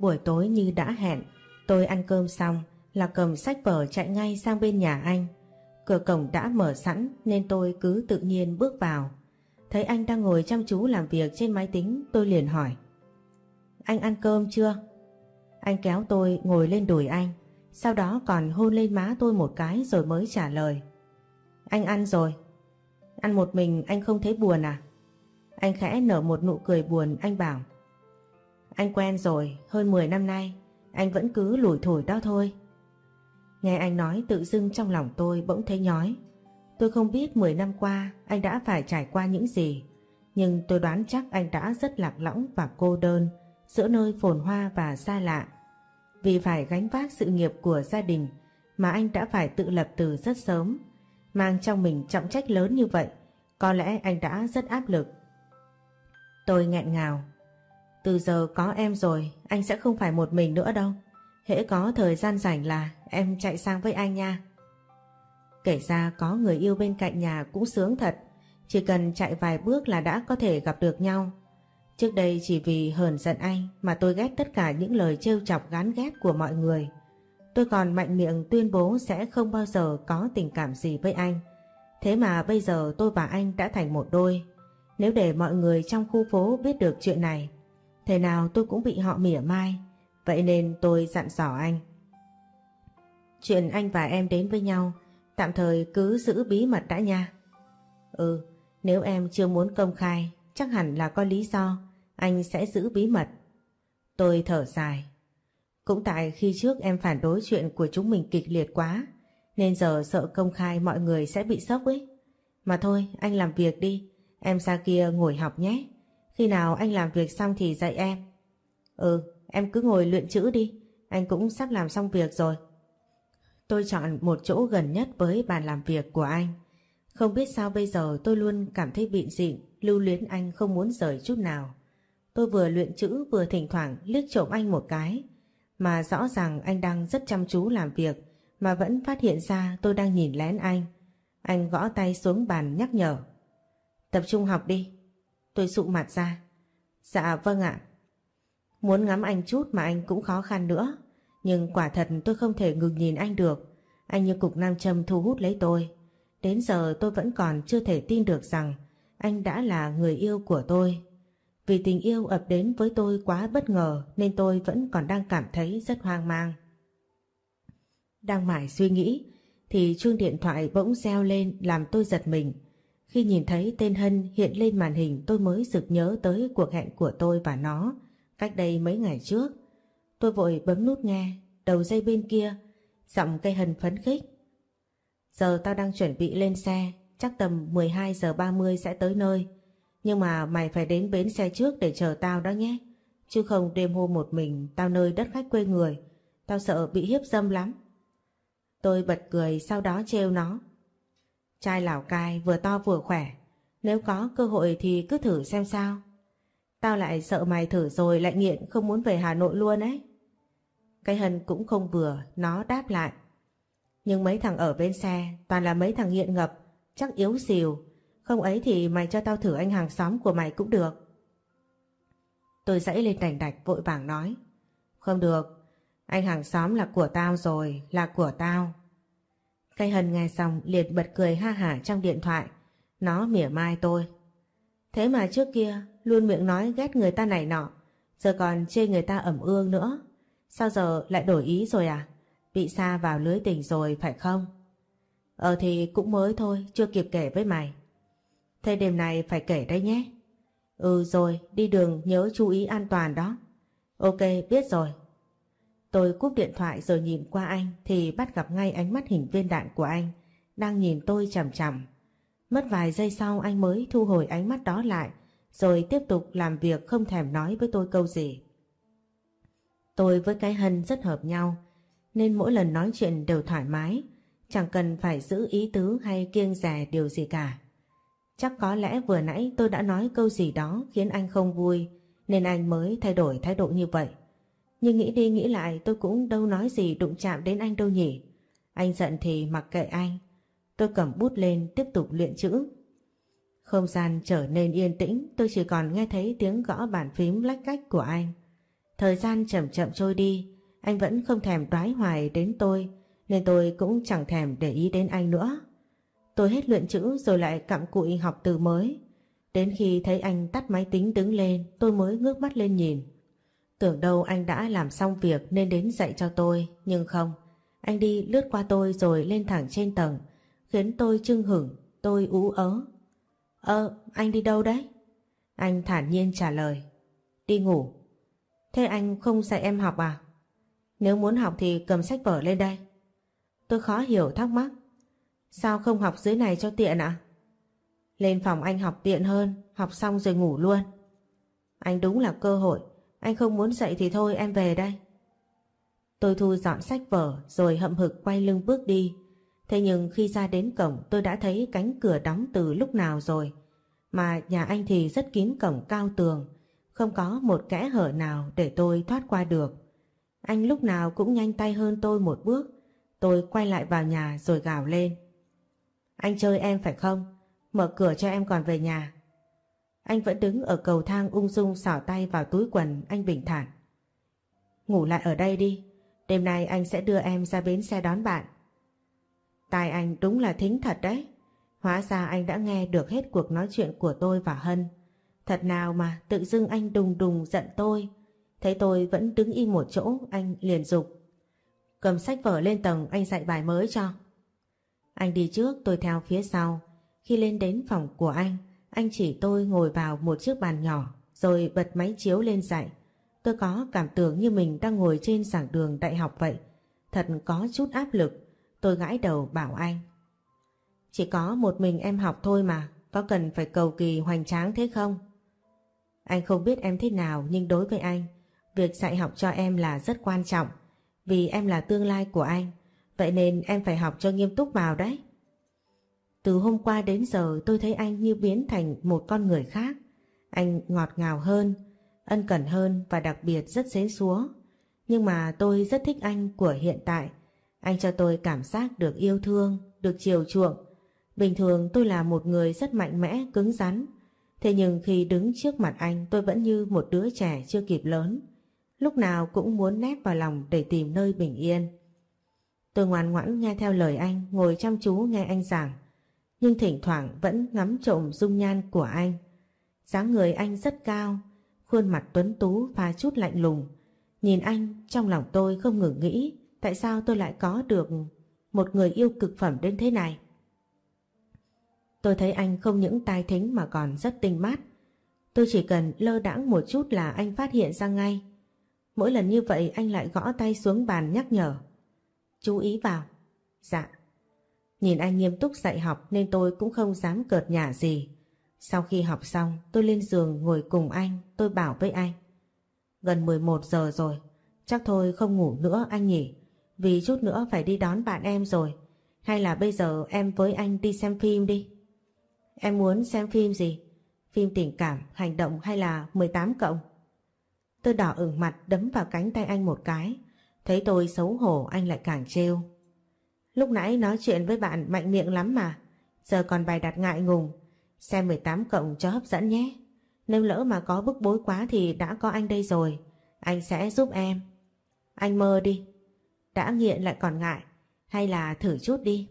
Buổi tối như đã hẹn, tôi ăn cơm xong là cầm sách vở chạy ngay sang bên nhà anh. Cửa cổng đã mở sẵn nên tôi cứ tự nhiên bước vào. Thấy anh đang ngồi chăm chú làm việc trên máy tính tôi liền hỏi. Anh ăn cơm chưa? Anh kéo tôi ngồi lên đùi anh, sau đó còn hôn lên má tôi một cái rồi mới trả lời. Anh ăn rồi. Ăn một mình anh không thấy buồn à? Anh khẽ nở một nụ cười buồn anh bảo. Anh quen rồi, hơn 10 năm nay, anh vẫn cứ lủi thủi đó thôi. Nghe anh nói tự dưng trong lòng tôi bỗng thấy nhói. Tôi không biết 10 năm qua anh đã phải trải qua những gì, nhưng tôi đoán chắc anh đã rất lạc lõng và cô đơn giữa nơi phồn hoa và xa lạ. Vì phải gánh vác sự nghiệp của gia đình mà anh đã phải tự lập từ rất sớm, mang trong mình trọng trách lớn như vậy, có lẽ anh đã rất áp lực. Tôi nghẹn ngào. Từ giờ có em rồi, anh sẽ không phải một mình nữa đâu. Hễ có thời gian rảnh là em chạy sang với anh nha. Kể ra có người yêu bên cạnh nhà cũng sướng thật, chỉ cần chạy vài bước là đã có thể gặp được nhau. Trước đây chỉ vì hờn giận anh mà tôi ghét tất cả những lời trêu chọc gán ghét của mọi người. Tôi còn mạnh miệng tuyên bố sẽ không bao giờ có tình cảm gì với anh. Thế mà bây giờ tôi và anh đã thành một đôi. Nếu để mọi người trong khu phố biết được chuyện này, thế nào tôi cũng bị họ mỉa mai. Vậy nên tôi dặn dò anh. Chuyện anh và em đến với nhau, tạm thời cứ giữ bí mật đã nha. Ừ, nếu em chưa muốn công khai, chắc hẳn là có lý do anh sẽ giữ bí mật. Tôi thở dài. Cũng tại khi trước em phản đối chuyện của chúng mình kịch liệt quá, nên giờ sợ công khai mọi người sẽ bị sốc ấy. Mà thôi, anh làm việc đi, em ra kia ngồi học nhé. Khi nào anh làm việc xong thì dạy em. Ừ, em cứ ngồi luyện chữ đi, anh cũng sắp làm xong việc rồi. Tôi chọn một chỗ gần nhất với bàn làm việc của anh. Không biết sao bây giờ tôi luôn cảm thấy bịn dịn, lưu luyến anh không muốn rời chút nào. Tôi vừa luyện chữ vừa thỉnh thoảng liếc trộm anh một cái. Mà rõ ràng anh đang rất chăm chú làm việc mà vẫn phát hiện ra tôi đang nhìn lén anh. Anh gõ tay xuống bàn nhắc nhở. Tập trung học đi. Tôi sụ mặt ra. Dạ vâng ạ. Muốn ngắm anh chút mà anh cũng khó khăn nữa. Nhưng quả thật tôi không thể ngừng nhìn anh được. Anh như cục nam châm thu hút lấy tôi. Đến giờ tôi vẫn còn chưa thể tin được rằng anh đã là người yêu của tôi. Vì tình yêu ập đến với tôi quá bất ngờ nên tôi vẫn còn đang cảm thấy rất hoang mang. Đang mải suy nghĩ thì chuông điện thoại bỗng reo lên làm tôi giật mình. Khi nhìn thấy tên Hân hiện lên màn hình tôi mới sực nhớ tới cuộc hẹn của tôi và nó cách đây mấy ngày trước. Tôi vội bấm nút nghe, đầu dây bên kia, giọng cây Hân phấn khích. Giờ tao đang chuẩn bị lên xe, chắc tầm 12 giờ 30 sẽ tới nơi. Nhưng mà mày phải đến bến xe trước để chờ tao đó nhé. Chứ không đêm hôm một mình tao nơi đất khách quê người. Tao sợ bị hiếp dâm lắm. Tôi bật cười sau đó trêu nó. Trai Lào Cai vừa to vừa khỏe. Nếu có cơ hội thì cứ thử xem sao. Tao lại sợ mày thử rồi lại nghiện không muốn về Hà Nội luôn ấy. Cái hân cũng không vừa, nó đáp lại. Nhưng mấy thằng ở bên xe toàn là mấy thằng nghiện ngập, chắc yếu xìu. Không ấy thì mày cho tao thử anh hàng xóm của mày cũng được. Tôi dãy lên đành đạch vội vàng nói. Không được, anh hàng xóm là của tao rồi, là của tao. Cây hân nghe xong liền bật cười ha hả trong điện thoại. Nó mỉa mai tôi. Thế mà trước kia luôn miệng nói ghét người ta này nọ, giờ còn chê người ta ẩm ương nữa. Sao giờ lại đổi ý rồi à? Bị xa vào lưới tình rồi phải không? Ờ thì cũng mới thôi, chưa kịp kể với mày. Thế đêm này phải kể đấy nhé. Ừ rồi, đi đường nhớ chú ý an toàn đó. Ok, biết rồi. Tôi cúp điện thoại rồi nhìn qua anh thì bắt gặp ngay ánh mắt hình viên đạn của anh, đang nhìn tôi chằm chằm. Mất vài giây sau anh mới thu hồi ánh mắt đó lại, rồi tiếp tục làm việc không thèm nói với tôi câu gì. Tôi với cái hân rất hợp nhau, nên mỗi lần nói chuyện đều thoải mái, chẳng cần phải giữ ý tứ hay kiêng rè điều gì cả. Chắc có lẽ vừa nãy tôi đã nói câu gì đó khiến anh không vui, nên anh mới thay đổi thái độ như vậy. Nhưng nghĩ đi nghĩ lại tôi cũng đâu nói gì đụng chạm đến anh đâu nhỉ. Anh giận thì mặc kệ anh. Tôi cầm bút lên tiếp tục luyện chữ. Không gian trở nên yên tĩnh tôi chỉ còn nghe thấy tiếng gõ bàn phím lách cách của anh. Thời gian chậm chậm trôi đi, anh vẫn không thèm đoái hoài đến tôi, nên tôi cũng chẳng thèm để ý đến anh nữa. Tôi hết luyện chữ rồi lại cặm cụi học từ mới. Đến khi thấy anh tắt máy tính đứng lên, tôi mới ngước mắt lên nhìn. Tưởng đâu anh đã làm xong việc nên đến dạy cho tôi, nhưng không. Anh đi lướt qua tôi rồi lên thẳng trên tầng, khiến tôi chưng hửng, tôi ú ớ. Ơ, anh đi đâu đấy? Anh thản nhiên trả lời. Đi ngủ. Thế anh không dạy em học à? Nếu muốn học thì cầm sách vở lên đây. Tôi khó hiểu thắc mắc. Sao không học dưới này cho tiện ạ? Lên phòng anh học tiện hơn, học xong rồi ngủ luôn. Anh đúng là cơ hội, anh không muốn dậy thì thôi em về đây. Tôi thu dọn sách vở rồi hậm hực quay lưng bước đi. Thế nhưng khi ra đến cổng tôi đã thấy cánh cửa đóng từ lúc nào rồi. Mà nhà anh thì rất kín cổng cao tường, không có một kẽ hở nào để tôi thoát qua được. Anh lúc nào cũng nhanh tay hơn tôi một bước. Tôi quay lại vào nhà rồi gào lên. Anh chơi em phải không? Mở cửa cho em còn về nhà. Anh vẫn đứng ở cầu thang ung dung xỏ tay vào túi quần anh bình thản. Ngủ lại ở đây đi. Đêm nay anh sẽ đưa em ra bến xe đón bạn. Tai anh đúng là thính thật đấy. Hóa ra anh đã nghe được hết cuộc nói chuyện của tôi và Hân. Thật nào mà tự dưng anh đùng đùng giận tôi. Thấy tôi vẫn đứng im một chỗ anh liền dục. Cầm sách vở lên tầng anh dạy bài mới cho. Anh đi trước tôi theo phía sau. Khi lên đến phòng của anh, anh chỉ tôi ngồi vào một chiếc bàn nhỏ rồi bật máy chiếu lên dạy. Tôi có cảm tưởng như mình đang ngồi trên giảng đường đại học vậy. Thật có chút áp lực. Tôi gãi đầu bảo anh. Chỉ có một mình em học thôi mà, có cần phải cầu kỳ hoành tráng thế không? Anh không biết em thế nào nhưng đối với anh, việc dạy học cho em là rất quan trọng. Vì em là tương lai của anh, vậy nên em phải học cho nghiêm túc vào đấy. Từ hôm qua đến giờ tôi thấy anh như biến thành một con người khác. Anh ngọt ngào hơn, ân cần hơn và đặc biệt rất dễ xúa. Nhưng mà tôi rất thích anh của hiện tại. Anh cho tôi cảm giác được yêu thương, được chiều chuộng. Bình thường tôi là một người rất mạnh mẽ, cứng rắn. Thế nhưng khi đứng trước mặt anh tôi vẫn như một đứa trẻ chưa kịp lớn. Lúc nào cũng muốn nép vào lòng để tìm nơi bình yên. Tôi ngoan ngoãn nghe theo lời anh, ngồi chăm chú nghe anh giảng nhưng thỉnh thoảng vẫn ngắm trộm dung nhan của anh. dáng người anh rất cao, khuôn mặt tuấn tú và chút lạnh lùng. Nhìn anh, trong lòng tôi không ngừng nghĩ tại sao tôi lại có được một người yêu cực phẩm đến thế này. Tôi thấy anh không những tai thính mà còn rất tinh mát. Tôi chỉ cần lơ đãng một chút là anh phát hiện ra ngay. Mỗi lần như vậy anh lại gõ tay xuống bàn nhắc nhở. Chú ý vào. Dạ. Nhìn anh nghiêm túc dạy học nên tôi cũng không dám cợt nhả gì. Sau khi học xong tôi lên giường ngồi cùng anh tôi bảo với anh. Gần 11 giờ rồi, chắc thôi không ngủ nữa anh nhỉ. Vì chút nữa phải đi đón bạn em rồi. Hay là bây giờ em với anh đi xem phim đi. Em muốn xem phim gì? Phim tình cảm, hành động hay là 18 cộng? Tôi đỏ ửng mặt đấm vào cánh tay anh một cái. Thấy tôi xấu hổ anh lại càng trêu. Lúc nãy nói chuyện với bạn mạnh miệng lắm mà. Giờ còn bài đặt ngại ngùng. Xem 18 cộng cho hấp dẫn nhé. Nếu lỡ mà có bức bối quá thì đã có anh đây rồi. Anh sẽ giúp em. Anh mơ đi. Đã nghiện lại còn ngại. Hay là thử chút đi.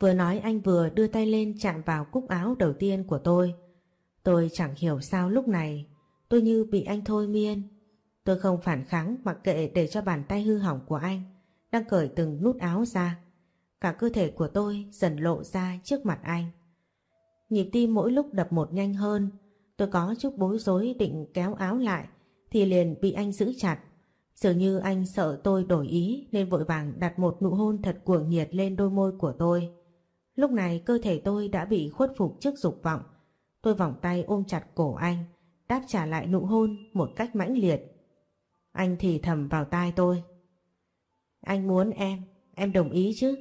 Vừa nói anh vừa đưa tay lên chạm vào cúc áo đầu tiên của tôi. Tôi chẳng hiểu sao lúc này tôi như bị anh thôi miên. Tôi không phản kháng mặc kệ để cho bàn tay hư hỏng của anh đang cởi từng nút áo ra. Cả cơ thể của tôi dần lộ ra trước mặt anh. Nhịp tim mỗi lúc đập một nhanh hơn, tôi có chút bối rối định kéo áo lại thì liền bị anh giữ chặt. Dường như anh sợ tôi đổi ý nên vội vàng đặt một nụ hôn thật cuồng nhiệt lên đôi môi của tôi. Lúc này cơ thể tôi đã bị khuất phục trước dục vọng. Tôi vòng tay ôm chặt cổ anh, đáp trả lại nụ hôn một cách mãnh liệt. Anh thì thầm vào tai tôi. Anh muốn em, em đồng ý chứ?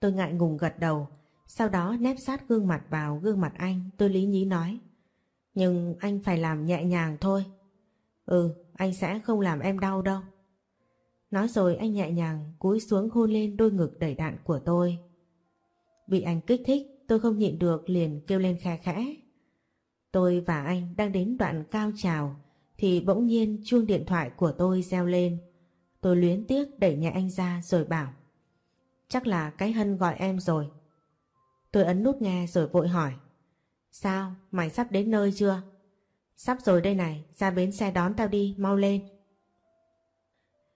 Tôi ngại ngùng gật đầu, sau đó nép sát gương mặt vào gương mặt anh, tôi lý nhí nói. Nhưng anh phải làm nhẹ nhàng thôi. Ừ, anh sẽ không làm em đau đâu. Nói rồi anh nhẹ nhàng cúi xuống hôn lên đôi ngực đầy đạn của tôi. Bị anh kích thích, tôi không nhịn được liền kêu lên khe khẽ. Tôi và anh đang đến đoạn cao trào thì bỗng nhiên chuông điện thoại của tôi reo lên. Tôi luyến tiếc đẩy nhẹ anh ra rồi bảo Chắc là cái Hân gọi em rồi. Tôi ấn nút nghe rồi vội hỏi Sao? Mày sắp đến nơi chưa? Sắp rồi đây này, ra bến xe đón tao đi, mau lên.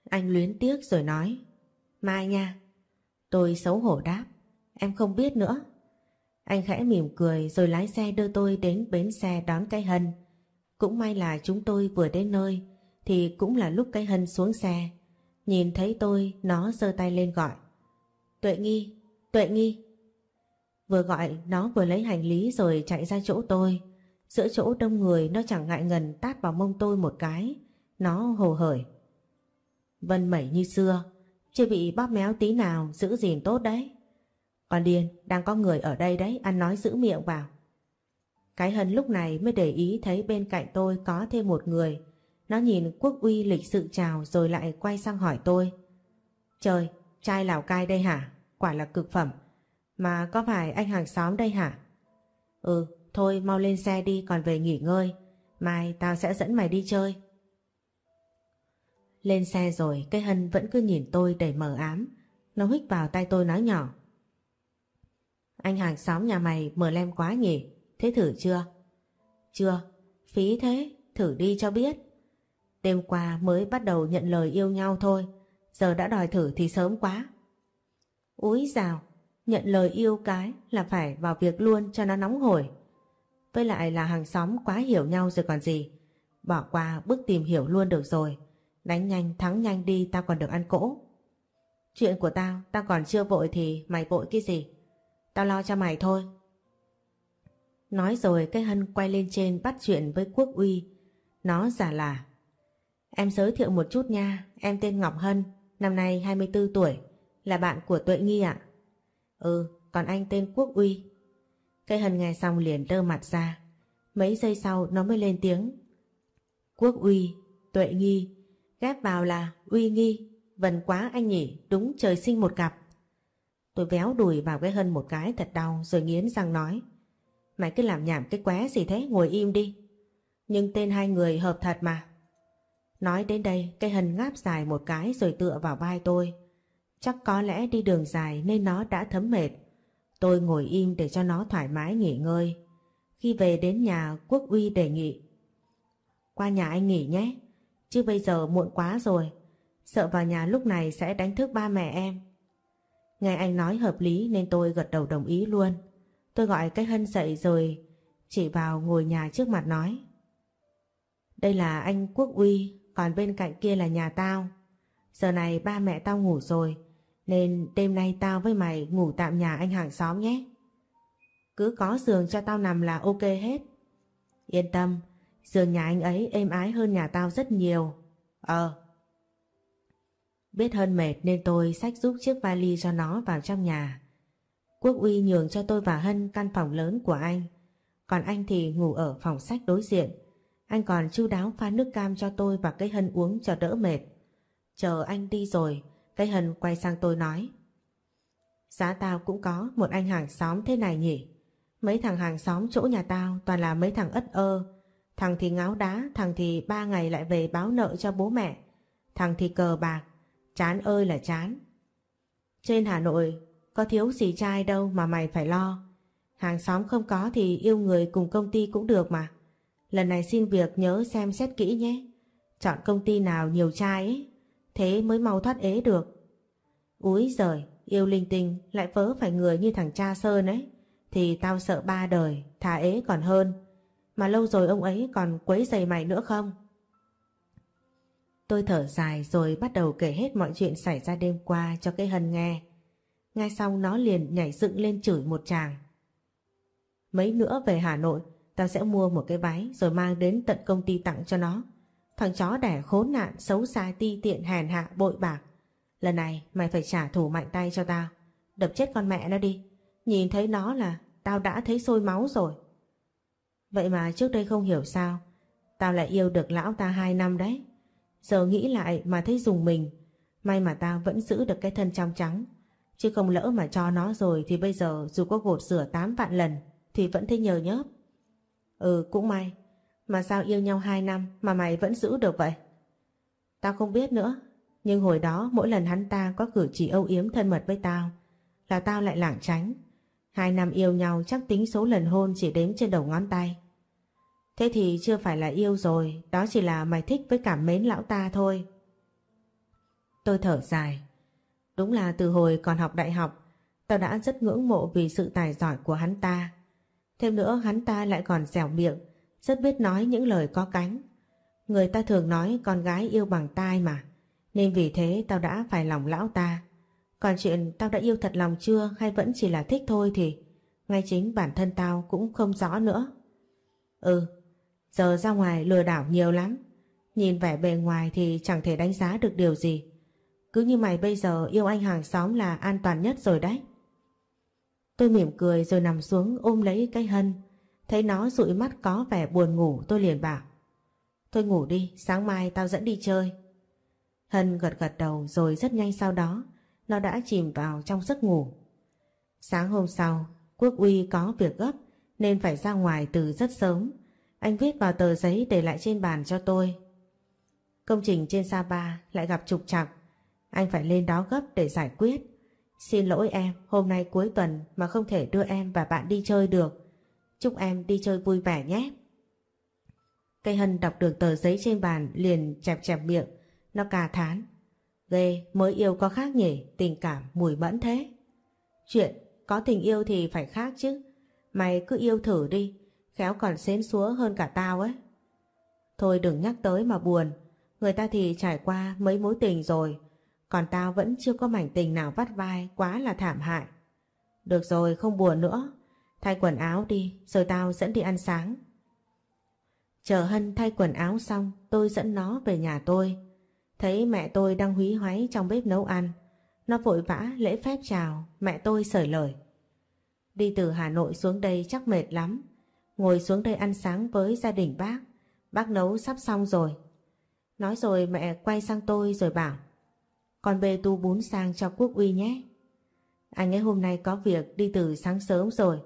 Anh luyến tiếc rồi nói Mai nha. Tôi xấu hổ đáp Em không biết nữa. Anh khẽ mỉm cười rồi lái xe đưa tôi đến bến xe đón cái Hân. Cũng may là chúng tôi vừa đến nơi thì cũng là lúc cái Hân xuống xe. Nhìn thấy tôi nó giơ tay lên gọi. Tuệ Nghi, Tuệ Nghi. Vừa gọi nó vừa lấy hành lý rồi chạy ra chỗ tôi. Giữa chỗ đông người nó chẳng ngại ngần tát vào mông tôi một cái. Nó hồ hởi. Vân mẩy như xưa, chưa bị bóp méo tí nào giữ gìn tốt đấy. Còn Điền, đang có người ở đây đấy, ăn nói giữ miệng vào. Cái hân lúc này mới để ý thấy bên cạnh tôi có thêm một người. Nó nhìn quốc uy lịch sự chào rồi lại quay sang hỏi tôi. Trời, trai Lào Cai đây hả? Quả là cực phẩm. Mà có phải anh hàng xóm đây hả? Ừ, thôi mau lên xe đi còn về nghỉ ngơi. Mai tao sẽ dẫn mày đi chơi. Lên xe rồi cái hân vẫn cứ nhìn tôi đầy mờ ám. Nó hít vào tay tôi nói nhỏ. Anh hàng xóm nhà mày mờ lem quá nhỉ? Thế thử chưa? Chưa, phí thế, thử đi cho biết. Đêm qua mới bắt đầu nhận lời yêu nhau thôi, giờ đã đòi thử thì sớm quá. Úi dào, nhận lời yêu cái là phải vào việc luôn cho nó nóng hổi. Với lại là hàng xóm quá hiểu nhau rồi còn gì. Bỏ qua bước tìm hiểu luôn được rồi. Đánh nhanh thắng nhanh đi tao còn được ăn cỗ. Chuyện của tao, tao còn chưa vội thì mày vội cái gì? Tao lo cho mày thôi. Nói rồi cái Hân quay lên trên bắt chuyện với Quốc Uy. Nó giả là Em giới thiệu một chút nha, em tên Ngọc Hân, năm nay 24 tuổi, là bạn của Tuệ Nghi ạ. Ừ, còn anh tên Quốc Uy. Cái Hân nghe xong liền đơ mặt ra. Mấy giây sau nó mới lên tiếng. Quốc Uy, Tuệ Nghi, ghép vào là Uy Nghi, vần quá anh nhỉ, đúng trời sinh một cặp. Tôi véo đùi vào cái Hân một cái thật đau rồi nghiến răng nói. Mày cứ làm nhảm cái qué gì thế, ngồi im đi. Nhưng tên hai người hợp thật mà. Nói đến đây, cây Hân ngáp dài một cái rồi tựa vào vai tôi. Chắc có lẽ đi đường dài nên nó đã thấm mệt. Tôi ngồi im để cho nó thoải mái nghỉ ngơi. Khi về đến nhà, Quốc Uy đề nghị. Qua nhà anh nghỉ nhé, chứ bây giờ muộn quá rồi. Sợ vào nhà lúc này sẽ đánh thức ba mẹ em. Nghe anh nói hợp lý nên tôi gật đầu đồng ý luôn. Tôi gọi cái hân dậy rồi chỉ vào ngồi nhà trước mặt nói. Đây là anh Quốc Uy, còn bên cạnh kia là nhà tao. Giờ này ba mẹ tao ngủ rồi, nên đêm nay tao với mày ngủ tạm nhà anh hàng xóm nhé. Cứ có giường cho tao nằm là ok hết. Yên tâm, giường nhà anh ấy êm ái hơn nhà tao rất nhiều. Ờ. Biết hơn mệt nên tôi xách giúp chiếc vali cho nó vào trong nhà. Quốc Uy nhường cho tôi và Hân căn phòng lớn của anh. Còn anh thì ngủ ở phòng sách đối diện. Anh còn chu đáo pha nước cam cho tôi và cái Hân uống cho đỡ mệt. Chờ anh đi rồi, cái Hân quay sang tôi nói. Giá tao cũng có một anh hàng xóm thế này nhỉ. Mấy thằng hàng xóm chỗ nhà tao toàn là mấy thằng ất ơ. Thằng thì ngáo đá, thằng thì ba ngày lại về báo nợ cho bố mẹ. Thằng thì cờ bạc, chán ơi là chán. Trên Hà Nội có thiếu gì trai đâu mà mày phải lo. Hàng xóm không có thì yêu người cùng công ty cũng được mà. Lần này xin việc nhớ xem xét kỹ nhé. Chọn công ty nào nhiều trai ấy. Thế mới mau thoát ế được. Úi giời, yêu linh tinh lại vớ phải người như thằng cha Sơn ấy. Thì tao sợ ba đời, thà ế còn hơn. Mà lâu rồi ông ấy còn quấy giày mày nữa không? Tôi thở dài rồi bắt đầu kể hết mọi chuyện xảy ra đêm qua cho cái Hân nghe. Ngay xong nó liền nhảy dựng lên chửi một chàng. Mấy nữa về Hà Nội, tao sẽ mua một cái váy rồi mang đến tận công ty tặng cho nó. Thằng chó đẻ khốn nạn, xấu xa ti tiện hèn hạ, bội bạc. Lần này mày phải trả thù mạnh tay cho tao. Đập chết con mẹ nó đi. Nhìn thấy nó là tao đã thấy sôi máu rồi. Vậy mà trước đây không hiểu sao. Tao lại yêu được lão ta hai năm đấy. Giờ nghĩ lại mà thấy dùng mình. May mà tao vẫn giữ được cái thân trong trắng. Chứ không lỡ mà cho nó rồi thì bây giờ dù có gột rửa 8 vạn lần thì vẫn thấy nhờ nhớp. Ừ cũng may. Mà sao yêu nhau 2 năm mà mày vẫn giữ được vậy? Tao không biết nữa. Nhưng hồi đó mỗi lần hắn ta có cử chỉ âu yếm thân mật với tao là tao lại lảng tránh. Hai năm yêu nhau chắc tính số lần hôn chỉ đếm trên đầu ngón tay. Thế thì chưa phải là yêu rồi, đó chỉ là mày thích với cảm mến lão ta thôi. Tôi thở dài. Đúng là từ hồi còn học đại học, tao đã rất ngưỡng mộ vì sự tài giỏi của hắn ta. Thêm nữa hắn ta lại còn dẻo miệng, rất biết nói những lời có cánh. Người ta thường nói con gái yêu bằng tai mà, nên vì thế tao đã phải lòng lão ta. Còn chuyện tao đã yêu thật lòng chưa hay vẫn chỉ là thích thôi thì ngay chính bản thân tao cũng không rõ nữa. Ừ, giờ ra ngoài lừa đảo nhiều lắm. Nhìn vẻ bề ngoài thì chẳng thể đánh giá được điều gì. Cứ như mày bây giờ yêu anh hàng xóm là an toàn nhất rồi đấy. Tôi mỉm cười rồi nằm xuống ôm lấy cái hân. Thấy nó dụi mắt có vẻ buồn ngủ tôi liền bảo. Thôi ngủ đi, sáng mai tao dẫn đi chơi. Hân gật gật đầu rồi rất nhanh sau đó nó đã chìm vào trong giấc ngủ. Sáng hôm sau, Quốc Uy có việc gấp nên phải ra ngoài từ rất sớm. Anh viết vào tờ giấy để lại trên bàn cho tôi. Công trình trên Sapa lại gặp trục trặc. Anh phải lên đó gấp để giải quyết. Xin lỗi em, hôm nay cuối tuần mà không thể đưa em và bạn đi chơi được. Chúc em đi chơi vui vẻ nhé. Cây Hân đọc được tờ giấy trên bàn liền chẹp chẹp miệng. Nó cà thán. Ghê, mới yêu có khác nhỉ, tình cảm mùi mẫn thế. Chuyện có tình yêu thì phải khác chứ. Mày cứ yêu thử đi, khéo còn xến xúa hơn cả tao ấy. Thôi đừng nhắc tới mà buồn, người ta thì trải qua mấy mối tình rồi, còn tao vẫn chưa có mảnh tình nào vắt vai quá là thảm hại. Được rồi, không buồn nữa, thay quần áo đi, rồi tao dẫn đi ăn sáng. Chờ Hân thay quần áo xong, tôi dẫn nó về nhà tôi. Thấy mẹ tôi đang húy hoáy trong bếp nấu ăn. Nó vội vã lễ phép chào, mẹ tôi sởi lời. Đi từ Hà Nội xuống đây chắc mệt lắm. Ngồi xuống đây ăn sáng với gia đình bác. Bác nấu sắp xong rồi. Nói rồi mẹ quay sang tôi rồi bảo. Con bê tu bún sang cho Quốc Uy nhé. Anh ấy hôm nay có việc đi từ sáng sớm rồi.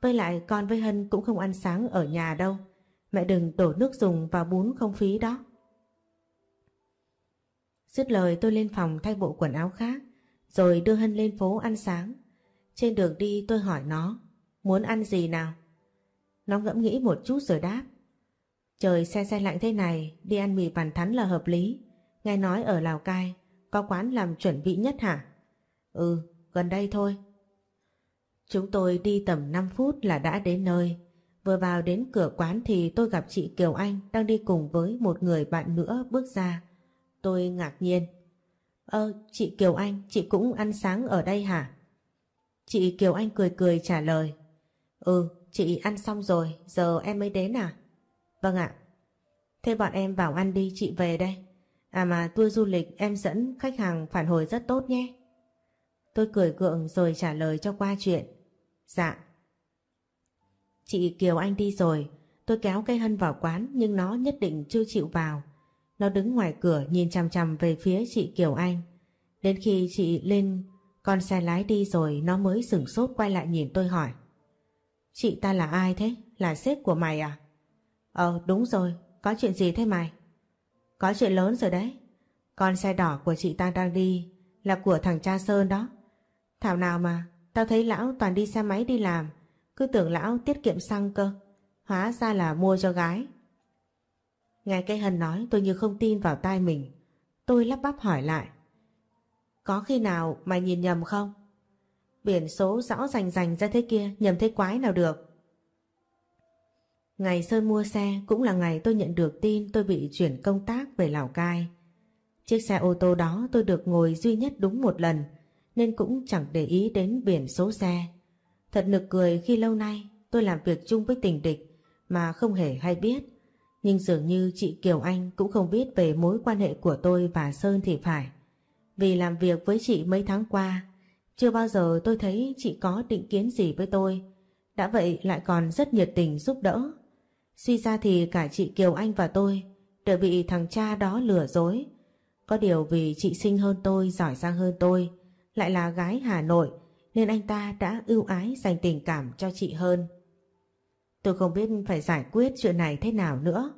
Với lại con với Hân cũng không ăn sáng ở nhà đâu. Mẹ đừng đổ nước dùng vào bún không phí đó. Dứt lời tôi lên phòng thay bộ quần áo khác, rồi đưa Hân lên phố ăn sáng. Trên đường đi tôi hỏi nó, muốn ăn gì nào? Nó ngẫm nghĩ một chút rồi đáp. Trời xe xe lạnh thế này, đi ăn mì bàn thắn là hợp lý. Nghe nói ở Lào Cai, có quán làm chuẩn bị nhất hả? Ừ, gần đây thôi. Chúng tôi đi tầm 5 phút là đã đến nơi. Vừa vào đến cửa quán thì tôi gặp chị Kiều Anh đang đi cùng với một người bạn nữa bước ra. Tôi ngạc nhiên. Ơ, chị Kiều Anh, chị cũng ăn sáng ở đây hả? Chị Kiều Anh cười cười trả lời. Ừ, chị ăn xong rồi, giờ em mới đến à? Vâng ạ. Thế bọn em vào ăn đi, chị về đây. À mà tour du lịch em dẫn khách hàng phản hồi rất tốt nhé. Tôi cười gượng rồi trả lời cho qua chuyện. Dạ. Chị Kiều Anh đi rồi, tôi kéo cây hân vào quán nhưng nó nhất định chưa chịu vào. Nó đứng ngoài cửa nhìn chằm chằm về phía chị Kiều Anh. Đến khi chị lên con xe lái đi rồi nó mới sửng sốt quay lại nhìn tôi hỏi. Chị ta là ai thế? Là sếp của mày à? Ờ đúng rồi, có chuyện gì thế mày? Có chuyện lớn rồi đấy. Con xe đỏ của chị ta đang đi là của thằng cha Sơn đó. Thảo nào mà, tao thấy lão toàn đi xe máy đi làm, cứ tưởng lão tiết kiệm xăng cơ. Hóa ra là mua cho gái. Nghe cây Hân nói tôi như không tin vào tai mình. Tôi lắp bắp hỏi lại. Có khi nào mày nhìn nhầm không? Biển số rõ rành rành ra thế kia nhầm thế quái nào được. Ngày Sơn mua xe cũng là ngày tôi nhận được tin tôi bị chuyển công tác về Lào Cai. Chiếc xe ô tô đó tôi được ngồi duy nhất đúng một lần nên cũng chẳng để ý đến biển số xe. Thật nực cười khi lâu nay tôi làm việc chung với tình địch mà không hề hay biết. Nhưng dường như chị Kiều Anh cũng không biết về mối quan hệ của tôi và Sơn thì phải. Vì làm việc với chị mấy tháng qua, chưa bao giờ tôi thấy chị có định kiến gì với tôi. Đã vậy lại còn rất nhiệt tình giúp đỡ. Suy ra thì cả chị Kiều Anh và tôi đều bị thằng cha đó lừa dối. Có điều vì chị sinh hơn tôi, giỏi giang hơn tôi, lại là gái Hà Nội, nên anh ta đã ưu ái dành tình cảm cho chị hơn. Tôi không biết phải giải quyết chuyện này thế nào nữa.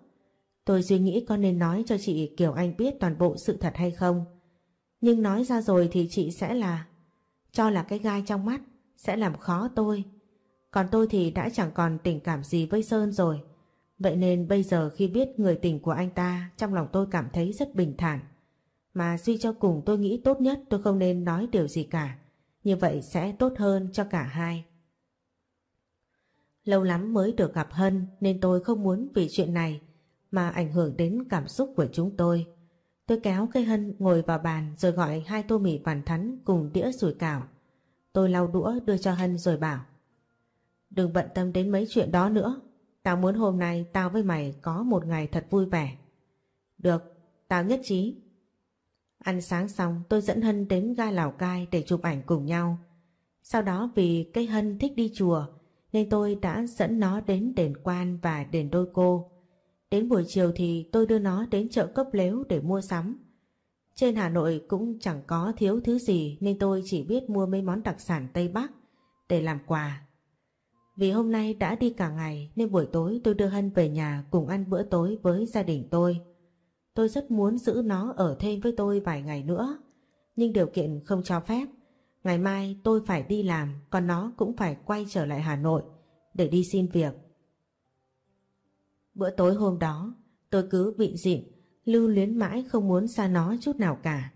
Tôi suy nghĩ có nên nói cho chị Kiều Anh biết toàn bộ sự thật hay không. Nhưng nói ra rồi thì chị sẽ là... Cho là cái gai trong mắt, sẽ làm khó tôi. Còn tôi thì đã chẳng còn tình cảm gì với Sơn rồi. Vậy nên bây giờ khi biết người tình của anh ta, trong lòng tôi cảm thấy rất bình thản. Mà suy cho cùng tôi nghĩ tốt nhất tôi không nên nói điều gì cả. Như vậy sẽ tốt hơn cho cả hai. Lâu lắm mới được gặp Hân nên tôi không muốn vì chuyện này mà ảnh hưởng đến cảm xúc của chúng tôi. Tôi kéo cây Hân ngồi vào bàn rồi gọi hai tô mì bàn thắn cùng đĩa sủi cảo. Tôi lau đũa đưa cho Hân rồi bảo Đừng bận tâm đến mấy chuyện đó nữa. Tao muốn hôm nay tao với mày có một ngày thật vui vẻ. Được, tao nhất trí. Ăn sáng xong tôi dẫn Hân đến ga Lào Cai để chụp ảnh cùng nhau. Sau đó vì cây Hân thích đi chùa nên tôi đã dẫn nó đến đền quan và đền đôi cô. Đến buổi chiều thì tôi đưa nó đến chợ cấp lếu để mua sắm. Trên Hà Nội cũng chẳng có thiếu thứ gì nên tôi chỉ biết mua mấy món đặc sản Tây Bắc để làm quà. Vì hôm nay đã đi cả ngày nên buổi tối tôi đưa Hân về nhà cùng ăn bữa tối với gia đình tôi. Tôi rất muốn giữ nó ở thêm với tôi vài ngày nữa, nhưng điều kiện không cho phép. Ngày mai tôi phải đi làm, còn nó cũng phải quay trở lại Hà Nội để đi xin việc. Bữa tối hôm đó, tôi cứ bị dịn, lưu luyến mãi không muốn xa nó chút nào cả.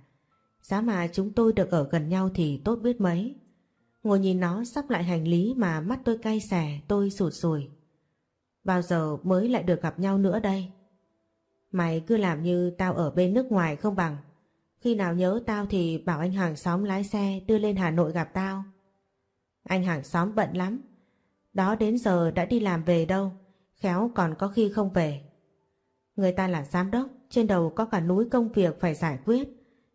Giá mà chúng tôi được ở gần nhau thì tốt biết mấy. Ngồi nhìn nó sắp lại hành lý mà mắt tôi cay xè, tôi sụt sùi. Bao giờ mới lại được gặp nhau nữa đây? Mày cứ làm như tao ở bên nước ngoài không bằng. Khi nào nhớ tao thì bảo anh hàng xóm lái xe đưa lên Hà Nội gặp tao. Anh hàng xóm bận lắm. Đó đến giờ đã đi làm về đâu, khéo còn có khi không về. Người ta là giám đốc, trên đầu có cả núi công việc phải giải quyết,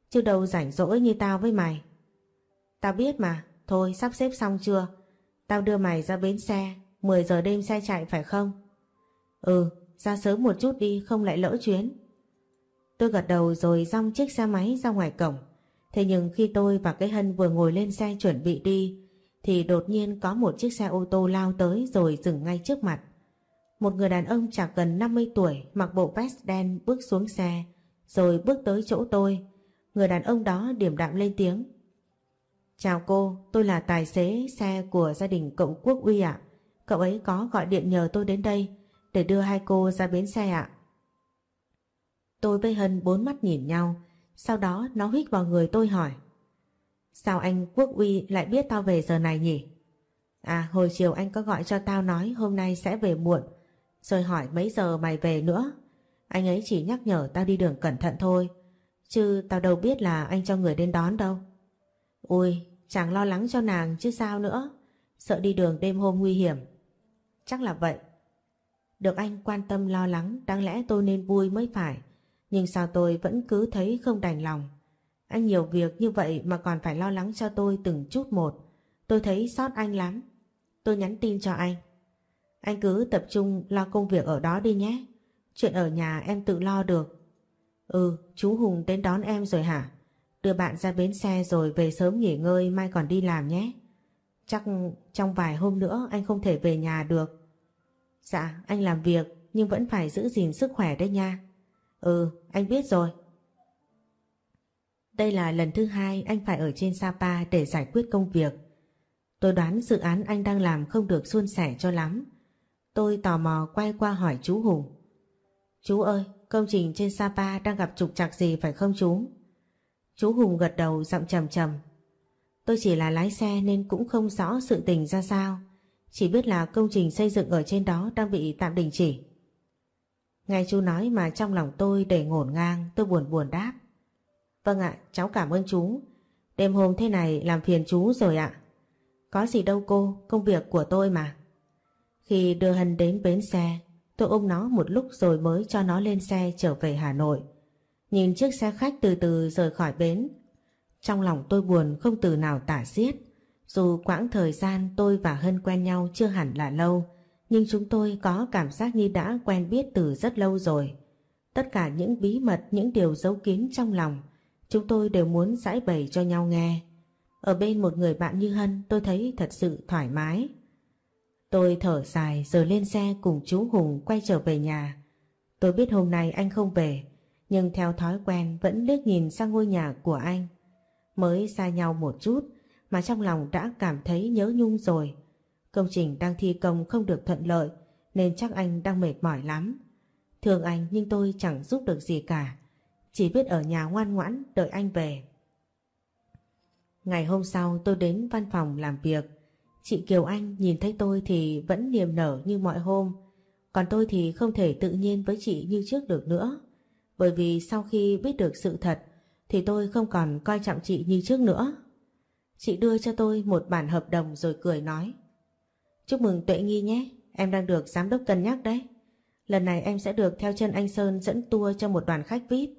chứ đâu rảnh rỗi như tao với mày. Tao biết mà, thôi sắp xếp xong chưa? Tao đưa mày ra bến xe, 10 giờ đêm xe chạy phải không? Ừ, ra sớm một chút đi không lại lỡ chuyến. Tôi gật đầu rồi rong chiếc xe máy ra ngoài cổng. Thế nhưng khi tôi và cái hân vừa ngồi lên xe chuẩn bị đi thì đột nhiên có một chiếc xe ô tô lao tới rồi dừng ngay trước mặt. Một người đàn ông chạc gần 50 tuổi mặc bộ vest đen bước xuống xe rồi bước tới chỗ tôi. Người đàn ông đó điểm đạm lên tiếng. Chào cô, tôi là tài xế xe của gia đình cậu Quốc Uy ạ. Cậu ấy có gọi điện nhờ tôi đến đây để đưa hai cô ra bến xe ạ. Tôi với Hân bốn mắt nhìn nhau, sau đó nó hít vào người tôi hỏi. Sao anh Quốc Uy lại biết tao về giờ này nhỉ? À hồi chiều anh có gọi cho tao nói hôm nay sẽ về muộn, rồi hỏi mấy giờ mày về nữa. Anh ấy chỉ nhắc nhở tao đi đường cẩn thận thôi, chứ tao đâu biết là anh cho người đến đón đâu ôi chẳng lo lắng cho nàng chứ sao nữa, sợ đi đường đêm hôm nguy hiểm. Chắc là vậy. Được anh quan tâm lo lắng đáng lẽ tôi nên vui mới phải. Nhưng sao tôi vẫn cứ thấy không đành lòng. Anh nhiều việc như vậy mà còn phải lo lắng cho tôi từng chút một. Tôi thấy sót anh lắm. Tôi nhắn tin cho anh. Anh cứ tập trung lo công việc ở đó đi nhé. Chuyện ở nhà em tự lo được. Ừ, chú Hùng đến đón em rồi hả? Đưa bạn ra bến xe rồi về sớm nghỉ ngơi mai còn đi làm nhé. Chắc trong vài hôm nữa anh không thể về nhà được. Dạ, anh làm việc nhưng vẫn phải giữ gìn sức khỏe đấy nha. Ừ, anh biết rồi. Đây là lần thứ hai anh phải ở trên Sapa để giải quyết công việc. Tôi đoán dự án anh đang làm không được suôn sẻ cho lắm. Tôi tò mò quay qua hỏi chú Hùng. Chú ơi, công trình trên Sapa đang gặp trục trặc gì phải không chú? Chú Hùng gật đầu giọng trầm trầm. Tôi chỉ là lái xe nên cũng không rõ sự tình ra sao. Chỉ biết là công trình xây dựng ở trên đó đang bị tạm đình chỉ. Nghe chú nói mà trong lòng tôi đầy ngổn ngang, tôi buồn buồn đáp. Vâng ạ, cháu cảm ơn chú. Đêm hôm thế này làm phiền chú rồi ạ. Có gì đâu cô, công việc của tôi mà. Khi đưa Hân đến bến xe, tôi ôm nó một lúc rồi mới cho nó lên xe trở về Hà Nội. Nhìn chiếc xe khách từ từ rời khỏi bến. Trong lòng tôi buồn không từ nào tả xiết. Dù quãng thời gian tôi và Hân quen nhau chưa hẳn là lâu, nhưng chúng tôi có cảm giác như đã quen biết từ rất lâu rồi. Tất cả những bí mật, những điều giấu kín trong lòng, chúng tôi đều muốn giải bày cho nhau nghe. Ở bên một người bạn như Hân tôi thấy thật sự thoải mái. Tôi thở dài rồi lên xe cùng chú Hùng quay trở về nhà. Tôi biết hôm nay anh không về, nhưng theo thói quen vẫn liếc nhìn sang ngôi nhà của anh. Mới xa nhau một chút, mà trong lòng đã cảm thấy nhớ nhung rồi. Công trình đang thi công không được thuận lợi, nên chắc anh đang mệt mỏi lắm. Thương anh nhưng tôi chẳng giúp được gì cả. Chỉ biết ở nhà ngoan ngoãn đợi anh về. Ngày hôm sau tôi đến văn phòng làm việc. Chị Kiều Anh nhìn thấy tôi thì vẫn niềm nở như mọi hôm. Còn tôi thì không thể tự nhiên với chị như trước được nữa. Bởi vì sau khi biết được sự thật thì tôi không còn coi trọng chị như trước nữa. Chị đưa cho tôi một bản hợp đồng rồi cười nói. Chúc mừng Tuệ Nghi nhé, em đang được giám đốc cân nhắc đấy. Lần này em sẽ được theo chân anh Sơn dẫn tour cho một đoàn khách VIP.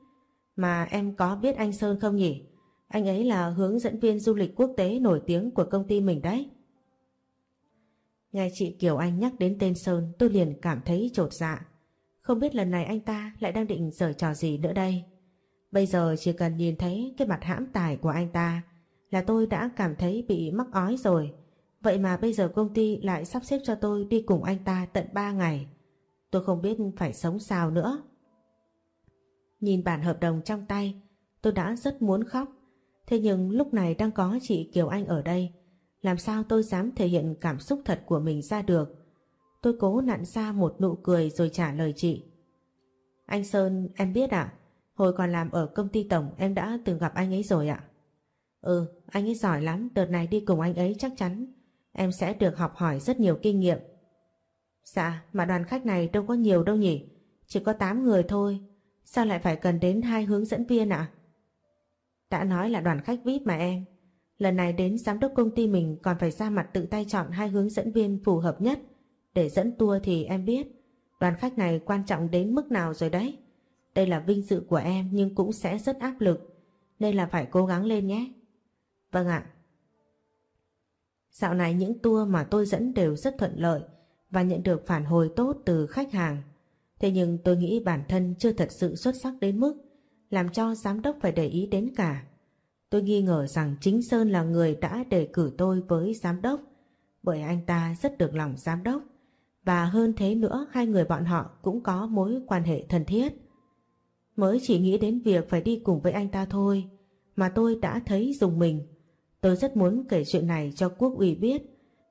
Mà em có biết anh Sơn không nhỉ? Anh ấy là hướng dẫn viên du lịch quốc tế nổi tiếng của công ty mình đấy. Nghe chị Kiều Anh nhắc đến tên Sơn tôi liền cảm thấy trột dạ. Không biết lần này anh ta lại đang định giở trò gì nữa đây. Bây giờ chỉ cần nhìn thấy cái mặt hãm tài của anh ta là tôi đã cảm thấy bị mắc ói rồi. Vậy mà bây giờ công ty lại sắp xếp cho tôi đi cùng anh ta tận 3 ngày. Tôi không biết phải sống sao nữa. Nhìn bản hợp đồng trong tay, tôi đã rất muốn khóc. Thế nhưng lúc này đang có chị Kiều Anh ở đây, làm sao tôi dám thể hiện cảm xúc thật của mình ra được. Tôi cố nặn ra một nụ cười rồi trả lời chị. Anh Sơn, em biết ạ, hồi còn làm ở công ty tổng em đã từng gặp anh ấy rồi ạ. Ừ, anh ấy giỏi lắm, đợt này đi cùng anh ấy chắc chắn em sẽ được học hỏi rất nhiều kinh nghiệm. Dạ, mà đoàn khách này đâu có nhiều đâu nhỉ, chỉ có 8 người thôi, sao lại phải cần đến hai hướng dẫn viên ạ? Đã nói là đoàn khách VIP mà em, lần này đến giám đốc công ty mình còn phải ra mặt tự tay chọn hai hướng dẫn viên phù hợp nhất để dẫn tour thì em biết đoàn khách này quan trọng đến mức nào rồi đấy. Đây là vinh dự của em nhưng cũng sẽ rất áp lực, nên là phải cố gắng lên nhé. Vâng ạ. Dạo này những tour mà tôi dẫn đều rất thuận lợi và nhận được phản hồi tốt từ khách hàng. Thế nhưng tôi nghĩ bản thân chưa thật sự xuất sắc đến mức làm cho giám đốc phải để ý đến cả. Tôi nghi ngờ rằng chính Sơn là người đã đề cử tôi với giám đốc bởi anh ta rất được lòng giám đốc và hơn thế nữa hai người bọn họ cũng có mối quan hệ thân thiết. Mới chỉ nghĩ đến việc phải đi cùng với anh ta thôi mà tôi đã thấy dùng mình. Tôi rất muốn kể chuyện này cho quốc ủy biết,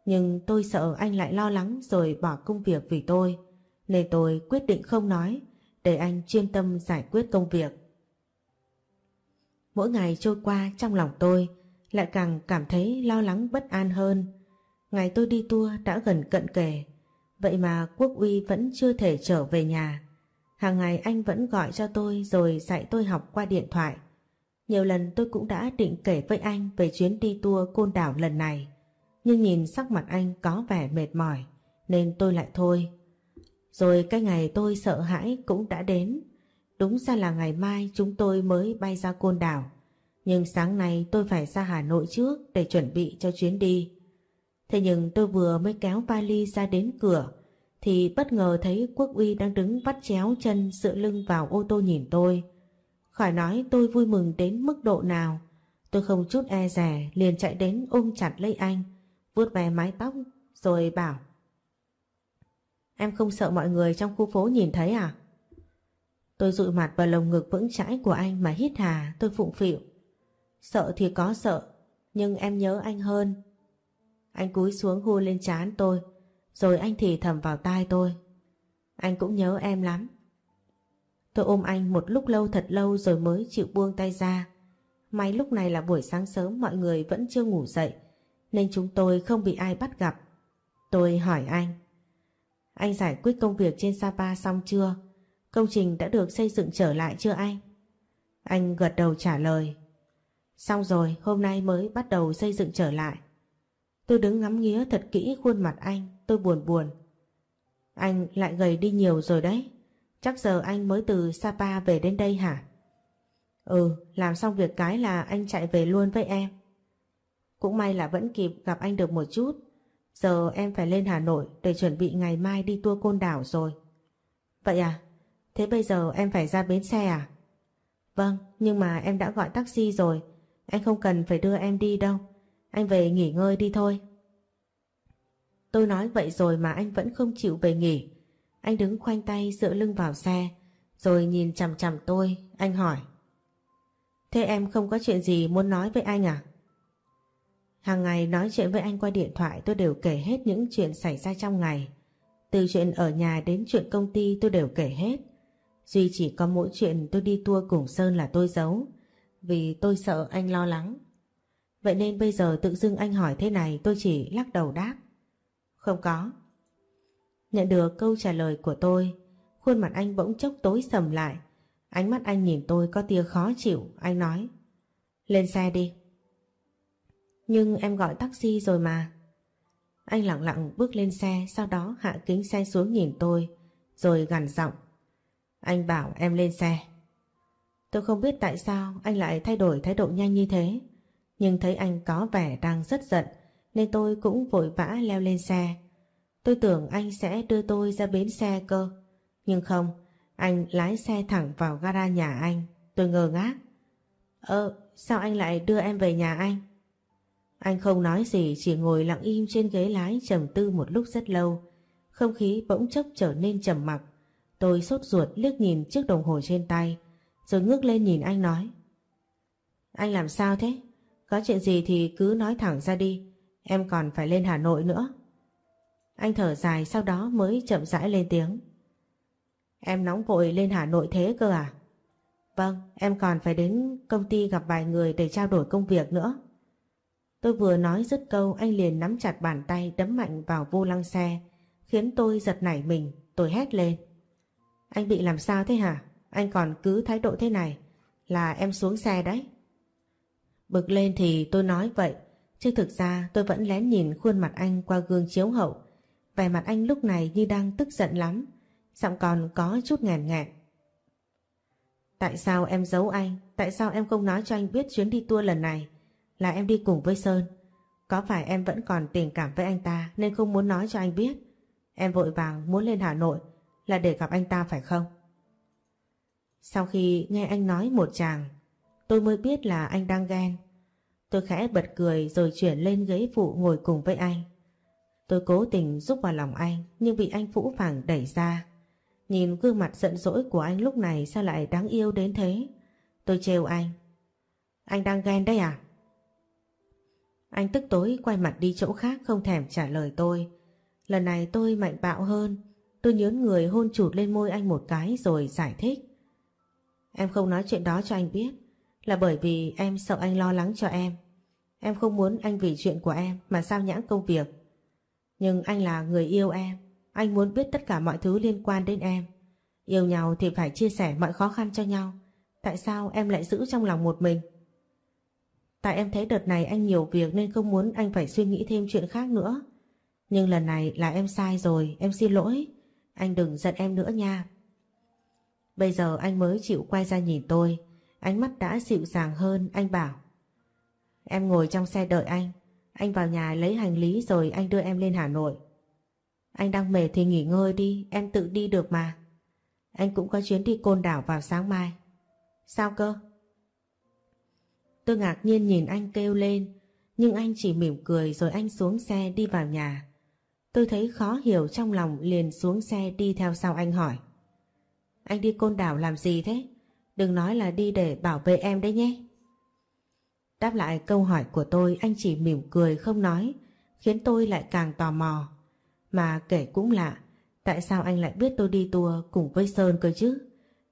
nhưng tôi sợ anh lại lo lắng rồi bỏ công việc vì tôi, nên tôi quyết định không nói, để anh chuyên tâm giải quyết công việc. Mỗi ngày trôi qua trong lòng tôi lại càng cảm thấy lo lắng bất an hơn. Ngày tôi đi tour đã gần cận kề, vậy mà Quốc uy vẫn chưa thể trở về nhà. Hàng ngày anh vẫn gọi cho tôi rồi dạy tôi học qua điện thoại. Nhiều lần tôi cũng đã định kể với anh về chuyến đi tour côn đảo lần này. Nhưng nhìn sắc mặt anh có vẻ mệt mỏi, nên tôi lại thôi. Rồi cái ngày tôi sợ hãi cũng đã đến. Đúng ra là ngày mai chúng tôi mới bay ra côn đảo. Nhưng sáng nay tôi phải ra Hà Nội trước để chuẩn bị cho chuyến đi. Thế nhưng tôi vừa mới kéo vali ra đến cửa thì bất ngờ thấy Quốc Uy đang đứng vắt chéo chân dựa lưng vào ô tô nhìn tôi. Khỏi nói tôi vui mừng đến mức độ nào. Tôi không chút e rẻ liền chạy đến ôm chặt lấy anh, vuốt ve mái tóc rồi bảo Em không sợ mọi người trong khu phố nhìn thấy à? Tôi dụi mặt vào lồng ngực vững chãi của anh mà hít hà tôi phụng phịu. Sợ thì có sợ, nhưng em nhớ anh hơn. Anh cúi xuống hôn lên trán tôi, rồi anh thì thầm vào tai tôi. Anh cũng nhớ em lắm. Tôi ôm anh một lúc lâu thật lâu rồi mới chịu buông tay ra. May lúc này là buổi sáng sớm mọi người vẫn chưa ngủ dậy, nên chúng tôi không bị ai bắt gặp. Tôi hỏi anh. Anh giải quyết công việc trên Sapa xong chưa? Công trình đã được xây dựng trở lại chưa anh? Anh gật đầu trả lời. Xong rồi, hôm nay mới bắt đầu xây dựng trở lại. Tôi đứng ngắm nghía thật kỹ khuôn mặt anh, tôi buồn buồn. Anh lại gầy đi nhiều rồi đấy. Chắc giờ anh mới từ Sapa về đến đây hả? Ừ, làm xong việc cái là anh chạy về luôn với em. Cũng may là vẫn kịp gặp anh được một chút. Giờ em phải lên Hà Nội để chuẩn bị ngày mai đi tour côn đảo rồi. Vậy à? Thế bây giờ em phải ra bến xe à? Vâng, nhưng mà em đã gọi taxi rồi. Anh không cần phải đưa em đi đâu. Anh về nghỉ ngơi đi thôi. Tôi nói vậy rồi mà anh vẫn không chịu về nghỉ. Anh đứng khoanh tay dựa lưng vào xe, rồi nhìn chằm chằm tôi, anh hỏi. Thế em không có chuyện gì muốn nói với anh à? Hàng ngày nói chuyện với anh qua điện thoại tôi đều kể hết những chuyện xảy ra trong ngày. Từ chuyện ở nhà đến chuyện công ty tôi đều kể hết. Duy chỉ có mỗi chuyện tôi đi tour cùng Sơn là tôi giấu. Vì tôi sợ anh lo lắng. Vậy nên bây giờ tự dưng anh hỏi thế này tôi chỉ lắc đầu đáp. Không có. Nhận được câu trả lời của tôi, khuôn mặt anh bỗng chốc tối sầm lại. Ánh mắt anh nhìn tôi có tia khó chịu, anh nói. Lên xe đi. Nhưng em gọi taxi rồi mà. Anh lặng lặng bước lên xe, sau đó hạ kính xe xuống nhìn tôi, rồi gằn giọng. Anh bảo em lên xe. Tôi không biết tại sao anh lại thay đổi thái độ nhanh như thế, nhưng thấy anh có vẻ đang rất giận, nên tôi cũng vội vã leo lên xe. Tôi tưởng anh sẽ đưa tôi ra bến xe cơ, nhưng không, anh lái xe thẳng vào gara nhà anh, tôi ngơ ngác. Ơ, sao anh lại đưa em về nhà anh? Anh không nói gì chỉ ngồi lặng im trên ghế lái trầm tư một lúc rất lâu. Không khí bỗng chốc trở nên trầm mặc. Tôi sốt ruột liếc nhìn chiếc đồng hồ trên tay rồi ngước lên nhìn anh nói. Anh làm sao thế? Có chuyện gì thì cứ nói thẳng ra đi. Em còn phải lên Hà Nội nữa. Anh thở dài sau đó mới chậm rãi lên tiếng. Em nóng vội lên Hà Nội thế cơ à? Vâng, em còn phải đến công ty gặp vài người để trao đổi công việc nữa. Tôi vừa nói dứt câu anh liền nắm chặt bàn tay đấm mạnh vào vô lăng xe khiến tôi giật nảy mình, tôi hét lên. Anh bị làm sao thế hả? Anh còn cứ thái độ thế này là em xuống xe đấy. Bực lên thì tôi nói vậy chứ thực ra tôi vẫn lén nhìn khuôn mặt anh qua gương chiếu hậu vẻ mặt anh lúc này như đang tức giận lắm giọng còn có chút ngàn ngẹn. Tại sao em giấu anh? Tại sao em không nói cho anh biết chuyến đi tour lần này? là em đi cùng với Sơn. Có phải em vẫn còn tình cảm với anh ta nên không muốn nói cho anh biết? Em vội vàng muốn lên Hà Nội là để gặp anh ta phải không? Sau khi nghe anh nói một chàng, tôi mới biết là anh đang ghen. Tôi khẽ bật cười rồi chuyển lên ghế phụ ngồi cùng với anh. Tôi cố tình giúp vào lòng anh, nhưng bị anh phũ phàng đẩy ra. Nhìn gương mặt giận dỗi của anh lúc này sao lại đáng yêu đến thế? Tôi trêu anh. Anh đang ghen đấy à? Anh tức tối quay mặt đi chỗ khác không thèm trả lời tôi. Lần này tôi mạnh bạo hơn. Tôi nhớn người hôn chụt lên môi anh một cái rồi giải thích. Em không nói chuyện đó cho anh biết là bởi vì em sợ anh lo lắng cho em. Em không muốn anh vì chuyện của em mà sao nhãng công việc. Nhưng anh là người yêu em. Anh muốn biết tất cả mọi thứ liên quan đến em. Yêu nhau thì phải chia sẻ mọi khó khăn cho nhau. Tại sao em lại giữ trong lòng một mình? Tại em thấy đợt này anh nhiều việc nên không muốn anh phải suy nghĩ thêm chuyện khác nữa. Nhưng lần này là em sai rồi, em xin lỗi. Anh đừng giận em nữa nha. Bây giờ anh mới chịu quay ra nhìn tôi. Ánh mắt đã dịu dàng hơn, anh bảo. Em ngồi trong xe đợi anh. Anh vào nhà lấy hành lý rồi anh đưa em lên Hà Nội. Anh đang mệt thì nghỉ ngơi đi, em tự đi được mà. Anh cũng có chuyến đi côn đảo vào sáng mai. Sao cơ? Tôi ngạc nhiên nhìn anh kêu lên, nhưng anh chỉ mỉm cười rồi anh xuống xe đi vào nhà. Tôi thấy khó hiểu trong lòng liền xuống xe đi theo sau anh hỏi. Anh đi côn đảo làm gì thế? Đừng nói là đi để bảo vệ em đấy nhé. Đáp lại câu hỏi của tôi anh chỉ mỉm cười không nói, khiến tôi lại càng tò mò. Mà kể cũng lạ, tại sao anh lại biết tôi đi tour cùng với Sơn cơ chứ?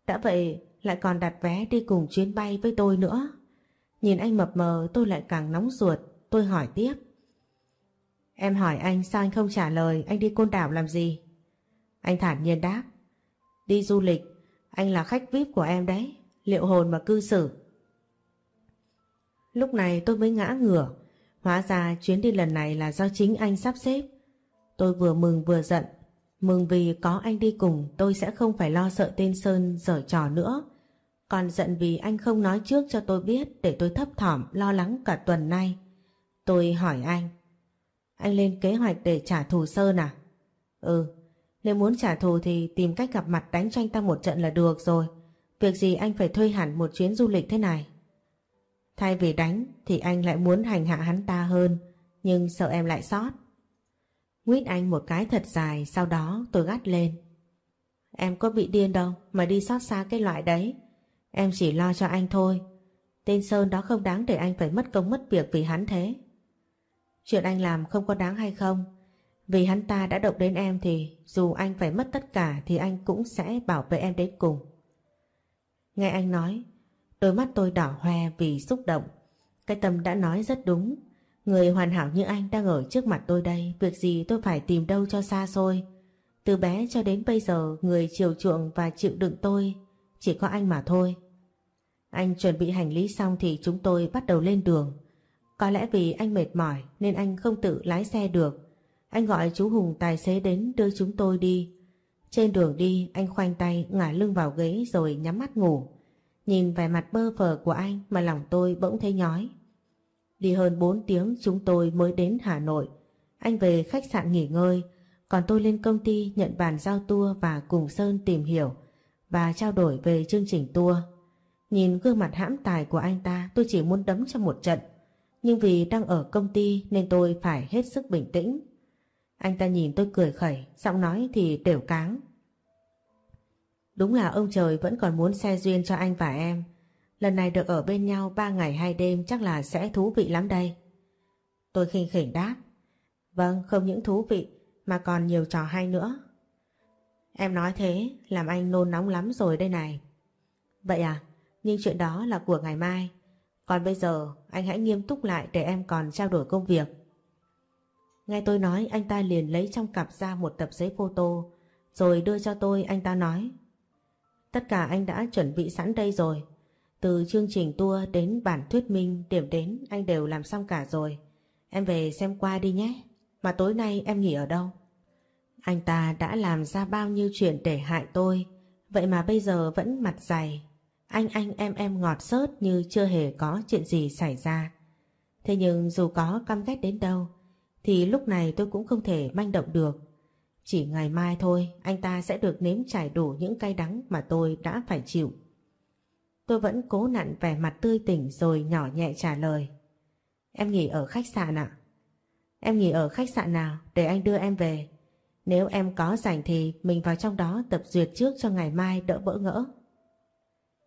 Đã vậy lại còn đặt vé đi cùng chuyến bay với tôi nữa. Nhìn anh mập mờ tôi lại càng nóng ruột, tôi hỏi tiếp. Em hỏi anh sao anh không trả lời, anh đi côn đảo làm gì? Anh thản nhiên đáp. Đi du lịch, anh là khách VIP của em đấy, liệu hồn mà cư xử. Lúc này tôi mới ngã ngửa, hóa ra chuyến đi lần này là do chính anh sắp xếp. Tôi vừa mừng vừa giận, mừng vì có anh đi cùng tôi sẽ không phải lo sợ tên Sơn dở trò nữa. Còn giận vì anh không nói trước cho tôi biết để tôi thấp thỏm lo lắng cả tuần nay. Tôi hỏi anh. Anh lên kế hoạch để trả thù Sơn à? Ừ, nếu muốn trả thù thì tìm cách gặp mặt đánh cho anh ta một trận là được rồi. Việc gì anh phải thuê hẳn một chuyến du lịch thế này? Thay vì đánh thì anh lại muốn hành hạ hắn ta hơn, nhưng sợ em lại sót. Nguyết anh một cái thật dài sau đó tôi gắt lên. Em có bị điên đâu mà đi xót xa cái loại đấy. Em chỉ lo cho anh thôi. Tên Sơn đó không đáng để anh phải mất công mất việc vì hắn thế. Chuyện anh làm không có đáng hay không? Vì hắn ta đã động đến em thì dù anh phải mất tất cả thì anh cũng sẽ bảo vệ em đến cùng. Nghe anh nói, đôi mắt tôi đỏ hoe vì xúc động. Cái tâm đã nói rất đúng. Người hoàn hảo như anh đang ở trước mặt tôi đây, việc gì tôi phải tìm đâu cho xa xôi. Từ bé cho đến bây giờ người chiều chuộng và chịu đựng tôi chỉ có anh mà thôi. Anh chuẩn bị hành lý xong thì chúng tôi bắt đầu lên đường. Có lẽ vì anh mệt mỏi nên anh không tự lái xe được. Anh gọi chú Hùng tài xế đến đưa chúng tôi đi. Trên đường đi anh khoanh tay ngả lưng vào ghế rồi nhắm mắt ngủ. Nhìn vẻ mặt bơ phờ của anh mà lòng tôi bỗng thấy nhói. Đi hơn 4 tiếng chúng tôi mới đến Hà Nội. Anh về khách sạn nghỉ ngơi, còn tôi lên công ty nhận bàn giao tour và cùng Sơn tìm hiểu và trao đổi về chương trình tour. Nhìn gương mặt hãm tài của anh ta tôi chỉ muốn đấm cho một trận. Nhưng vì đang ở công ty nên tôi phải hết sức bình tĩnh. Anh ta nhìn tôi cười khẩy, giọng nói thì đều cáng. Đúng là ông trời vẫn còn muốn xe duyên cho anh và em. Lần này được ở bên nhau ba ngày hai đêm chắc là sẽ thú vị lắm đây. Tôi khinh khỉnh đáp. Vâng, không những thú vị mà còn nhiều trò hay nữa. Em nói thế làm anh nôn nóng lắm rồi đây này. Vậy à, nhưng chuyện đó là của ngày mai. Còn bây giờ anh hãy nghiêm túc lại để em còn trao đổi công việc. Nghe tôi nói, anh ta liền lấy trong cặp ra một tập giấy photo, rồi đưa cho tôi, anh ta nói, Tất cả anh đã chuẩn bị sẵn đây rồi. Từ chương trình tour đến bản thuyết minh, điểm đến, anh đều làm xong cả rồi. Em về xem qua đi nhé. Mà tối nay em nghỉ ở đâu? Anh ta đã làm ra bao nhiêu chuyện để hại tôi Vậy mà bây giờ vẫn mặt dày Anh anh, em em ngọt sớt như chưa hề có chuyện gì xảy ra Thế nhưng dù có căm ghét đến đâu thì lúc này tôi cũng không thể manh động được. Chỉ ngày mai thôi, Anh ta sẽ được nếm trải đủ những cay đắng mà tôi đã phải chịu. Tôi vẫn cố nặn vẻ mặt tươi tỉnh rồi nhỏ nhẹ trả lời. Em nghỉ ở khách sạn ạ. Em nghỉ ở khách sạn nào để anh đưa em về? Nếu em có rảnh thì mình vào trong đó tập duyệt trước cho ngày mai đỡ bỡ ngỡ.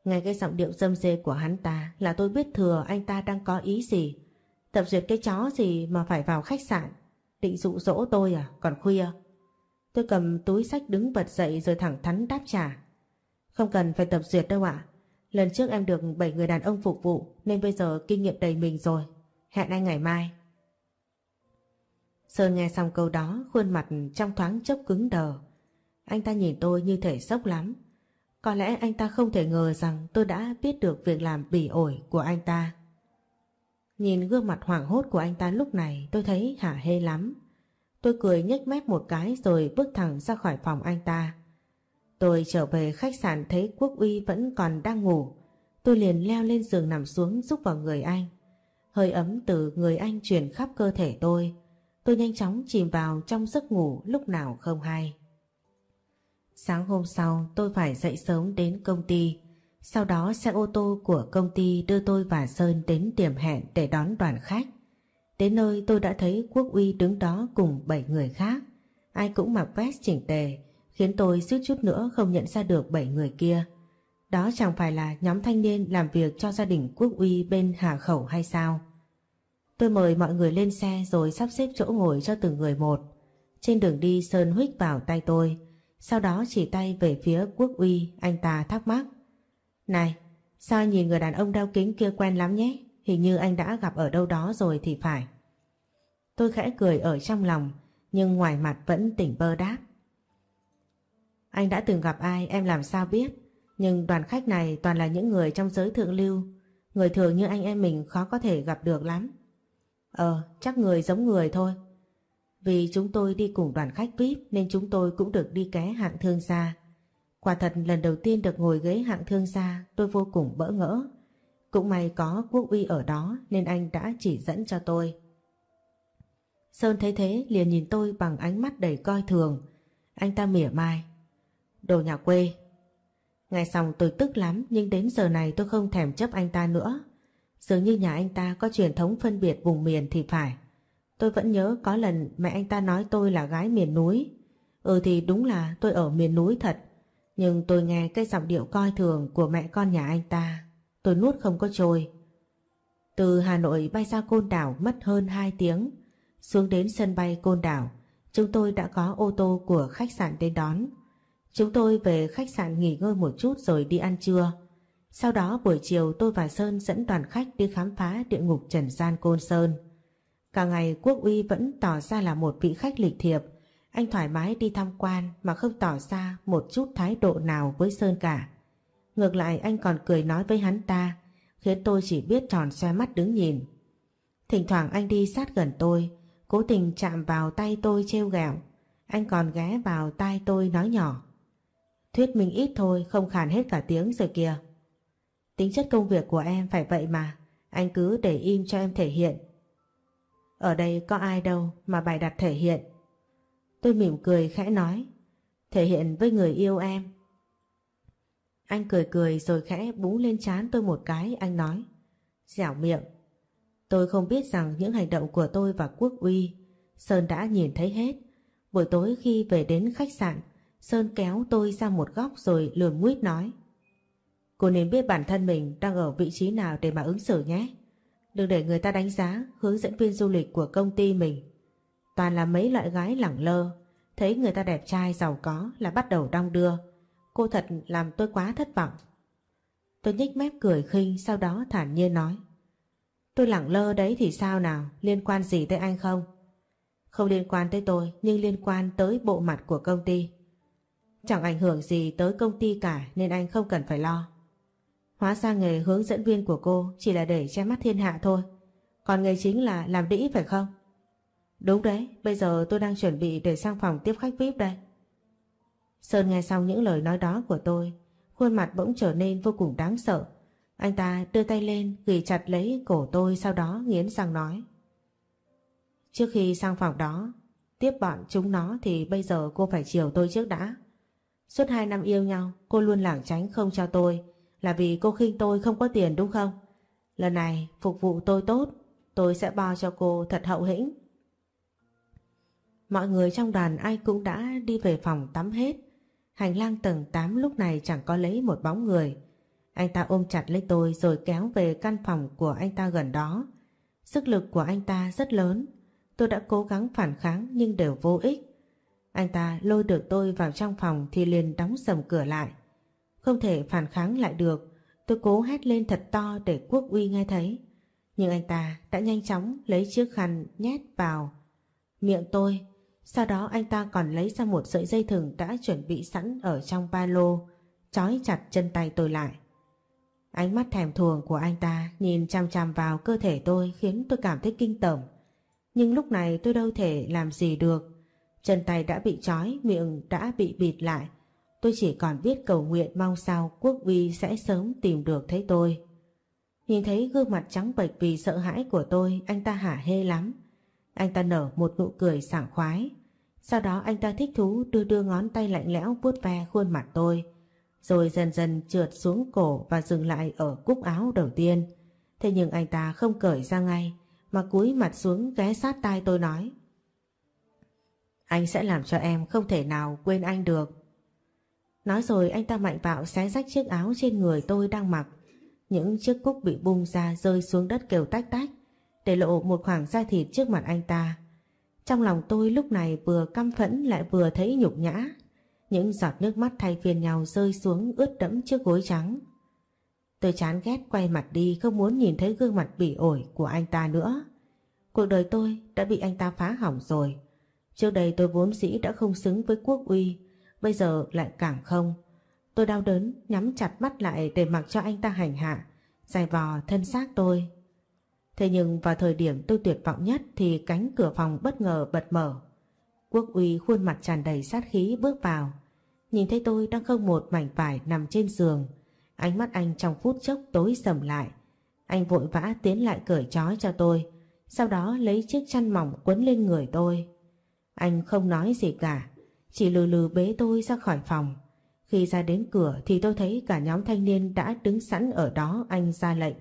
Nghe cái giọng điệu dâm dê của hắn ta là tôi biết thừa anh ta đang có ý gì. Tập duyệt cái chó gì mà phải vào khách sạn. Định dụ dỗ tôi à, còn khuya. Tôi cầm túi sách đứng bật dậy rồi thẳng thắn đáp trả. Không cần phải tập duyệt đâu ạ. Lần trước em được 7 người đàn ông phục vụ nên bây giờ kinh nghiệm đầy mình rồi. Hẹn anh ngày mai. Sơn nghe xong câu đó khuôn mặt trong thoáng chốc cứng đờ. Anh ta nhìn tôi như thể sốc lắm. Có lẽ anh ta không thể ngờ rằng tôi đã biết được việc làm bỉ ổi của anh ta. Nhìn gương mặt hoảng hốt của anh ta lúc này, tôi thấy hả hê lắm. Tôi cười nhếch mép một cái rồi bước thẳng ra khỏi phòng anh ta. Tôi trở về khách sạn thấy Quốc Uy vẫn còn đang ngủ. Tôi liền leo lên giường nằm xuống giúp vào người anh. Hơi ấm từ người anh truyền khắp cơ thể tôi. Tôi nhanh chóng chìm vào trong giấc ngủ lúc nào không hay. Sáng hôm sau, tôi phải dậy sớm đến công ty. Sau đó xe ô tô của công ty đưa tôi và Sơn đến điểm hẹn để đón đoàn khách. Đến nơi tôi đã thấy Quốc Uy đứng đó cùng 7 người khác. Ai cũng mặc vest chỉnh tề, khiến tôi suýt chút nữa không nhận ra được 7 người kia. Đó chẳng phải là nhóm thanh niên làm việc cho gia đình Quốc Uy bên Hà Khẩu hay sao? Tôi mời mọi người lên xe rồi sắp xếp chỗ ngồi cho từng người một. Trên đường đi Sơn huých vào tay tôi, sau đó chỉ tay về phía Quốc Uy, anh ta thắc mắc. Này, sao nhìn người đàn ông đeo kính kia quen lắm nhé? Hình như anh đã gặp ở đâu đó rồi thì phải. Tôi khẽ cười ở trong lòng, nhưng ngoài mặt vẫn tỉnh bơ đáp. Anh đã từng gặp ai em làm sao biết, nhưng đoàn khách này toàn là những người trong giới thượng lưu, người thường như anh em mình khó có thể gặp được lắm. Ờ, chắc người giống người thôi. Vì chúng tôi đi cùng đoàn khách VIP nên chúng tôi cũng được đi ké hạng thương gia. Quả thật lần đầu tiên được ngồi ghế hạng thương gia, tôi vô cùng bỡ ngỡ. Cũng may có quốc uy ở đó nên anh đã chỉ dẫn cho tôi. Sơn thấy thế, liền nhìn tôi bằng ánh mắt đầy coi thường. Anh ta mỉa mai. Đồ nhà quê. Ngay xong tôi tức lắm, nhưng đến giờ này tôi không thèm chấp anh ta nữa. Dường như nhà anh ta có truyền thống phân biệt vùng miền thì phải. Tôi vẫn nhớ có lần mẹ anh ta nói tôi là gái miền núi. Ừ thì đúng là tôi ở miền núi thật. Nhưng tôi nghe cái giọng điệu coi thường của mẹ con nhà anh ta. Tôi nuốt không có trôi. Từ Hà Nội bay ra Côn Đảo mất hơn 2 tiếng. Xuống đến sân bay Côn Đảo, chúng tôi đã có ô tô của khách sạn đến đón. Chúng tôi về khách sạn nghỉ ngơi một chút rồi đi ăn trưa. Sau đó buổi chiều tôi và Sơn dẫn đoàn khách đi khám phá địa ngục Trần Gian Côn Sơn. Cả ngày Quốc Uy vẫn tỏ ra là một vị khách lịch thiệp. Anh thoải mái đi tham quan mà không tỏ ra một chút thái độ nào với Sơn cả. Ngược lại anh còn cười nói với hắn ta, khiến tôi chỉ biết tròn xoe mắt đứng nhìn. Thỉnh thoảng anh đi sát gần tôi, cố tình chạm vào tay tôi trêu ghẹo. Anh còn ghé vào tai tôi nói nhỏ. Thuyết minh ít thôi, không khàn hết cả tiếng rồi kìa. Tính chất công việc của em phải vậy mà, anh cứ để im cho em thể hiện. Ở đây có ai đâu mà bài đặt thể hiện. Tôi mỉm cười khẽ nói, thể hiện với người yêu em. Anh cười cười rồi khẽ búng lên trán tôi một cái, anh nói, dẻo miệng. Tôi không biết rằng những hành động của tôi và Quốc Uy, Sơn đã nhìn thấy hết. Buổi tối khi về đến khách sạn, Sơn kéo tôi ra một góc rồi lườm nguyết nói. Cô nên biết bản thân mình đang ở vị trí nào để mà ứng xử nhé. Đừng để người ta đánh giá hướng dẫn viên du lịch của công ty mình. Toàn là mấy loại gái lẳng lơ, thấy người ta đẹp trai giàu có là bắt đầu đong đưa. Cô thật làm tôi quá thất vọng. Tôi nhếch mép cười khinh sau đó thản nhiên nói. Tôi lẳng lơ đấy thì sao nào, liên quan gì tới anh không? Không liên quan tới tôi nhưng liên quan tới bộ mặt của công ty. Chẳng ảnh hưởng gì tới công ty cả nên anh không cần phải lo. Hóa ra nghề hướng dẫn viên của cô chỉ là để che mắt thiên hạ thôi. Còn nghề chính là làm đĩ phải không? Đúng đấy, bây giờ tôi đang chuẩn bị để sang phòng tiếp khách VIP đây. Sơn nghe xong những lời nói đó của tôi, khuôn mặt bỗng trở nên vô cùng đáng sợ. Anh ta đưa tay lên ghi chặt lấy cổ tôi sau đó nghiến răng nói. Trước khi sang phòng đó, tiếp bọn chúng nó thì bây giờ cô phải chiều tôi trước đã. Suốt hai năm yêu nhau, cô luôn lảng tránh không cho tôi, là vì cô khinh tôi không có tiền đúng không? Lần này phục vụ tôi tốt, tôi sẽ bao cho cô thật hậu hĩnh. Mọi người trong đoàn ai cũng đã đi về phòng tắm hết. Hành lang tầng 8 lúc này chẳng có lấy một bóng người. Anh ta ôm chặt lấy tôi rồi kéo về căn phòng của anh ta gần đó. Sức lực của anh ta rất lớn. Tôi đã cố gắng phản kháng nhưng đều vô ích. Anh ta lôi được tôi vào trong phòng thì liền đóng sầm cửa lại. Không thể phản kháng lại được, tôi cố hét lên thật to để quốc uy nghe thấy. Nhưng anh ta đã nhanh chóng lấy chiếc khăn nhét vào miệng tôi. Sau đó anh ta còn lấy ra một sợi dây thừng đã chuẩn bị sẵn ở trong ba lô, trói chặt chân tay tôi lại. Ánh mắt thèm thuồng của anh ta nhìn chăm chăm vào cơ thể tôi khiến tôi cảm thấy kinh tởm. Nhưng lúc này tôi đâu thể làm gì được. Chân tay đã bị trói, miệng đã bị bịt lại. Tôi chỉ còn biết cầu nguyện mong sao quốc uy sẽ sớm tìm được thấy tôi. Nhìn thấy gương mặt trắng bệch vì sợ hãi của tôi, anh ta hả hê lắm. Anh ta nở một nụ cười sảng khoái. Sau đó anh ta thích thú đưa đưa ngón tay lạnh lẽo vuốt ve khuôn mặt tôi. Rồi dần dần trượt xuống cổ và dừng lại ở cúc áo đầu tiên. Thế nhưng anh ta không cởi ra ngay, mà cúi mặt xuống ghé sát tai tôi nói. Anh sẽ làm cho em không thể nào quên anh được. Nói rồi anh ta mạnh bạo xé rách chiếc áo trên người tôi đang mặc. Những chiếc cúc bị bung ra rơi xuống đất kêu tách tách, để lộ một khoảng da thịt trước mặt anh ta. Trong lòng tôi lúc này vừa căm phẫn lại vừa thấy nhục nhã. Những giọt nước mắt thay phiên nhau rơi xuống ướt đẫm trước gối trắng. Tôi chán ghét quay mặt đi không muốn nhìn thấy gương mặt bỉ ổi của anh ta nữa. Cuộc đời tôi đã bị anh ta phá hỏng rồi. Trước đây tôi vốn dĩ đã không xứng với quốc uy, bây giờ lại càng không. Tôi đau đớn, nhắm chặt mắt lại để mặc cho anh ta hành hạ, dài vò thân xác tôi. Thế nhưng vào thời điểm tôi tuyệt vọng nhất thì cánh cửa phòng bất ngờ bật mở. Quốc uy khuôn mặt tràn đầy sát khí bước vào. Nhìn thấy tôi đang không một mảnh vải nằm trên giường. Ánh mắt anh trong phút chốc tối sầm lại. Anh vội vã tiến lại cởi trói cho tôi. Sau đó lấy chiếc chăn mỏng quấn lên người tôi. Anh không nói gì cả, chỉ lừ lừ bế tôi ra khỏi phòng. Khi ra đến cửa thì tôi thấy cả nhóm thanh niên đã đứng sẵn ở đó anh ra lệnh.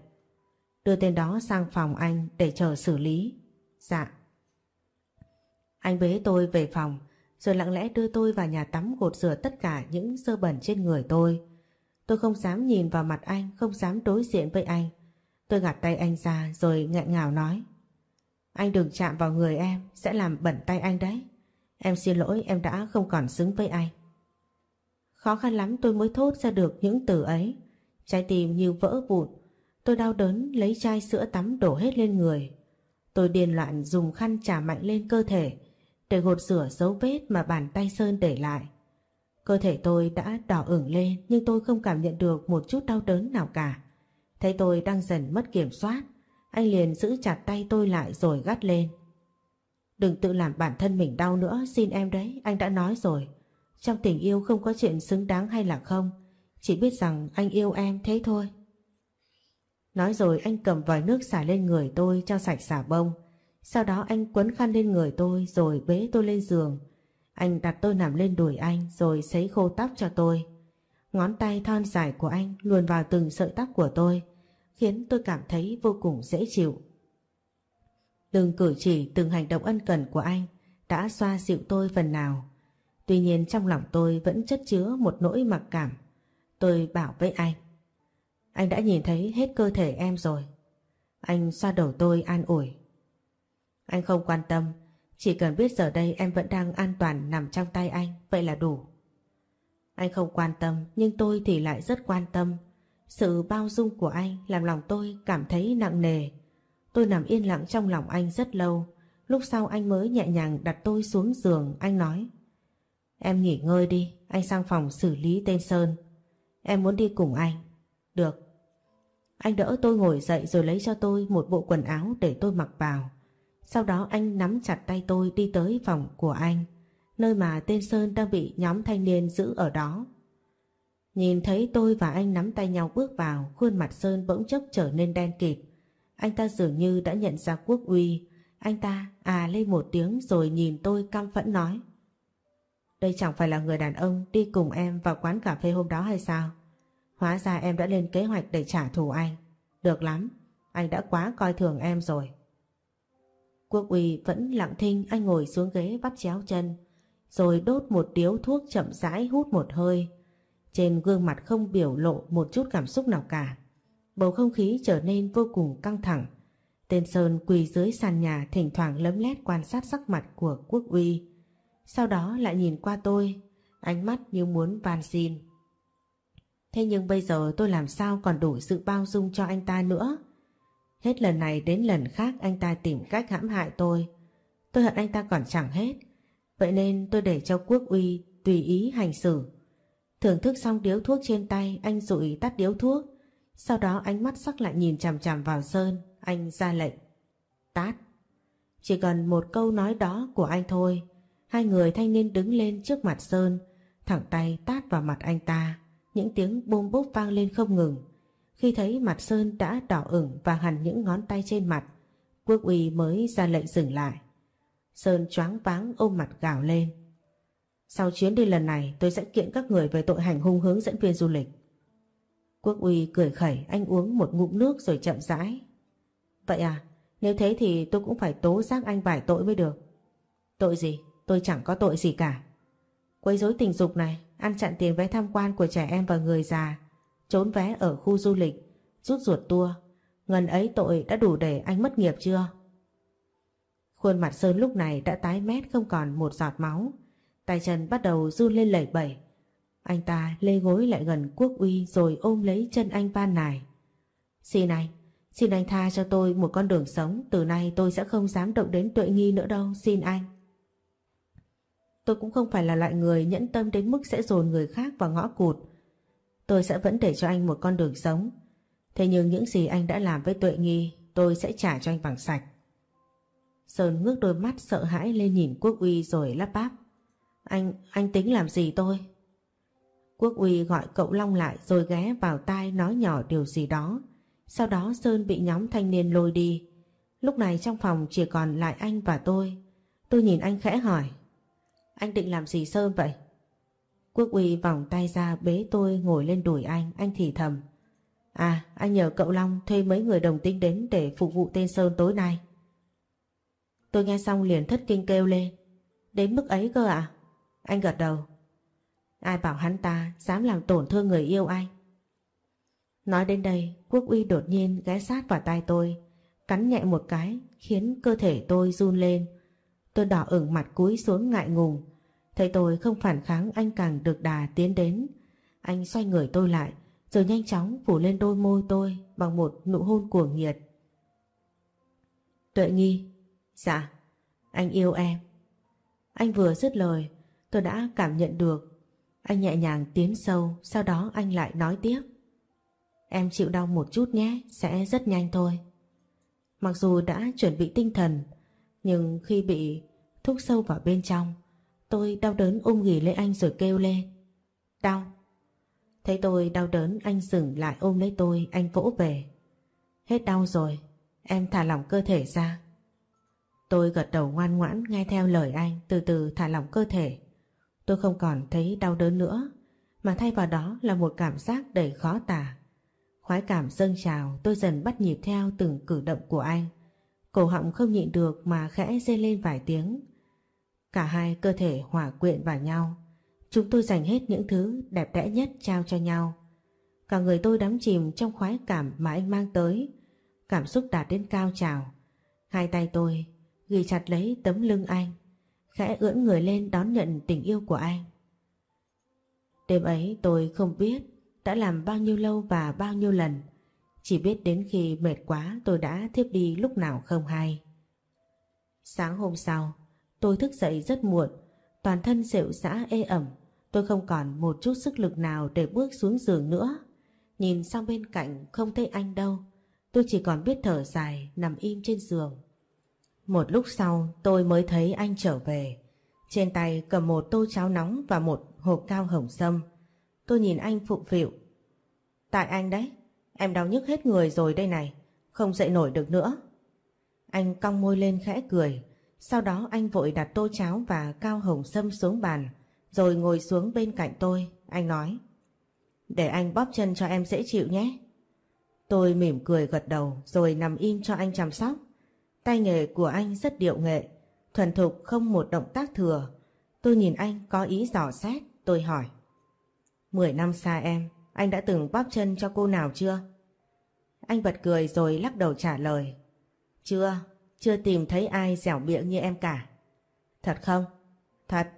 Đưa tên đó sang phòng anh để chờ xử lý. Dạ. Anh bế tôi về phòng, rồi lặng lẽ đưa tôi vào nhà tắm gột rửa tất cả những sơ bẩn trên người tôi. Tôi không dám nhìn vào mặt anh, không dám đối diện với anh. Tôi gạt tay anh ra rồi nghẹn ngào nói. Anh đừng chạm vào người em, sẽ làm bẩn tay anh đấy. Em xin lỗi em đã không còn xứng với anh. Khó khăn lắm tôi mới thốt ra được những từ ấy. Trái tim như vỡ vụn. Tôi đau đớn lấy chai sữa tắm đổ hết lên người. Tôi điên loạn dùng khăn trả mạnh lên cơ thể để gột rửa dấu vết mà bàn tay Sơn để lại. Cơ thể tôi đã đỏ ửng lên nhưng tôi không cảm nhận được một chút đau đớn nào cả. Thấy tôi đang dần mất kiểm soát, anh liền giữ chặt tay tôi lại rồi gắt lên. Đừng tự làm bản thân mình đau nữa, xin em đấy, anh đã nói rồi. Trong tình yêu không có chuyện xứng đáng hay là không, chỉ biết rằng anh yêu em thế thôi. Nói rồi anh cầm vòi nước xả lên người tôi cho sạch xả bông. Sau đó anh quấn khăn lên người tôi rồi bế tôi lên giường. Anh đặt tôi nằm lên đùi anh rồi sấy khô tóc cho tôi. Ngón tay thon dài của anh luồn vào từng sợi tóc của tôi, khiến tôi cảm thấy vô cùng dễ chịu. Từng cử chỉ, từng hành động ân cần của anh đã xoa dịu tôi phần nào. Tuy nhiên trong lòng tôi vẫn chất chứa một nỗi mặc cảm. Tôi bảo với anh. Anh đã nhìn thấy hết cơ thể em rồi. Anh xoa đầu tôi an ủi. Anh không quan tâm, chỉ cần biết giờ đây em vẫn đang an toàn nằm trong tay anh, vậy là đủ. Anh không quan tâm, nhưng tôi thì lại rất quan tâm. Sự bao dung của anh làm lòng tôi cảm thấy nặng nề. Tôi nằm yên lặng trong lòng anh rất lâu. Lúc sau anh mới nhẹ nhàng đặt tôi xuống giường, anh nói. Em nghỉ ngơi đi, anh sang phòng xử lý tên Sơn. Em muốn đi cùng anh. Được. Anh đỡ tôi ngồi dậy rồi lấy cho tôi một bộ quần áo để tôi mặc vào. Sau đó anh nắm chặt tay tôi đi tới phòng của anh, nơi mà tên Sơn đang bị nhóm thanh niên giữ ở đó. Nhìn thấy tôi và anh nắm tay nhau bước vào, khuôn mặt Sơn bỗng chốc trở nên đen kịt. Anh ta dường như đã nhận ra quốc uy. Anh ta à lên một tiếng rồi nhìn tôi căm phẫn nói. Đây chẳng phải là người đàn ông đi cùng em vào quán cà phê hôm đó hay sao? Hóa ra em đã lên kế hoạch để trả thù anh. Được lắm, anh đã quá coi thường em rồi. Quốc uy vẫn lặng thinh anh ngồi xuống ghế vắt chéo chân, rồi đốt một điếu thuốc chậm rãi hút một hơi. Trên gương mặt không biểu lộ một chút cảm xúc nào cả. Bầu không khí trở nên vô cùng căng thẳng. Tên Sơn quỳ dưới sàn nhà thỉnh thoảng lấm lét quan sát sắc mặt của Quốc uy. Sau đó lại nhìn qua tôi, ánh mắt như muốn van xin. Thế nhưng bây giờ tôi làm sao còn đủ sự bao dung cho anh ta nữa? Hết lần này đến lần khác anh ta tìm cách hãm hại tôi. Tôi hận anh ta còn chẳng hết. Vậy nên tôi để cho quốc uy tùy ý hành xử. Thưởng thức xong điếu thuốc trên tay, anh rụi tắt điếu thuốc. Sau đó ánh mắt sắc lại nhìn chằm chằm vào Sơn, anh ra lệnh. Tát. Chỉ cần một câu nói đó của anh thôi, hai người thanh niên đứng lên trước mặt Sơn, thẳng tay tát vào mặt anh ta. Những tiếng bôm bốp vang lên không ngừng. Khi thấy mặt Sơn đã đỏ ửng và hẳn những ngón tay trên mặt, quốc uy mới ra lệnh dừng lại. Sơn choáng váng ôm mặt gào lên. Sau chuyến đi lần này tôi sẽ kiện các người về tội hành hung hướng dẫn viên du lịch. Quốc uy cười khẩy anh uống một ngụm nước rồi chậm rãi. Vậy à, nếu thế thì tôi cũng phải tố giác anh vài tội mới được. Tội gì? Tôi chẳng có tội gì cả. Quấy rối tình dục này, ăn chặn tiền vé tham quan của trẻ em và người già, trốn vé ở khu du lịch, rút ruột tour. Ngần ấy tội đã đủ để anh mất nghiệp chưa? Khuôn mặt Sơn lúc này đã tái mét không còn một giọt máu. Tay chân bắt đầu run lên lẩy bẩy. Anh ta lê gối lại gần quốc uy rồi ôm lấy chân anh van nài. Xin anh, xin anh tha cho tôi một con đường sống. Từ nay tôi sẽ không dám động đến tuệ nghi nữa đâu, xin anh. Tôi cũng không phải là loại người nhẫn tâm đến mức sẽ dồn người khác vào ngõ cụt. Tôi sẽ vẫn để cho anh một con đường sống. Thế nhưng những gì anh đã làm với Tuệ Nghi tôi sẽ trả cho anh bằng sạch. Sơn ngước đôi mắt sợ hãi lên nhìn Quốc Uy rồi lắp bắp. Anh, anh tính làm gì tôi? Quốc Uy gọi cậu Long lại rồi ghé vào tai nói nhỏ điều gì đó. Sau đó Sơn bị nhóm thanh niên lôi đi. Lúc này trong phòng chỉ còn lại anh và tôi. Tôi nhìn anh khẽ hỏi. Anh định làm gì Sơn vậy? Quốc uy vòng tay ra bế tôi ngồi lên đùi anh, anh thì thầm. À, anh nhờ cậu Long thuê mấy người đồng tính đến để phục vụ tên Sơn tối nay. Tôi nghe xong liền thất kinh kêu lên. Đến mức ấy cơ à? Anh gật đầu. Ai bảo hắn ta dám làm tổn thương người yêu anh? Nói đến đây, Quốc uy đột nhiên ghé sát vào tai tôi, cắn nhẹ một cái khiến cơ thể tôi run lên. Tôi đỏ ửng mặt cúi xuống ngại ngùng. Thấy tôi không phản kháng anh càng được đà tiến đến. Anh xoay người tôi lại, rồi nhanh chóng phủ lên đôi môi tôi bằng một nụ hôn cuồng nhiệt. Tuệ nghi, dạ, anh yêu em. Anh vừa dứt lời, tôi đã cảm nhận được. Anh nhẹ nhàng tiến sâu, sau đó anh lại nói tiếp. Em chịu đau một chút nhé, sẽ rất nhanh thôi. Mặc dù đã chuẩn bị tinh thần, nhưng khi bị thúc sâu vào bên trong, tôi đau đớn ôm ghì lấy anh rồi kêu lên. Đau. Thấy tôi đau đớn anh dừng lại ôm lấy tôi, anh vỗ về. Hết đau rồi, em thả lỏng cơ thể ra. Tôi gật đầu ngoan ngoãn nghe theo lời anh từ từ thả lỏng cơ thể. Tôi không còn thấy đau đớn nữa, mà thay vào đó là một cảm giác đầy khó tả. Khoái cảm dâng trào tôi dần bắt nhịp theo từng cử động của anh. Cổ họng không nhịn được mà khẽ dê lên vài tiếng. Cả hai cơ thể hòa quyện vào nhau. Chúng tôi dành hết những thứ đẹp đẽ nhất trao cho nhau. Cả người tôi đắm chìm trong khoái cảm mà anh mang tới. Cảm xúc đạt đến cao trào. Hai tay tôi ghi chặt lấy tấm lưng anh. Khẽ ưỡn người lên đón nhận tình yêu của anh. Đêm ấy tôi không biết đã làm bao nhiêu lâu và bao nhiêu lần. Chỉ biết đến khi mệt quá tôi đã thiếp đi lúc nào không hay. Sáng hôm sau, tôi thức dậy rất muộn, toàn thân rệu rã ê ẩm. Tôi không còn một chút sức lực nào để bước xuống giường nữa. Nhìn sang bên cạnh không thấy anh đâu. Tôi chỉ còn biết thở dài nằm im trên giường. Một lúc sau tôi mới thấy anh trở về. Trên tay cầm một tô cháo nóng và một hộp cao hồng sâm. Tôi nhìn anh phụng phịu. Tại anh đấy, em đau nhức hết người rồi đây này, không dậy nổi được nữa. Anh cong môi lên khẽ cười, sau đó anh vội đặt tô cháo và cao hồng sâm xuống bàn, rồi ngồi xuống bên cạnh tôi, anh nói. Để anh bóp chân cho em dễ chịu nhé. Tôi mỉm cười gật đầu rồi nằm im cho anh chăm sóc. Tay nghề của anh rất điệu nghệ, thuần thục không một động tác thừa. Tôi nhìn anh có ý dò xét, tôi hỏi. Mười năm xa em, anh đã từng bóp chân cho cô nào chưa? Anh bật cười rồi lắc đầu trả lời. Chưa, chưa tìm thấy ai dẻo miệng như em cả. Thật không? Thật.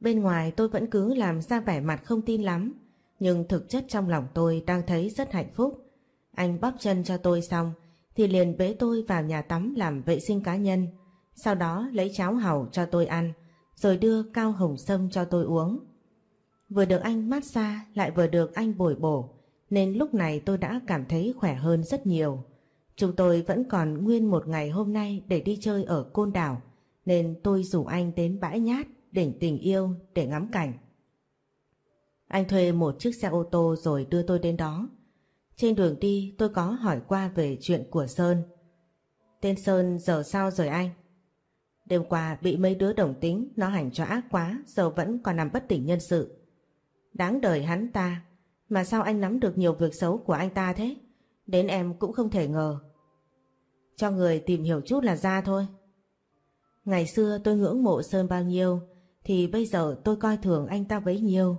Bên ngoài tôi vẫn cứ làm ra vẻ mặt không tin lắm, nhưng thực chất trong lòng tôi đang thấy rất hạnh phúc. Anh bóp chân cho tôi xong thì liền bế tôi vào nhà tắm làm vệ sinh cá nhân, sau đó lấy cháo hàu cho tôi ăn, rồi đưa cao hồng sâm cho tôi uống. Vừa được anh mát xa, lại vừa được anh bồi bổ, nên lúc này tôi đã cảm thấy khỏe hơn rất nhiều. Chúng tôi vẫn còn nguyên một ngày hôm nay để đi chơi ở Côn Đảo, nên tôi rủ anh đến bãi nhát, đỉnh tình yêu để ngắm cảnh. Anh thuê một chiếc xe ô tô rồi đưa tôi đến đó. Trên đường đi, tôi có hỏi qua về chuyện của Sơn. Tên Sơn giờ sao rồi anh? Đêm qua bị mấy đứa đồng tính nó hành cho ác quá, giờ vẫn còn nằm bất tỉnh nhân sự. Đáng đời hắn ta. Mà sao anh nắm được nhiều việc xấu của anh ta thế? Đến em cũng không thể ngờ. Cho người tìm hiểu chút là ra thôi. Ngày xưa tôi ngưỡng mộ Sơn bao nhiêu, Thì bây giờ tôi coi thường anh ta bấy nhiêu.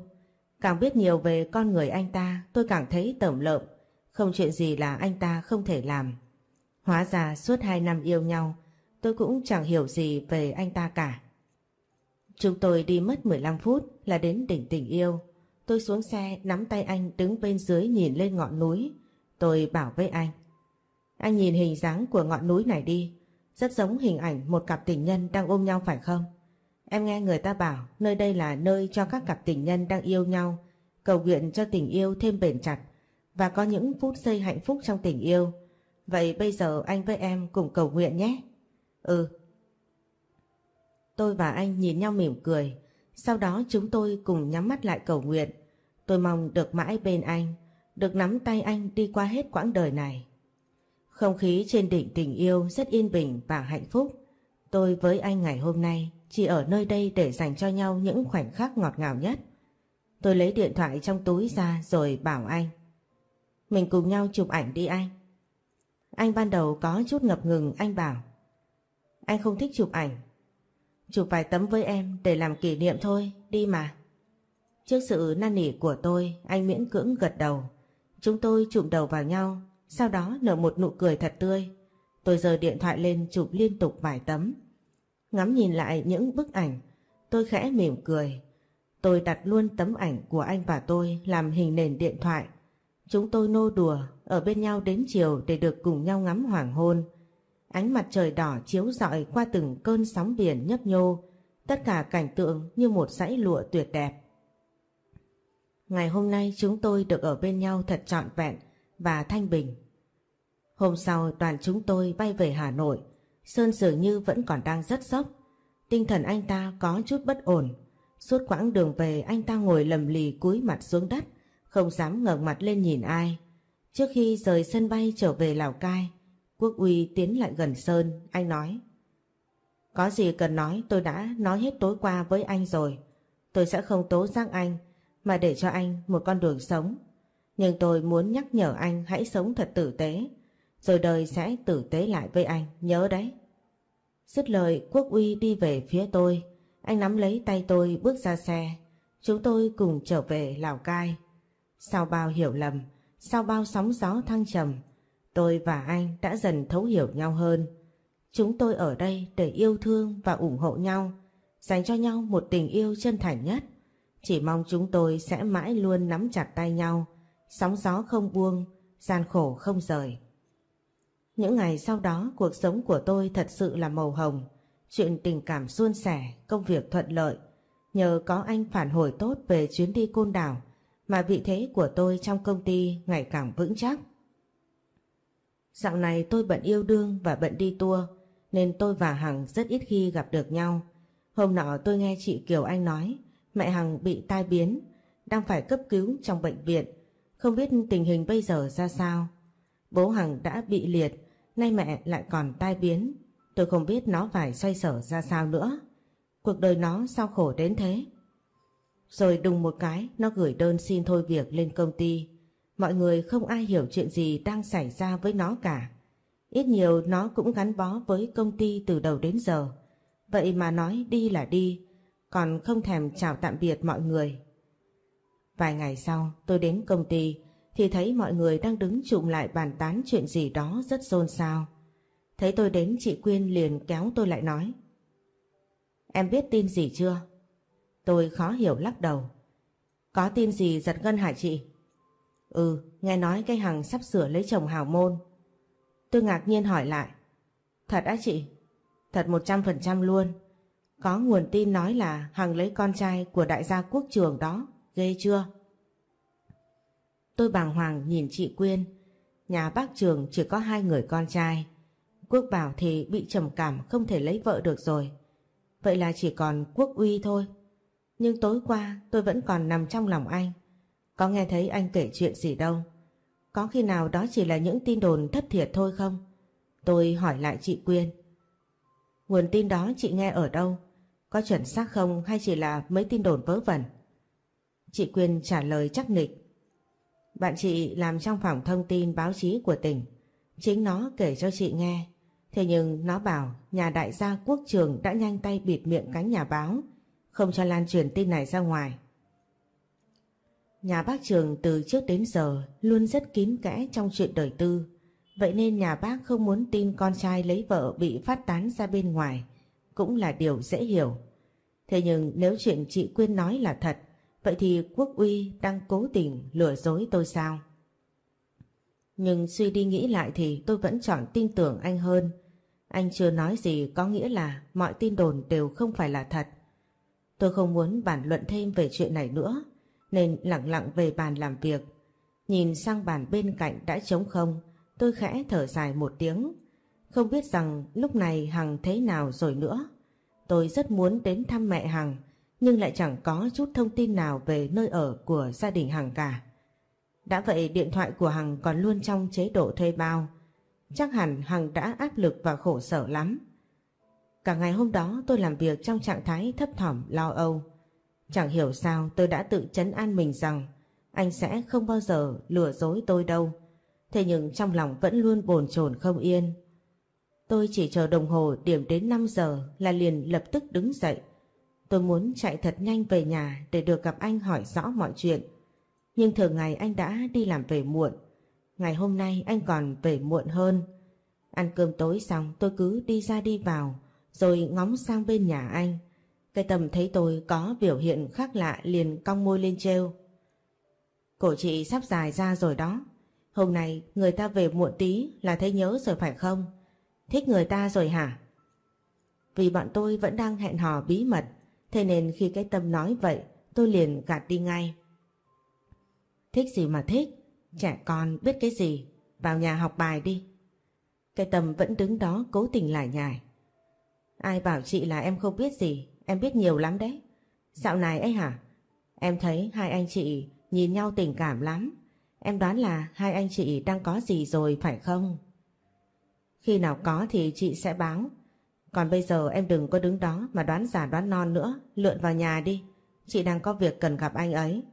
Càng biết nhiều về con người anh ta, Tôi càng thấy tẩm lợm. Không chuyện gì là anh ta không thể làm. Hóa ra suốt hai năm yêu nhau, Tôi cũng chẳng hiểu gì về anh ta cả. Chúng tôi đi mất 15 phút là đến đỉnh tình yêu. Tôi xuống xe, nắm tay anh đứng bên dưới nhìn lên ngọn núi. Tôi bảo với anh. Anh nhìn hình dáng của ngọn núi này đi. Rất giống hình ảnh một cặp tình nhân đang ôm nhau, phải không? Em nghe người ta bảo nơi đây là nơi cho các cặp tình nhân đang yêu nhau, cầu nguyện cho tình yêu thêm bền chặt và có những phút giây hạnh phúc trong tình yêu. Vậy bây giờ anh với em cùng cầu nguyện nhé. Ừ. Tôi và anh nhìn nhau mỉm cười. Sau đó chúng tôi cùng nhắm mắt lại cầu nguyện. Tôi mong được mãi bên anh, được nắm tay anh đi qua hết quãng đời này. Không khí trên đỉnh tình yêu rất yên bình và hạnh phúc. Tôi với anh ngày hôm nay chỉ ở nơi đây để dành cho nhau những khoảnh khắc ngọt ngào nhất. Tôi lấy điện thoại trong túi ra rồi bảo anh. Mình cùng nhau chụp ảnh đi anh. Anh ban đầu có chút ngập ngừng anh bảo. Anh không thích chụp ảnh. Chụp vài tấm với em để làm kỷ niệm thôi, đi mà. Trước sự năn nỉ của tôi, anh miễn cưỡng gật đầu. Chúng tôi chụm đầu vào nhau, sau đó nở một nụ cười thật tươi. Tôi giơ điện thoại lên chụp liên tục vài tấm. Ngắm nhìn lại những bức ảnh, tôi khẽ mỉm cười. Tôi đặt luôn tấm ảnh của anh và tôi làm hình nền điện thoại. Chúng tôi nô đùa ở bên nhau đến chiều để được cùng nhau ngắm hoàng hôn. Ánh mặt trời đỏ chiếu rọi qua từng cơn sóng biển nhấp nhô, tất cả cảnh tượng như một dãy lụa tuyệt đẹp. Ngày hôm nay chúng tôi được ở bên nhau thật trọn vẹn và thanh bình. Hôm sau đoàn chúng tôi bay về Hà Nội, Sơn dường như vẫn còn đang rất sốc. Tinh thần anh ta có chút bất ổn. Suốt quãng đường về anh ta ngồi lầm lì cúi mặt xuống đất, không dám ngẩng mặt lên nhìn ai. Trước khi rời sân bay trở về Lào Cai, Quốc Uy tiến lại gần Sơn, anh nói. Có gì cần nói tôi đã nói hết tối qua với anh rồi. Tôi sẽ không tố giác anh, mà để cho anh một con đường sống. Nhưng tôi muốn nhắc nhở anh hãy sống thật tử tế, rồi đời sẽ tử tế lại với anh, nhớ đấy. Dứt lời Quốc Uy đi về phía tôi, anh nắm lấy tay tôi bước ra xe. Chúng tôi cùng trở về Lào Cai. Sau bao hiểu lầm, sau bao sóng gió thăng trầm, tôi và anh đã dần thấu hiểu nhau hơn. Chúng tôi ở đây để yêu thương và ủng hộ nhau, dành cho nhau một tình yêu chân thành nhất. Chỉ mong chúng tôi sẽ mãi luôn nắm chặt tay nhau, sóng gió không buông, gian khổ không rời. Những ngày sau đó cuộc sống của tôi thật sự là màu hồng, chuyện tình cảm suôn sẻ, công việc thuận lợi. Nhờ có anh phản hồi tốt về chuyến đi côn đảo mà vị thế của tôi trong công ty ngày càng vững chắc. Dạo này tôi bận yêu đương và bận đi tour nên tôi và Hằng rất ít khi gặp được nhau. Hôm nọ tôi nghe chị Kiều Anh nói mẹ Hằng bị tai biến, đang phải cấp cứu trong bệnh viện, không biết tình hình bây giờ ra sao. Bố Hằng đã bị liệt, nay mẹ lại còn tai biến, tôi không biết nó phải xoay sở ra sao nữa. Cuộc đời nó sao khổ đến thế? Rồi đùng một cái nó gửi đơn xin thôi việc lên công ty. Mọi người không ai hiểu chuyện gì đang xảy ra với nó cả. Ít nhiều nó cũng gắn bó với công ty từ đầu đến giờ. Vậy mà nói đi là đi, còn không thèm chào tạm biệt mọi người. Vài ngày sau tôi đến công ty thì thấy mọi người đang đứng chụm lại bàn tán chuyện gì đó rất xôn xao. Thấy tôi đến chị Quyên liền kéo tôi lại nói. Em biết tin gì chưa? Tôi khó hiểu lắc đầu. Có tin gì giật gân hả chị? Ừ, nghe nói cái Hằng sắp sửa lấy chồng hào môn. Tôi ngạc nhiên hỏi lại. Thật á chị? Thật 100% luôn. Có nguồn tin nói là Hằng lấy con trai của đại gia quốc trường đó, ghê chưa? Tôi bàng hoàng nhìn chị Quyên, nhà bác trường chỉ có hai người con trai. Quốc bảo thì bị trầm cảm không thể lấy vợ được rồi. Vậy là chỉ còn quốc uy thôi. Nhưng tối qua tôi vẫn còn nằm trong lòng anh. Có nghe thấy anh kể chuyện gì đâu. Có khi nào đó chỉ là những tin đồn thất thiệt thôi không? Tôi hỏi lại chị Quyên. Nguồn tin đó chị nghe ở đâu? Có chuẩn xác không hay chỉ là mấy tin đồn vớ vẩn? Chị Quyên trả lời chắc nịch. Bạn chị làm trong phòng thông tin báo chí của tỉnh. Chính nó kể cho chị nghe. Thế nhưng nó bảo nhà đại gia quốc trường đã nhanh tay bịt miệng cánh nhà báo, không cho lan truyền tin này ra ngoài. Nhà bác trường từ trước đến giờ luôn rất kín kẽ trong chuyện đời tư. Vậy nên nhà bác không muốn tin con trai lấy vợ bị phát tán ra bên ngoài cũng là điều dễ hiểu. Thế nhưng nếu chuyện chị Quyên nói là thật, vậy thì Quốc Uy đang cố tình lừa dối tôi sao? Nhưng suy đi nghĩ lại thì tôi vẫn chọn tin tưởng anh hơn. Anh chưa nói gì có nghĩa là mọi tin đồn đều không phải là thật. Tôi không muốn bàn luận thêm về chuyện này nữa, nên lặng lặng về bàn làm việc. Nhìn sang bàn bên cạnh đã trống không, tôi khẽ thở dài một tiếng. Không biết rằng lúc này Hằng thế nào rồi nữa. Tôi rất muốn đến thăm mẹ Hằng, nhưng lại chẳng có chút thông tin nào về nơi ở của gia đình Hằng cả. Đã vậy điện thoại của Hằng còn luôn trong chế độ thuê bao. Chắc hẳn Hằng đã áp lực và khổ sở lắm. Cả ngày hôm đó tôi làm việc trong trạng thái thấp thỏm lo âu. Chẳng hiểu sao tôi đã tự chấn an mình rằng anh sẽ không bao giờ lừa dối tôi đâu. Thế nhưng trong lòng vẫn luôn bồn chồn không yên. Tôi chỉ chờ đồng hồ, điểm đến 5 giờ là liền lập tức đứng dậy. Tôi muốn chạy thật nhanh về nhà để được gặp anh hỏi rõ mọi chuyện. Nhưng thường ngày anh đã đi làm về muộn. Ngày hôm nay anh còn về muộn hơn. Ăn cơm tối xong, tôi cứ đi ra đi vào, rồi ngóng sang bên nhà anh. Cái tầm thấy tôi có biểu hiện khác lạ liền cong môi lên trêu. Cổ chị sắp dài ra rồi đó. Hôm nay người ta về muộn tí là thấy nhớ rồi phải không? Thích người ta rồi hả? Vì bọn tôi vẫn đang hẹn hò bí mật, thế nên khi cái tâm nói vậy, tôi liền gạt đi ngay. Thích gì mà thích, trẻ con biết cái gì, vào nhà học bài đi. Cái tâm vẫn đứng đó cố tình lại nhải. Ai bảo chị là em không biết gì, em biết nhiều lắm đấy. Dạo này ấy hả? Em thấy hai anh chị nhìn nhau tình cảm lắm. Em đoán là hai anh chị đang có gì rồi phải không? Khi nào có thì chị sẽ báo. Còn bây giờ em đừng có đứng đó mà đoán giả đoán non nữa, lượn vào nhà đi. Chị đang có việc cần gặp anh ấy.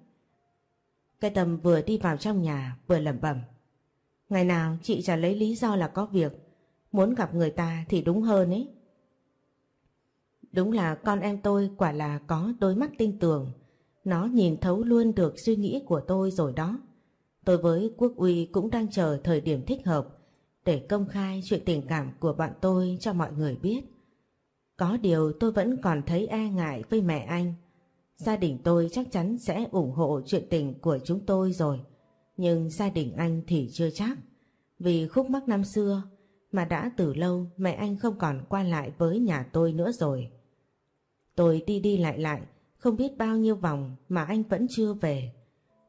Cái tầm vừa đi vào trong nhà vừa lẩm bẩm. Ngày nào chị chả lấy lý do là có việc, muốn gặp người ta thì đúng hơn ấy. Đúng là con em tôi quả là có đôi mắt tinh tường, nó nhìn thấu luôn được suy nghĩ của tôi rồi đó. Tôi với Quốc Uy cũng đang chờ thời điểm thích hợp để công khai chuyện tình cảm của bọn tôi cho mọi người biết. Có điều tôi vẫn còn thấy e ngại với mẹ anh. Gia đình tôi chắc chắn sẽ ủng hộ chuyện tình của chúng tôi rồi. Nhưng gia đình anh thì chưa chắc. Vì khúc mắc năm xưa mà đã từ lâu mẹ anh không còn qua lại với nhà tôi nữa rồi. Tôi đi đi lại lại, không biết bao nhiêu vòng mà anh vẫn chưa về.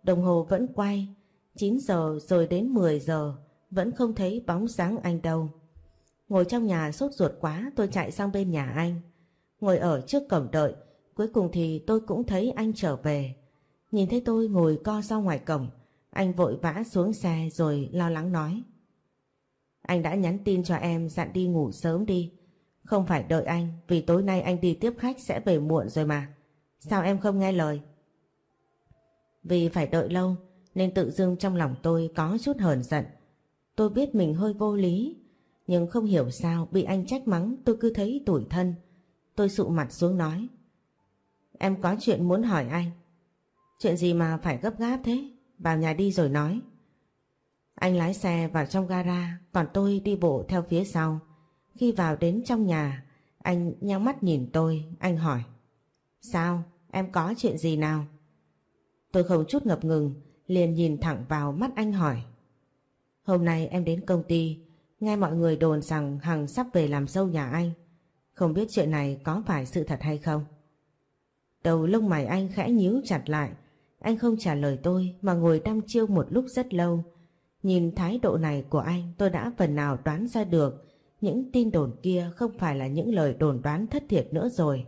Đồng hồ vẫn quay 9 giờ rồi đến 10 giờ vẫn không thấy bóng sáng anh đâu. Ngồi trong nhà sốt ruột quá tôi chạy sang bên nhà anh. Ngồi ở trước cổng đợi, cuối cùng thì tôi cũng thấy anh trở về. Nhìn thấy tôi ngồi co sau ngoài cổng, anh vội vã xuống xe rồi lo lắng nói. Anh đã nhắn tin cho em dặn đi ngủ sớm đi. Không phải đợi anh vì tối nay anh đi tiếp khách sẽ về muộn rồi mà. Sao em không nghe lời? Vì phải đợi lâu nên tự dưng trong lòng tôi có chút hờn giận. Tôi biết mình hơi vô lý, nhưng không hiểu sao bị anh trách mắng tôi cứ thấy tủi thân. Tôi sụ mặt xuống nói. Em có chuyện muốn hỏi anh. Chuyện gì mà phải gấp gáp thế? Vào nhà đi rồi nói. Anh lái xe vào trong gara, còn tôi đi bộ theo phía sau. Khi vào đến trong nhà, anh nhắm mắt nhìn tôi, anh hỏi. Sao? Em có chuyện gì nào? Tôi không chút ngập ngừng, liền nhìn thẳng vào mắt anh hỏi. Hôm nay em đến công ty, nghe mọi người đồn rằng Hằng sắp về làm dâu nhà anh. Không biết chuyện này có phải sự thật hay không? Đầu lông mày anh khẽ nhíu chặt lại. Anh không trả lời tôi mà ngồi đăm chiêu một lúc rất lâu. Nhìn thái độ này của anh tôi đã phần nào đoán ra được những tin đồn kia không phải là những lời đồn đoán thất thiệt nữa rồi,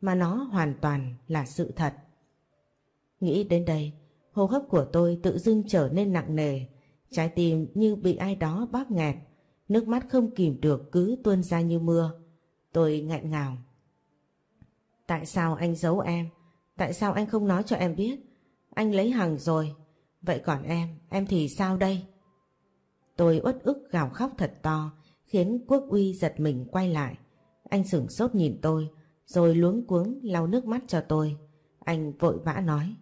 mà nó hoàn toàn là sự thật. Nghĩ đến đây, hô hấp của tôi tự dưng trở nên nặng nề, trái tim như bị ai đó bóp nghẹt, nước mắt không kìm được cứ tuôn ra như mưa. Tôi nghẹn ngào. Tại sao anh giấu em? Tại sao anh không nói cho em biết? Anh lấy Hằng rồi. Vậy còn em, em thì sao đây? Tôi uất ức gào khóc thật to, khiến Quốc Uy giật mình quay lại. Anh sửng sốt nhìn tôi, rồi luống cuống lau nước mắt cho tôi. Anh vội vã nói.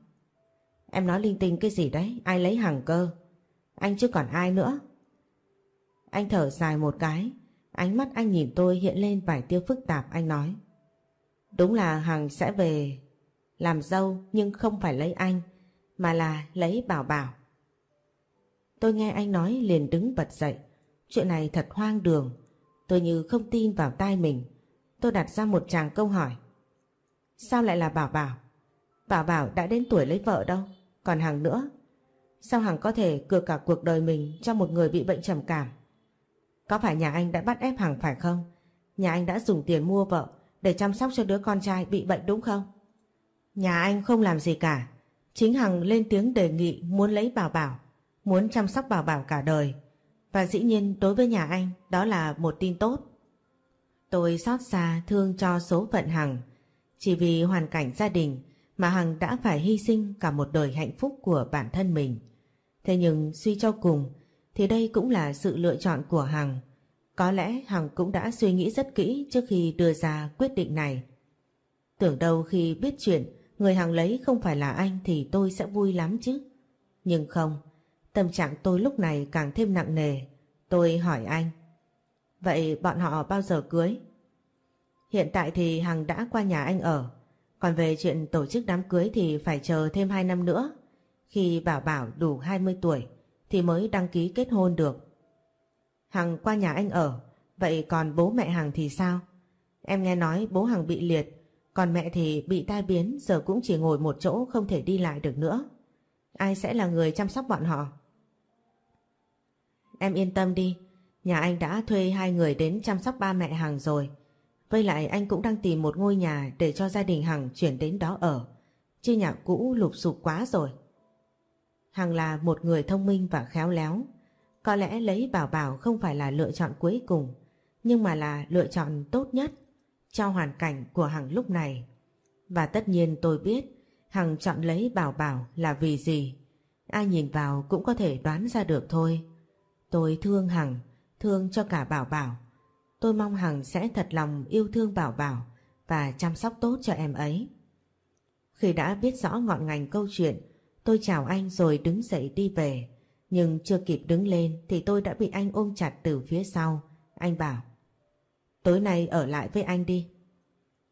Em nói linh tinh cái gì đấy, ai lấy Hằng cơ? Anh chứ còn ai nữa? Anh thở dài một cái, ánh mắt anh nhìn tôi hiện lên vài tiêu phức tạp anh nói. Đúng là Hằng sẽ về làm dâu nhưng không phải lấy anh, mà là lấy Bảo Bảo. Tôi nghe anh nói liền đứng bật dậy. Chuyện này thật hoang đường. Tôi như không tin vào tai mình. Tôi đặt ra một tràng câu hỏi. Sao lại là Bảo Bảo? Bảo Bảo đã đến tuổi lấy vợ đâu. Còn Hằng nữa. Sao Hằng có thể cược cả cuộc đời mình cho một người bị bệnh trầm cảm? Có phải nhà anh đã bắt ép Hằng phải không? Nhà anh đã dùng tiền mua vợ để chăm sóc cho đứa con trai bị bệnh đúng không? Nhà anh không làm gì cả. Chính Hằng lên tiếng đề nghị muốn lấy Bảo Bảo, muốn chăm sóc Bảo Bảo cả đời. Và dĩ nhiên đối với nhà anh đó là một tin tốt. Tôi xót xa thương cho số phận Hằng. Chỉ vì hoàn cảnh gia đình mà Hằng đã phải hy sinh cả một đời hạnh phúc của bản thân mình. Thế nhưng suy cho cùng thì đây cũng là sự lựa chọn của Hằng. Có lẽ Hằng cũng đã suy nghĩ rất kỹ trước khi đưa ra quyết định này. Tưởng đâu khi biết chuyện người Hằng lấy không phải là anh thì tôi sẽ vui lắm chứ. Nhưng không, tâm trạng tôi lúc này càng thêm nặng nề. Tôi hỏi anh. Vậy bọn họ bao giờ cưới? Hiện tại thì Hằng đã qua nhà anh ở. Còn về chuyện tổ chức đám cưới thì phải chờ thêm 2 năm nữa. Khi Bảo Bảo đủ 20 tuổi thì mới đăng ký kết hôn được. Hằng qua nhà anh ở, vậy còn bố mẹ Hằng thì sao? Em nghe nói bố Hằng bị liệt, còn mẹ thì bị tai biến giờ cũng chỉ ngồi một chỗ không thể đi lại được nữa. Ai sẽ là người chăm sóc bọn họ? Em yên tâm đi, nhà anh đã thuê hai người đến chăm sóc ba mẹ Hằng rồi. Với lại anh cũng đang tìm một ngôi nhà để cho gia đình Hằng chuyển đến đó ở. Chứ nhà cũ lụp sụp quá rồi. Hằng là một người thông minh và khéo léo. Có lẽ lấy Bảo Bảo không phải là lựa chọn cuối cùng, nhưng mà là lựa chọn tốt nhất cho hoàn cảnh của Hằng lúc này. Và tất nhiên tôi biết Hằng chọn lấy Bảo Bảo là vì gì. Ai nhìn vào cũng có thể đoán ra được thôi. Tôi thương Hằng, thương cho cả Bảo Bảo. Tôi mong Hằng sẽ thật lòng yêu thương Bảo Bảo và chăm sóc tốt cho em ấy. Khi đã biết rõ ngọn ngành câu chuyện, tôi chào anh rồi đứng dậy đi về. Nhưng chưa kịp đứng lên thì tôi đã bị anh ôm chặt từ phía sau. Anh bảo, tối nay ở lại với anh đi.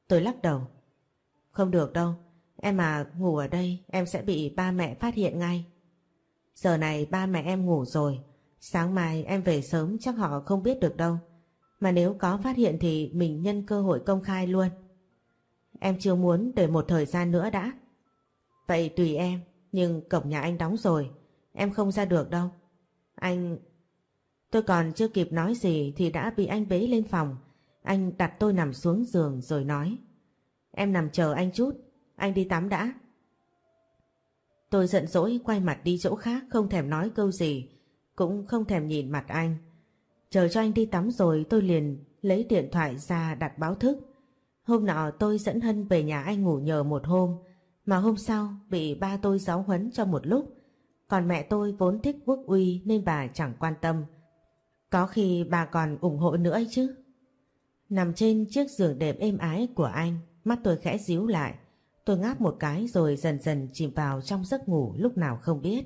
Tôi lắc đầu. Không được đâu, em mà ngủ ở đây em sẽ bị ba mẹ phát hiện ngay. Giờ này ba mẹ em ngủ rồi, sáng mai em về sớm chắc họ không biết được đâu. Mà nếu có phát hiện thì mình nhân cơ hội công khai luôn. Em chưa muốn để một thời gian nữa đã. Vậy tùy em, nhưng cổng nhà anh đóng rồi, em không ra được đâu. Anh... Tôi còn chưa kịp nói gì thì đã bị anh bế lên phòng. Anh đặt tôi nằm xuống giường rồi nói. Em nằm chờ anh chút, anh đi tắm đã. Tôi giận dỗi quay mặt đi chỗ khác không thèm nói câu gì, cũng không thèm nhìn mặt anh. Chờ cho anh đi tắm rồi tôi liền lấy điện thoại ra đặt báo thức. Hôm nọ tôi dẫn Hân về nhà anh ngủ nhờ một hôm, mà hôm sau bị ba tôi giáo huấn cho một lúc. Còn mẹ tôi vốn thích quốc uy nên bà chẳng quan tâm. Có khi bà còn ủng hộ nữa ấy chứ. Nằm trên chiếc giường đệm êm ái của anh, mắt tôi khẽ díu lại. Tôi ngáp một cái rồi dần dần chìm vào trong giấc ngủ lúc nào không biết.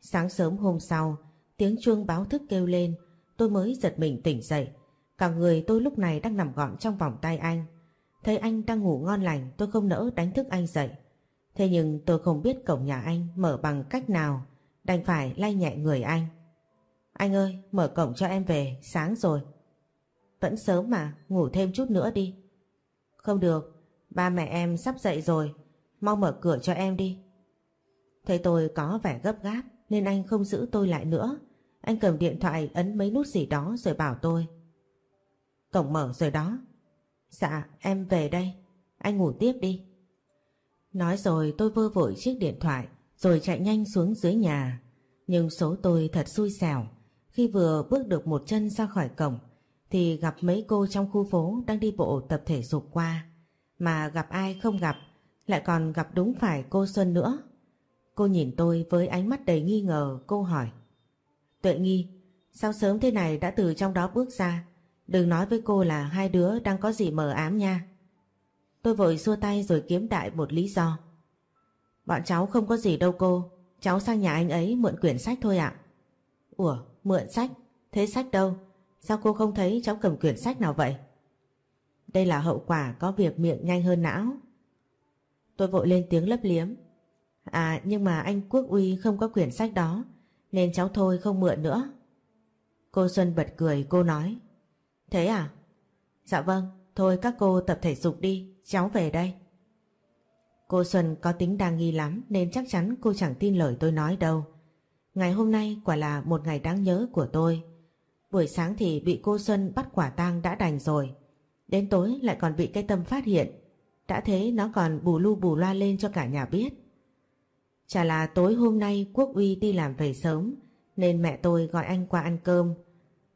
Sáng sớm hôm sau, tiếng chuông báo thức kêu lên, tôi mới giật mình tỉnh dậy. Cả người tôi lúc này đang nằm gọn trong vòng tay anh. Thấy anh đang ngủ ngon lành tôi không nỡ đánh thức anh dậy. Thế nhưng tôi không biết cổng nhà anh mở bằng cách nào, đành phải lay nhẹ người anh. Anh ơi, mở cổng cho em về, sáng rồi. Vẫn sớm mà, ngủ thêm chút nữa đi. Không được, ba mẹ em sắp dậy rồi, mau mở cửa cho em đi. Thấy tôi có vẻ gấp gáp nên anh không giữ tôi lại nữa. Anh cầm điện thoại ấn mấy nút gì đó rồi bảo tôi. Cổng mở rồi đó. Dạ, em về đây. Anh ngủ tiếp đi. Nói rồi tôi vơ vội chiếc điện thoại rồi chạy nhanh xuống dưới nhà. Nhưng số tôi thật xui xẻo. Khi vừa bước được một chân ra khỏi cổng thì gặp mấy cô trong khu phố đang đi bộ tập thể dục qua. Mà gặp ai không gặp, lại còn gặp đúng phải cô Xuân nữa. Cô nhìn tôi với ánh mắt đầy nghi ngờ, cô hỏi. Tuệ nghi, sao sớm thế này đã từ trong đó bước ra? Đừng nói với cô là hai đứa đang có gì mờ ám nha. Tôi vội xua tay rồi kiếm đại một lý do. Bọn cháu không có gì đâu cô, cháu sang nhà anh ấy mượn quyển sách thôi ạ. Ủa, mượn sách? Thế sách đâu? Sao cô không thấy cháu cầm quyển sách nào vậy? Đây là hậu quả có việc miệng nhanh hơn não. Tôi vội lên tiếng lấp liếm. À nhưng mà anh Quốc Uy không có quyển sách đó nên cháu thôi không mượn nữa. Cô Xuân bật cười cô nói. Thế à? Dạ vâng, thôi các cô tập thể dục đi, cháu về đây. Cô Xuân có tính đa nghi lắm nên chắc chắn cô chẳng tin lời tôi nói đâu. Ngày hôm nay quả là một ngày đáng nhớ của tôi. Buổi sáng thì bị cô Xuân bắt quả tang đã đành rồi. Đến tối lại còn bị cái tâm phát hiện. Đã thế nó còn bù lu bù loa lên cho cả nhà biết. Chả là tối hôm nay Quốc Uy đi làm về sớm, nên mẹ tôi gọi anh qua ăn cơm.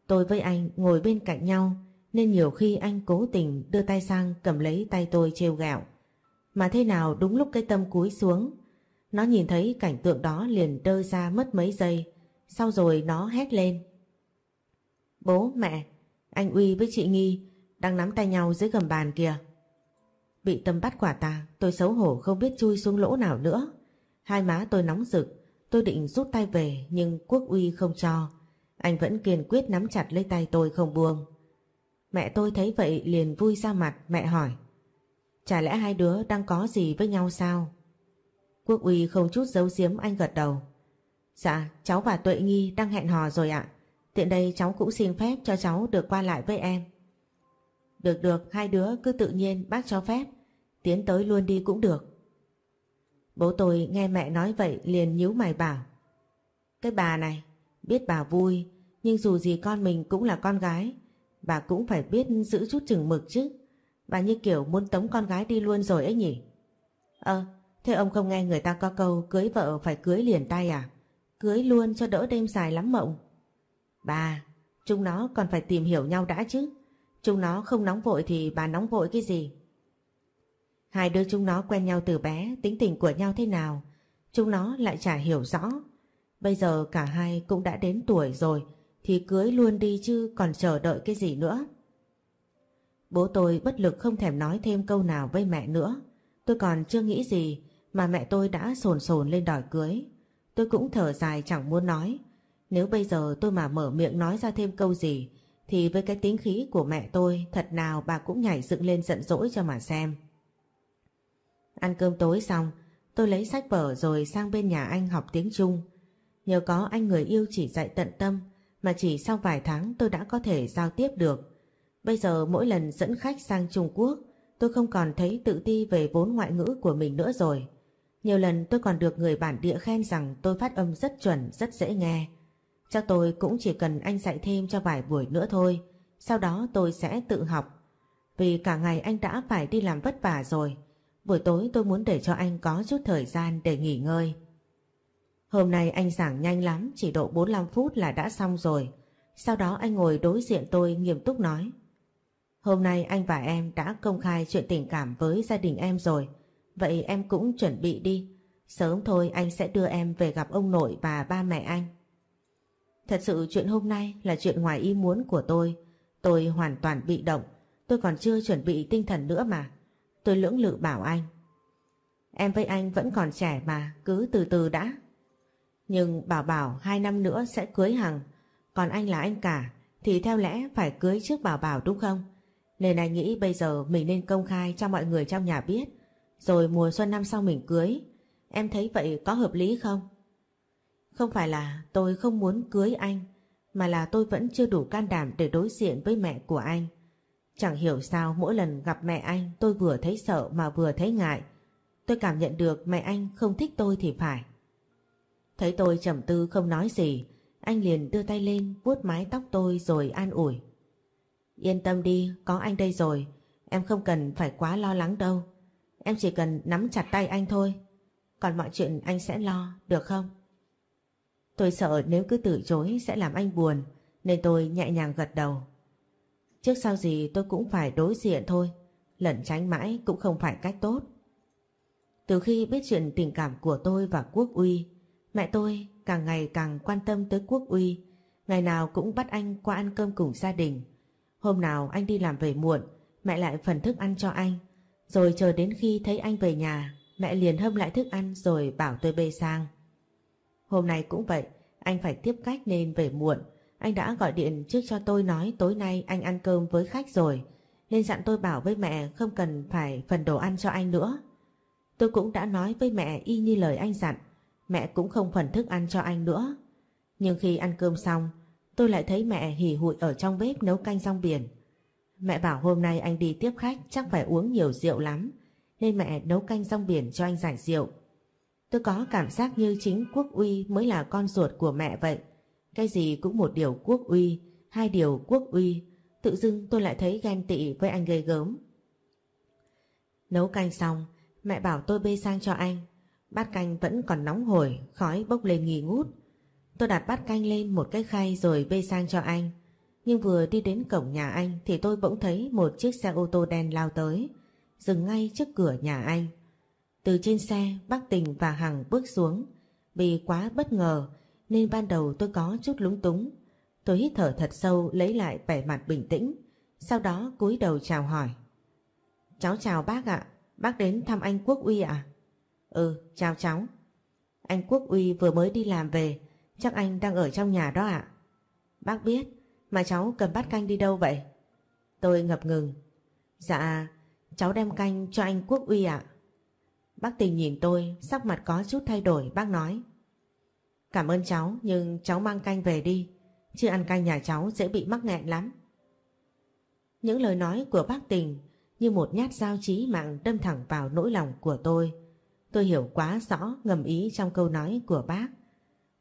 Tôi với anh ngồi bên cạnh nhau nên nhiều khi anh cố tình đưa tay sang cầm lấy tay tôi trêu gạo. Mà thế nào đúng lúc cái tâm cúi xuống, nó nhìn thấy cảnh tượng đó liền đơ ra mất mấy giây, sau rồi nó hét lên. Bố, mẹ, anh Uy với chị Nghi đang nắm tay nhau dưới gầm bàn kìa. Bị tâm bắt quả tàng, tôi xấu hổ không biết chui xuống lỗ nào nữa. Hai má tôi nóng rực, tôi định rút tay về nhưng Quốc Uy không cho. Anh vẫn kiên quyết nắm chặt lấy tay tôi không buông. Mẹ tôi thấy vậy liền vui ra mặt, mẹ hỏi. Chả lẽ hai đứa đang có gì với nhau sao? Quốc Uy không chút giấu giếm anh gật đầu. Dạ, cháu và Tuệ Nghi đang hẹn hò rồi ạ. Tiện đây cháu cũng xin phép cho cháu được qua lại với em. Được được, hai đứa cứ tự nhiên bác cho phép. Tiến tới luôn đi cũng được. Bố tôi nghe mẹ nói vậy liền nhíu mày bảo. Cái bà này, biết bà vui, nhưng dù gì con mình cũng là con gái. Bà cũng phải biết giữ chút chừng mực chứ. Bà như kiểu muốn tống con gái đi luôn rồi ấy nhỉ? Ờ, thế ông không nghe người ta có câu cưới vợ phải cưới liền tay à? Cưới luôn cho đỡ đêm dài lắm mộng. Bà, chúng nó còn phải tìm hiểu nhau đã chứ. Chúng nó không nóng vội thì bà nóng vội cái gì? Hai đứa chúng nó quen nhau từ bé, tính tình của nhau thế nào, chúng nó lại chả hiểu rõ. Bây giờ cả hai cũng đã đến tuổi rồi, thì cưới luôn đi chứ còn chờ đợi cái gì nữa. Bố tôi bất lực không thèm nói thêm câu nào với mẹ nữa. Tôi còn chưa nghĩ gì mà mẹ tôi đã sồn sồn lên đòi cưới. Tôi cũng thở dài chẳng muốn nói. Nếu bây giờ tôi mà mở miệng nói ra thêm câu gì, thì với cái tính khí của mẹ tôi, thật nào bà cũng nhảy dựng lên giận dỗi cho mà xem. Ăn cơm tối xong, tôi lấy sách vở rồi sang bên nhà anh học tiếng Trung. Nhờ có anh người yêu chỉ dạy tận tâm mà chỉ sau vài tháng tôi đã có thể giao tiếp được. Bây giờ mỗi lần dẫn khách sang Trung Quốc tôi không còn thấy tự ti về vốn ngoại ngữ của mình nữa rồi. Nhiều lần tôi còn được người bản địa khen rằng tôi phát âm rất chuẩn, rất dễ nghe. Chắc tôi cũng chỉ cần anh dạy thêm cho vài buổi nữa thôi. Sau đó tôi sẽ tự học. Vì cả ngày anh đã phải đi làm vất vả rồi. Buổi tối tôi muốn để cho anh có chút thời gian để nghỉ ngơi. Hôm nay anh giảng nhanh lắm, chỉ độ 45 phút là đã xong rồi. Sau đó anh ngồi đối diện tôi nghiêm túc nói. Hôm nay anh và em đã công khai chuyện tình cảm với gia đình em rồi. Vậy em cũng chuẩn bị đi. Sớm thôi anh sẽ đưa em về gặp ông nội và ba mẹ anh. Thật sự chuyện hôm nay là chuyện ngoài ý muốn của tôi. Tôi hoàn toàn bị động. Tôi còn chưa chuẩn bị tinh thần nữa mà. Tôi lưỡng lự bảo anh. Em với anh vẫn còn trẻ mà, cứ từ từ đã. Nhưng Bảo Bảo hai năm nữa sẽ cưới Hằng. Còn anh là anh cả, thì theo lẽ phải cưới trước Bảo Bảo đúng không? Nên anh nghĩ bây giờ mình nên công khai cho mọi người trong nhà biết. Rồi mùa xuân năm sau mình cưới. Em thấy vậy có hợp lý không? Không phải là tôi không muốn cưới anh, mà là tôi vẫn chưa đủ can đảm để đối diện với mẹ của anh. Chẳng hiểu sao mỗi lần gặp mẹ anh tôi vừa thấy sợ mà vừa thấy ngại. Tôi cảm nhận được mẹ anh không thích tôi thì phải. Thấy tôi trầm tư không nói gì, anh liền đưa tay lên vuốt mái tóc tôi rồi an ủi. Yên tâm đi, có anh đây rồi, em không cần phải quá lo lắng đâu. Em chỉ cần nắm chặt tay anh thôi. Còn mọi chuyện anh sẽ lo, được không? Tôi sợ nếu cứ từ chối sẽ làm anh buồn, nên tôi nhẹ nhàng gật đầu. Trước sau gì tôi cũng phải đối diện thôi, lẩn tránh mãi cũng không phải cách tốt. Từ khi biết chuyện tình cảm của tôi và Quốc Uy, mẹ tôi càng ngày càng quan tâm tới Quốc Uy, ngày nào cũng bắt anh qua ăn cơm cùng gia đình. Hôm nào anh đi làm về muộn, mẹ lại phần thức ăn cho anh, rồi chờ đến khi thấy anh về nhà, mẹ liền hâm lại thức ăn rồi bảo tôi bê sang. Hôm nay cũng vậy, anh phải tiếp cách nên về muộn. Anh đã gọi điện trước cho tôi nói tối nay anh ăn cơm với khách rồi, nên dặn tôi bảo với mẹ không cần phải phần đồ ăn cho anh nữa. Tôi cũng đã nói với mẹ y như lời anh dặn, mẹ cũng không phần thức ăn cho anh nữa. Nhưng khi ăn cơm xong, tôi lại thấy mẹ hỉ hụi ở trong bếp nấu canh rong biển. Mẹ bảo hôm nay anh đi tiếp khách chắc phải uống nhiều rượu lắm, nên mẹ nấu canh rong biển cho anh giải rượu. Tôi có cảm giác như chính quốc uy mới là con ruột của mẹ vậy. Cái gì cũng một điều quốc uy, hai điều quốc uy. Tự dưng tôi lại thấy ghen tị với anh gây gớm. Nấu canh xong, mẹ bảo tôi bê sang cho anh. Bát canh vẫn còn nóng hổi, khói bốc lên nghi ngút. Tôi đặt bát canh lên một cái khay rồi bê sang cho anh. Nhưng vừa đi đến cổng nhà anh thì tôi bỗng thấy một chiếc xe ô tô đen lao tới, dừng ngay trước cửa nhà anh. Từ trên xe bác Tình và Hằng bước xuống Vì quá bất ngờ Nên ban đầu tôi có chút lúng túng Tôi hít thở thật sâu lấy lại vẻ mặt bình tĩnh, sau đó cúi đầu chào hỏi. Cháu chào bác ạ, bác đến thăm anh Quốc Uy ạ? Ừ, chào cháu. Anh Quốc Uy vừa mới đi làm về, chắc anh đang ở trong nhà đó ạ. Bác biết, mà cháu cầm bát canh đi đâu vậy? Tôi ngập ngừng. Dạ, cháu đem canh cho anh Quốc Uy ạ. Bác tình nhìn tôi, sắc mặt có chút thay đổi, bác nói. Cảm ơn cháu, nhưng cháu mang canh về đi, chứ ăn canh nhà cháu dễ bị mắc nghẹn lắm. Những lời nói của bác tình như một nhát dao chí mạng đâm thẳng vào nỗi lòng của tôi. Tôi tôi hiểu quá rõ ngầm ý trong câu nói của bác.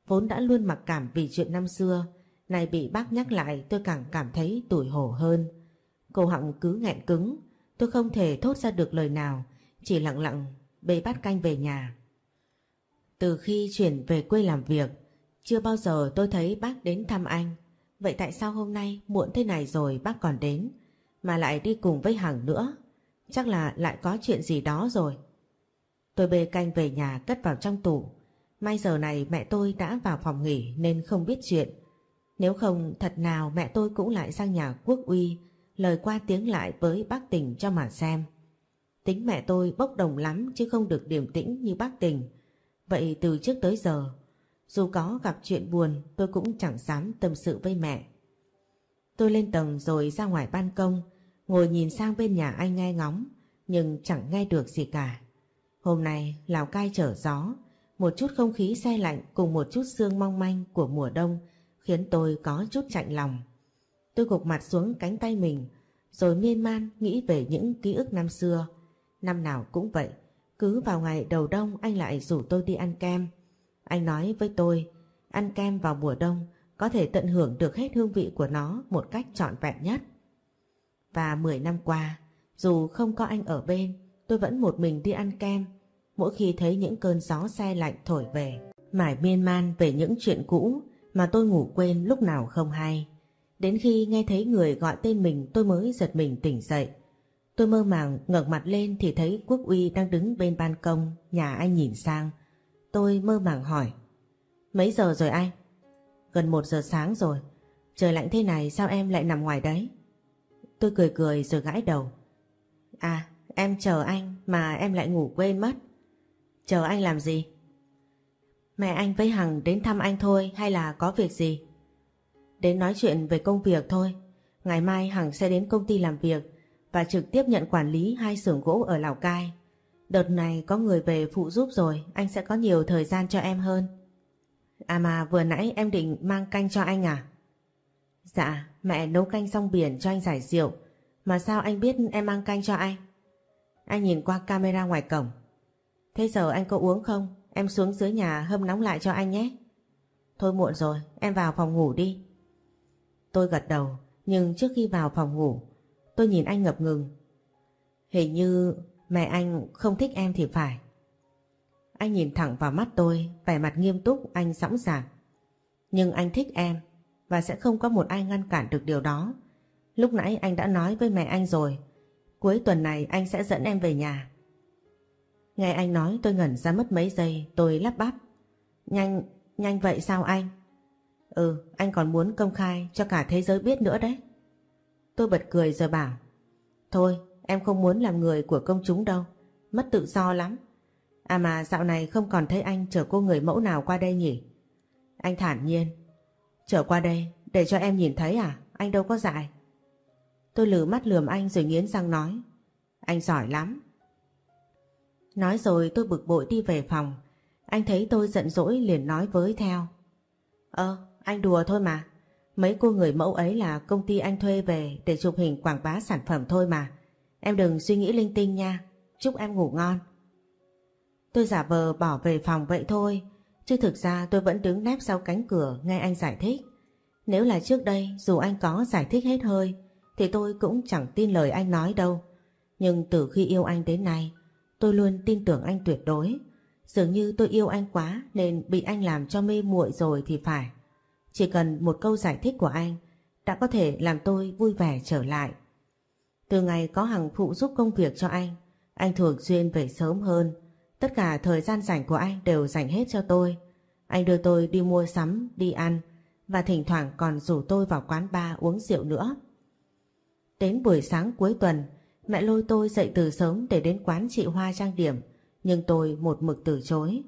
Vốn đã luôn mặc cảm vì chuyện năm xưa, nay bị bác nhắc lại tôi càng cảm thấy tủi hổ hơn. Cổ họng cứ nghẹn cứng, tôi không thể thốt ra được lời nào, chỉ lặng lặng bê bát canh về nhà. Từ khi chuyển về quê làm việc, chưa bao giờ tôi thấy bác đến thăm anh. Vậy tại sao hôm nay muộn thế này rồi bác còn đến, mà lại đi cùng với Hằng nữa? Chắc là lại có chuyện gì đó rồi. Tôi bê canh về nhà cất vào trong tủ. May giờ này mẹ tôi đã vào phòng nghỉ nên không biết chuyện. Nếu không thật nào mẹ tôi cũng lại sang nhà quốc uy lời qua tiếng lại với bác Tình cho mà xem. Tính mẹ tôi bốc đồng lắm chứ không được điềm tĩnh như bác Tình. Vậy từ trước tới giờ, dù có gặp chuyện buồn tôi cũng chẳng dám tâm sự với mẹ. Tôi lên tầng rồi ra ngoài ban công, ngồi nhìn sang bên nhà anh nghe ngóng, nhưng chẳng nghe được gì cả. Hôm nay Lào Cai trở gió, một chút không khí xe lạnh cùng một chút sương mong manh của mùa đông khiến tôi có chút chạnh lòng. Tôi gục mặt xuống cánh tay mình, rồi miên man nghĩ về những ký ức năm xưa. Năm nào cũng vậy, cứ vào ngày đầu đông anh lại rủ tôi đi ăn kem. Anh nói với tôi, ăn kem vào mùa đông có thể tận hưởng được hết hương vị của nó một cách trọn vẹn nhất. Và 10 năm qua, dù không có anh ở bên, tôi vẫn một mình đi ăn kem. Mỗi khi thấy những cơn gió xe lạnh thổi về, mải miên man về những chuyện cũ mà tôi ngủ quên lúc nào không hay. Đến khi nghe thấy người gọi tên mình tôi mới giật mình tỉnh dậy. Tôi mơ màng ngẩng mặt lên thì thấy Quốc Uy đang đứng bên ban công, nhà anh nhìn sang. Tôi mơ màng hỏi. Mấy giờ rồi anh? Gần một giờ sáng rồi. Trời lạnh thế này sao em lại nằm ngoài đấy? Tôi cười cười rồi gãi đầu. À, em chờ anh mà em lại ngủ quên mất. Chờ anh làm gì? Mẹ anh với Hằng đến thăm anh thôi hay là có việc gì? Đến nói chuyện về công việc thôi. Ngày mai Hằng sẽ đến công ty làm việc và trực tiếp nhận quản lý hai xưởng gỗ ở Lào Cai. Đợt này có người về phụ giúp rồi, anh sẽ có nhiều thời gian cho em hơn. À mà vừa nãy em định mang canh cho anh à? Dạ, mẹ nấu canh xong biển cho anh giải rượu. Mà sao anh biết em mang canh cho anh? Anh nhìn qua camera ngoài cổng. Thế giờ anh có uống không? Em xuống dưới nhà hâm nóng lại cho anh nhé. Thôi muộn rồi, em vào phòng ngủ đi. Tôi gật đầu, nhưng trước khi vào phòng ngủ, tôi nhìn anh ngập ngừng. Hình như mẹ anh không thích em thì phải. Anh nhìn thẳng vào mắt tôi, vẻ mặt nghiêm túc anh sẵn sàng. Nhưng anh thích em, và sẽ không có một ai ngăn cản được điều đó. Lúc nãy anh đã nói với mẹ anh rồi, cuối tuần này anh sẽ dẫn em về nhà. Nghe anh nói tôi ngẩn ra mất mấy giây, tôi lắp bắp. Nhanh, nhanh vậy sao anh? Ừ, anh còn muốn công khai cho cả thế giới biết nữa đấy. Tôi bật cười rồi bảo. Thôi, em không muốn làm người của công chúng đâu. Mất tự do lắm. À mà dạo này không còn thấy anh chở cô người mẫu nào qua đây nhỉ? Anh thản nhiên. Chở qua đây, để cho em nhìn thấy à? Anh đâu có dại. Tôi lử mắt lườm anh rồi nghiến răng nói. Anh giỏi lắm. Nói rồi tôi bực bội đi về phòng. Anh thấy tôi giận dỗi liền nói với theo. Ơ, anh đùa thôi mà. Mấy cô người mẫu ấy là công ty anh thuê về để chụp hình quảng bá sản phẩm thôi mà. Em đừng suy nghĩ linh tinh nha. Chúc em ngủ ngon. Tôi giả vờ bỏ về phòng vậy thôi. Chứ thực ra tôi vẫn đứng nép sau cánh cửa nghe anh giải thích. Nếu là trước đây dù anh có giải thích hết hơi thì tôi cũng chẳng tin lời anh nói đâu. Nhưng từ khi yêu anh đến nay tôi luôn tin tưởng anh tuyệt đối. Dường như tôi yêu anh quá nên bị anh làm cho mê muội rồi thì phải. Chỉ cần một câu giải thích của anh đã có thể làm tôi vui vẻ trở lại. Từ ngày có hàng phụ giúp công việc cho anh, anh thường xuyên về sớm hơn. Tất cả thời gian rảnh của anh đều dành hết cho tôi. Anh đưa tôi đi mua sắm, đi ăn và thỉnh thoảng còn rủ tôi vào quán bar uống rượu nữa. Đến buổi sáng cuối tuần, mẹ lôi tôi dậy từ sớm để đến quán chị Hoa trang điểm, nhưng tôi một mực từ chối.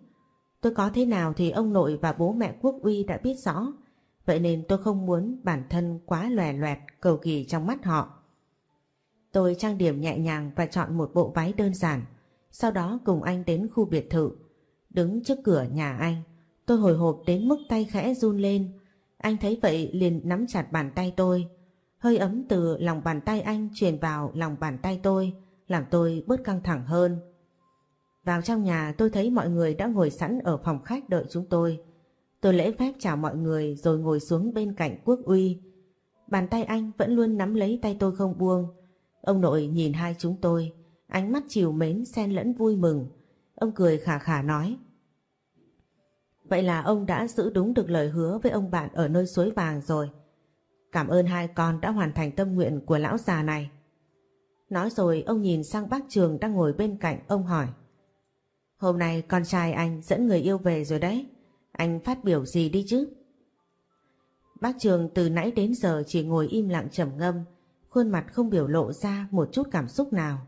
Tôi có thế nào thì ông nội và bố mẹ Quốc Uy đã biết rõ, vậy nên tôi không muốn bản thân quá lòe loẹt cầu kỳ trong mắt họ. Tôi trang điểm nhẹ nhàng và chọn một bộ váy đơn giản, sau đó cùng anh đến khu biệt thự. Đứng trước cửa nhà anh, tôi hồi hộp đến mức tay khẽ run lên. Anh thấy vậy liền nắm chặt bàn tay tôi. Hơi ấm từ lòng bàn tay anh truyền vào lòng bàn tay tôi, làm tôi bớt căng thẳng hơn. Vào trong nhà tôi thấy mọi người đã ngồi sẵn ở phòng khách đợi chúng tôi. Tôi lễ phép chào mọi người rồi ngồi xuống bên cạnh Quốc Uy. Bàn tay anh vẫn luôn nắm lấy tay tôi không buông. Ông nội nhìn hai chúng tôi, ánh mắt chiều mến xen lẫn vui mừng. Ông cười khả khả nói. Vậy là ông đã giữ đúng được lời hứa với ông bạn ở nơi suối vàng rồi. Cảm ơn hai con đã hoàn thành tâm nguyện của lão già này. Nói rồi ông nhìn sang bác Trường đang ngồi bên cạnh ông hỏi. Hôm nay con trai anh dẫn người yêu về rồi đấy. Anh phát biểu gì đi chứ? Bác Trường từ nãy đến giờ chỉ ngồi im lặng trầm ngâm, khuôn mặt không biểu lộ ra một chút cảm xúc nào.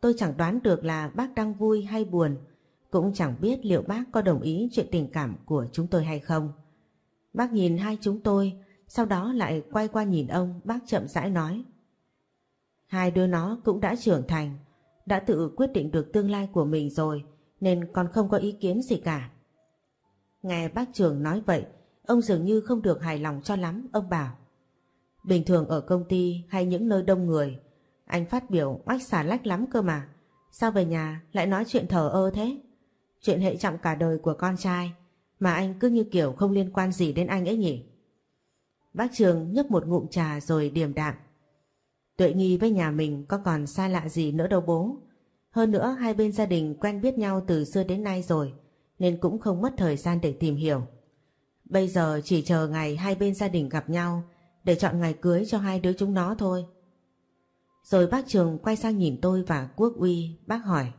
Tôi chẳng đoán được là bác đang vui hay buồn, cũng chẳng biết liệu bác có đồng ý chuyện tình cảm của chúng tôi hay không. Bác nhìn hai chúng tôi, sau đó lại quay qua nhìn ông, bác chậm rãi nói. Hai đứa nó cũng đã trưởng thành, đã tự quyết định được tương lai của mình rồi, nên còn không có ý kiến gì cả. Nghe bác trưởng nói vậy, ông dường như không được hài lòng cho lắm, ông bảo. Bình thường ở công ty hay những nơi đông người, anh phát biểu oách xả lách lắm cơ mà. Sao về nhà lại nói chuyện thờ ơ thế? Chuyện hệ trọng cả đời của con trai mà anh cứ như kiểu không liên quan gì đến anh ấy nhỉ? Bác Trường nhấp một ngụm trà rồi điềm đạm. Tuệ nghi với nhà mình có còn xa lạ gì nữa đâu bố. Hơn nữa hai bên gia đình quen biết nhau từ xưa đến nay rồi nên cũng không mất thời gian để tìm hiểu. Bây giờ chỉ chờ ngày hai bên gia đình gặp nhau để chọn ngày cưới cho hai đứa chúng nó thôi. Rồi bác Trường quay sang nhìn tôi và Quốc Uy, bác hỏi.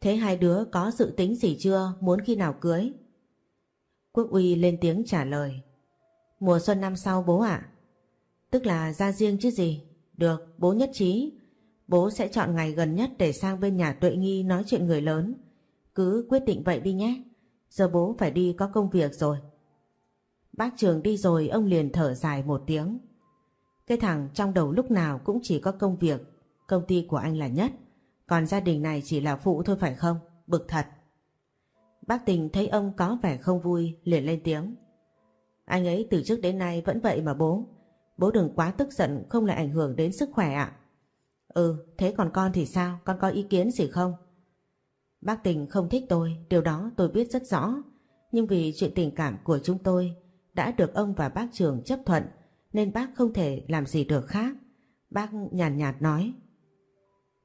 Thế hai đứa có dự tính gì chưa, muốn khi nào cưới? Quốc Uy lên tiếng trả lời. Mùa xuân năm sau bố ạ. Tức là ra riêng chứ gì? Được, bố nhất trí. Bố sẽ chọn ngày gần nhất để sang bên nhà Tuệ Nghi nói chuyện người lớn. Cứ quyết định vậy đi nhé. Giờ bố phải đi có công việc rồi. Bác Trường đi rồi ông liền thở dài một tiếng. Cái thằng trong đầu lúc nào cũng chỉ có công việc, công ty của anh là nhất. Còn gia đình này chỉ là phụ thôi phải không? Bực thật. Bác Tình thấy ông có vẻ không vui, liền lên tiếng. Anh ấy từ trước đến nay vẫn vậy mà bố. Bố đừng quá tức giận không lại ảnh hưởng đến sức khỏe ạ. Ừ, thế còn con thì sao? Con có ý kiến gì không? Bác Tình không thích tôi, điều đó tôi biết rất rõ. Nhưng vì chuyện tình cảm của chúng tôi đã được ông và bác Trường chấp thuận nên bác không thể làm gì được khác. Bác nhàn nhạt, nhạt nói.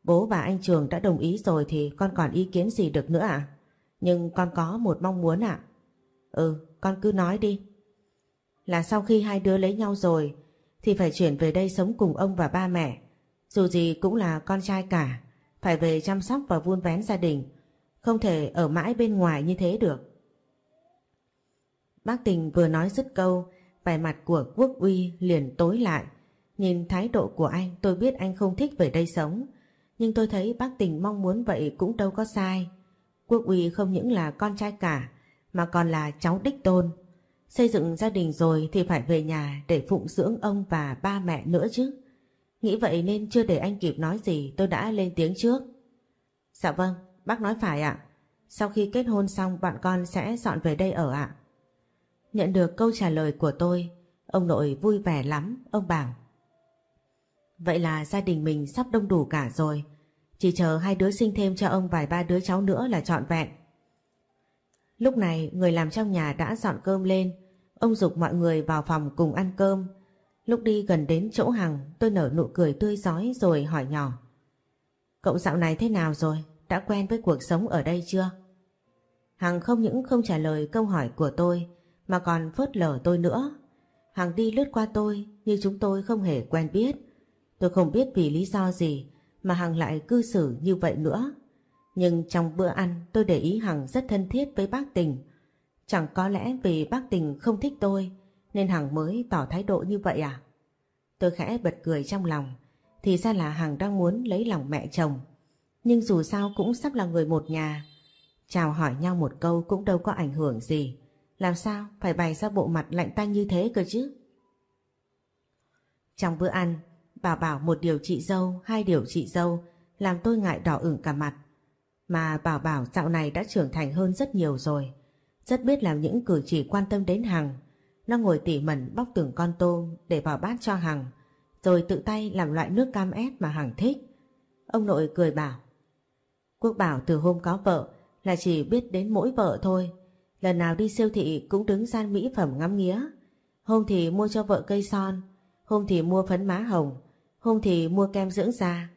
Bố và anh Trường đã đồng ý rồi thì con còn ý kiến gì được nữa ạ? À? Nhưng con có một mong muốn ạ. À? Ừ, con cứ nói đi. Là sau khi hai đứa lấy nhau rồi thì phải chuyển về đây sống cùng ông và ba mẹ. Dù gì cũng là con trai cả, phải về chăm sóc và vun vén gia đình, không thể ở mãi bên ngoài như thế được. Bác Tình vừa nói dứt câu, vẻ mặt của Quốc Uy liền tối lại. Nhìn thái độ của anh tôi biết anh không thích về đây sống, nhưng tôi thấy bác Tình mong muốn vậy cũng đâu có sai. Quốc Uy không những là con trai cả, mà còn là cháu đích tôn. Xây dựng gia đình rồi thì phải về nhà để phụng dưỡng ông và ba mẹ nữa chứ. Nghĩ vậy nên chưa để anh kịp nói gì tôi đã lên tiếng trước. Dạ vâng, bác nói phải ạ. Sau khi kết hôn xong bạn con sẽ dọn về đây ở ạ. Nhận được câu trả lời của tôi, ông nội vui vẻ lắm, ông bảo. Vậy là gia đình mình sắp đông đủ cả rồi, chỉ chờ hai đứa sinh thêm cho ông vài ba đứa cháu nữa là trọn vẹn. Lúc này người làm trong nhà đã dọn cơm lên, ông dục mọi người vào phòng cùng ăn cơm. Lúc đi gần đến chỗ Hằng, tôi nở nụ cười tươi giói rồi hỏi nhỏ. Cậu dạo này thế nào rồi? Đã quen với cuộc sống ở đây chưa? Hằng không những không trả lời câu hỏi của tôi, mà còn phớt lờ tôi nữa. Hằng đi lướt qua tôi như chúng tôi không hề quen biết. Tôi không biết vì lý do gì mà Hằng lại cư xử như vậy nữa. Nhưng trong bữa ăn, tôi để ý Hằng rất thân thiết với bác Tình. Chẳng có lẽ vì bác Tình không thích tôi nên Hằng mới tỏ thái độ như vậy à? Tôi khẽ bật cười trong lòng. Thì ra là Hằng đang muốn lấy lòng mẹ chồng. Nhưng dù sao cũng sắp là người một nhà. Chào hỏi nhau một câu cũng đâu có ảnh hưởng gì. Làm sao phải bày ra bộ mặt lạnh tanh như thế cơ chứ? Trong bữa ăn, Bảo bảo một điều chị dâu, hai điều chị dâu làm tôi ngại đỏ ửng cả mặt. Mà Bảo bảo dạo này đã trưởng thành hơn rất nhiều rồi. Rất biết làm những cử chỉ quan tâm đến Hằng. Nó ngồi tỉ mẩn bóc từng con tôm để vào bát cho Hằng. Rồi tự tay làm loại nước cam ép mà Hằng thích. Ông nội cười bảo. Quốc bảo từ hôm có vợ là chỉ biết đến mỗi vợ thôi. Lần nào đi siêu thị cũng đứng gian mỹ phẩm ngắm nghía. Hôm thì mua cho vợ cây son, hôm thì mua phấn má hồng, hôm thì mua kem dưỡng da.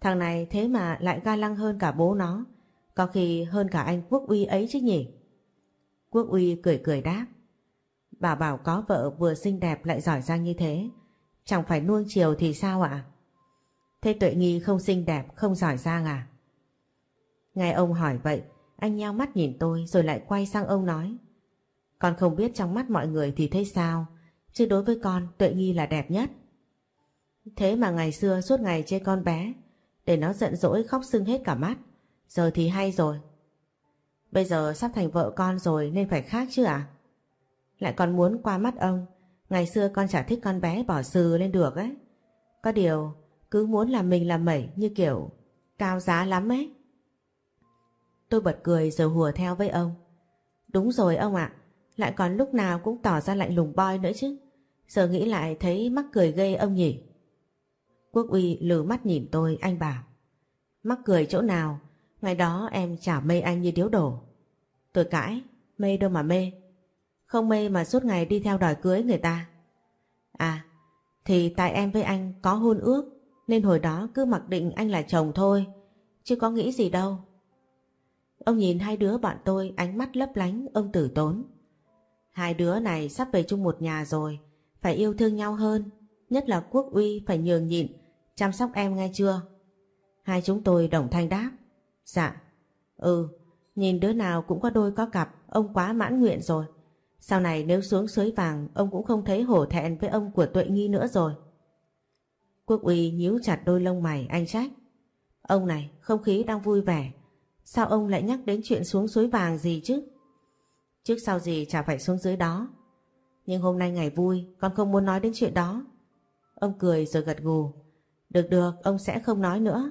Thằng này thế mà lại ga lăng hơn cả bố nó, có khi hơn cả anh Quốc Uy ấy chứ nhỉ? Quốc Uy cười cười đáp. Bảo bảo có vợ vừa xinh đẹp lại giỏi giang như thế, chẳng phải nuông chiều thì sao ạ? Thế Tuệ Nghi không xinh đẹp, không giỏi giang à? Nghe ông hỏi vậy, anh nheo mắt nhìn tôi rồi lại quay sang ông nói. Con không biết trong mắt mọi người thì thấy sao, chứ đối với con Tuệ Nghi là đẹp nhất. Thế mà ngày xưa suốt ngày chê con bé, để nó giận dỗi khóc sưng hết cả mắt, giờ thì hay rồi. Bây giờ sắp thành vợ con rồi nên phải khác chứ ạ? Lại còn muốn qua mắt ông, ngày xưa con chả thích con bé bỏ sừ lên được ấy. Có điều, cứ muốn làm mình làm mẩy như kiểu cao giá lắm ấy. Tôi bật cười rồi hùa theo với ông. Đúng rồi ông ạ, lại còn lúc nào cũng tỏ ra lạnh lùng boy nữa chứ. Giờ nghĩ lại thấy mắc cười ghê ông nhỉ. Quốc uy lừ mắt nhìn tôi, anh bảo. Mắc cười chỗ nào, ngày đó em chả mê anh như điếu đổ. Tôi cãi, mê đâu mà mê. Không mê mà suốt ngày đi theo đòi cưới người ta. À, thì tại em với anh có hôn ước, nên hồi đó cứ mặc định anh là chồng thôi, chứ có nghĩ gì đâu. Ông nhìn hai đứa bọn tôi ánh mắt lấp lánh ông tử tốn. Hai đứa này sắp về chung một nhà rồi, phải yêu thương nhau hơn, nhất là quốc uy phải nhường nhịn, chăm sóc em nghe chưa? Hai chúng tôi đồng thanh đáp. Dạ, ừ, nhìn đứa nào cũng có đôi có cặp, ông quá mãn nguyện rồi. Sau này nếu xuống suối vàng, ông cũng không thấy hổ thẹn với ông của tuệ nghi nữa rồi. Quốc uy nhíu chặt đôi lông mày anh trách. Ông này, không khí đang vui vẻ, Sao ông lại nhắc đến chuyện xuống suối vàng gì chứ? Trước sau gì chả phải xuống dưới đó. Nhưng hôm nay ngày vui, con không muốn nói đến chuyện đó. Ông cười rồi gật gù. Được được, ông sẽ không nói nữa.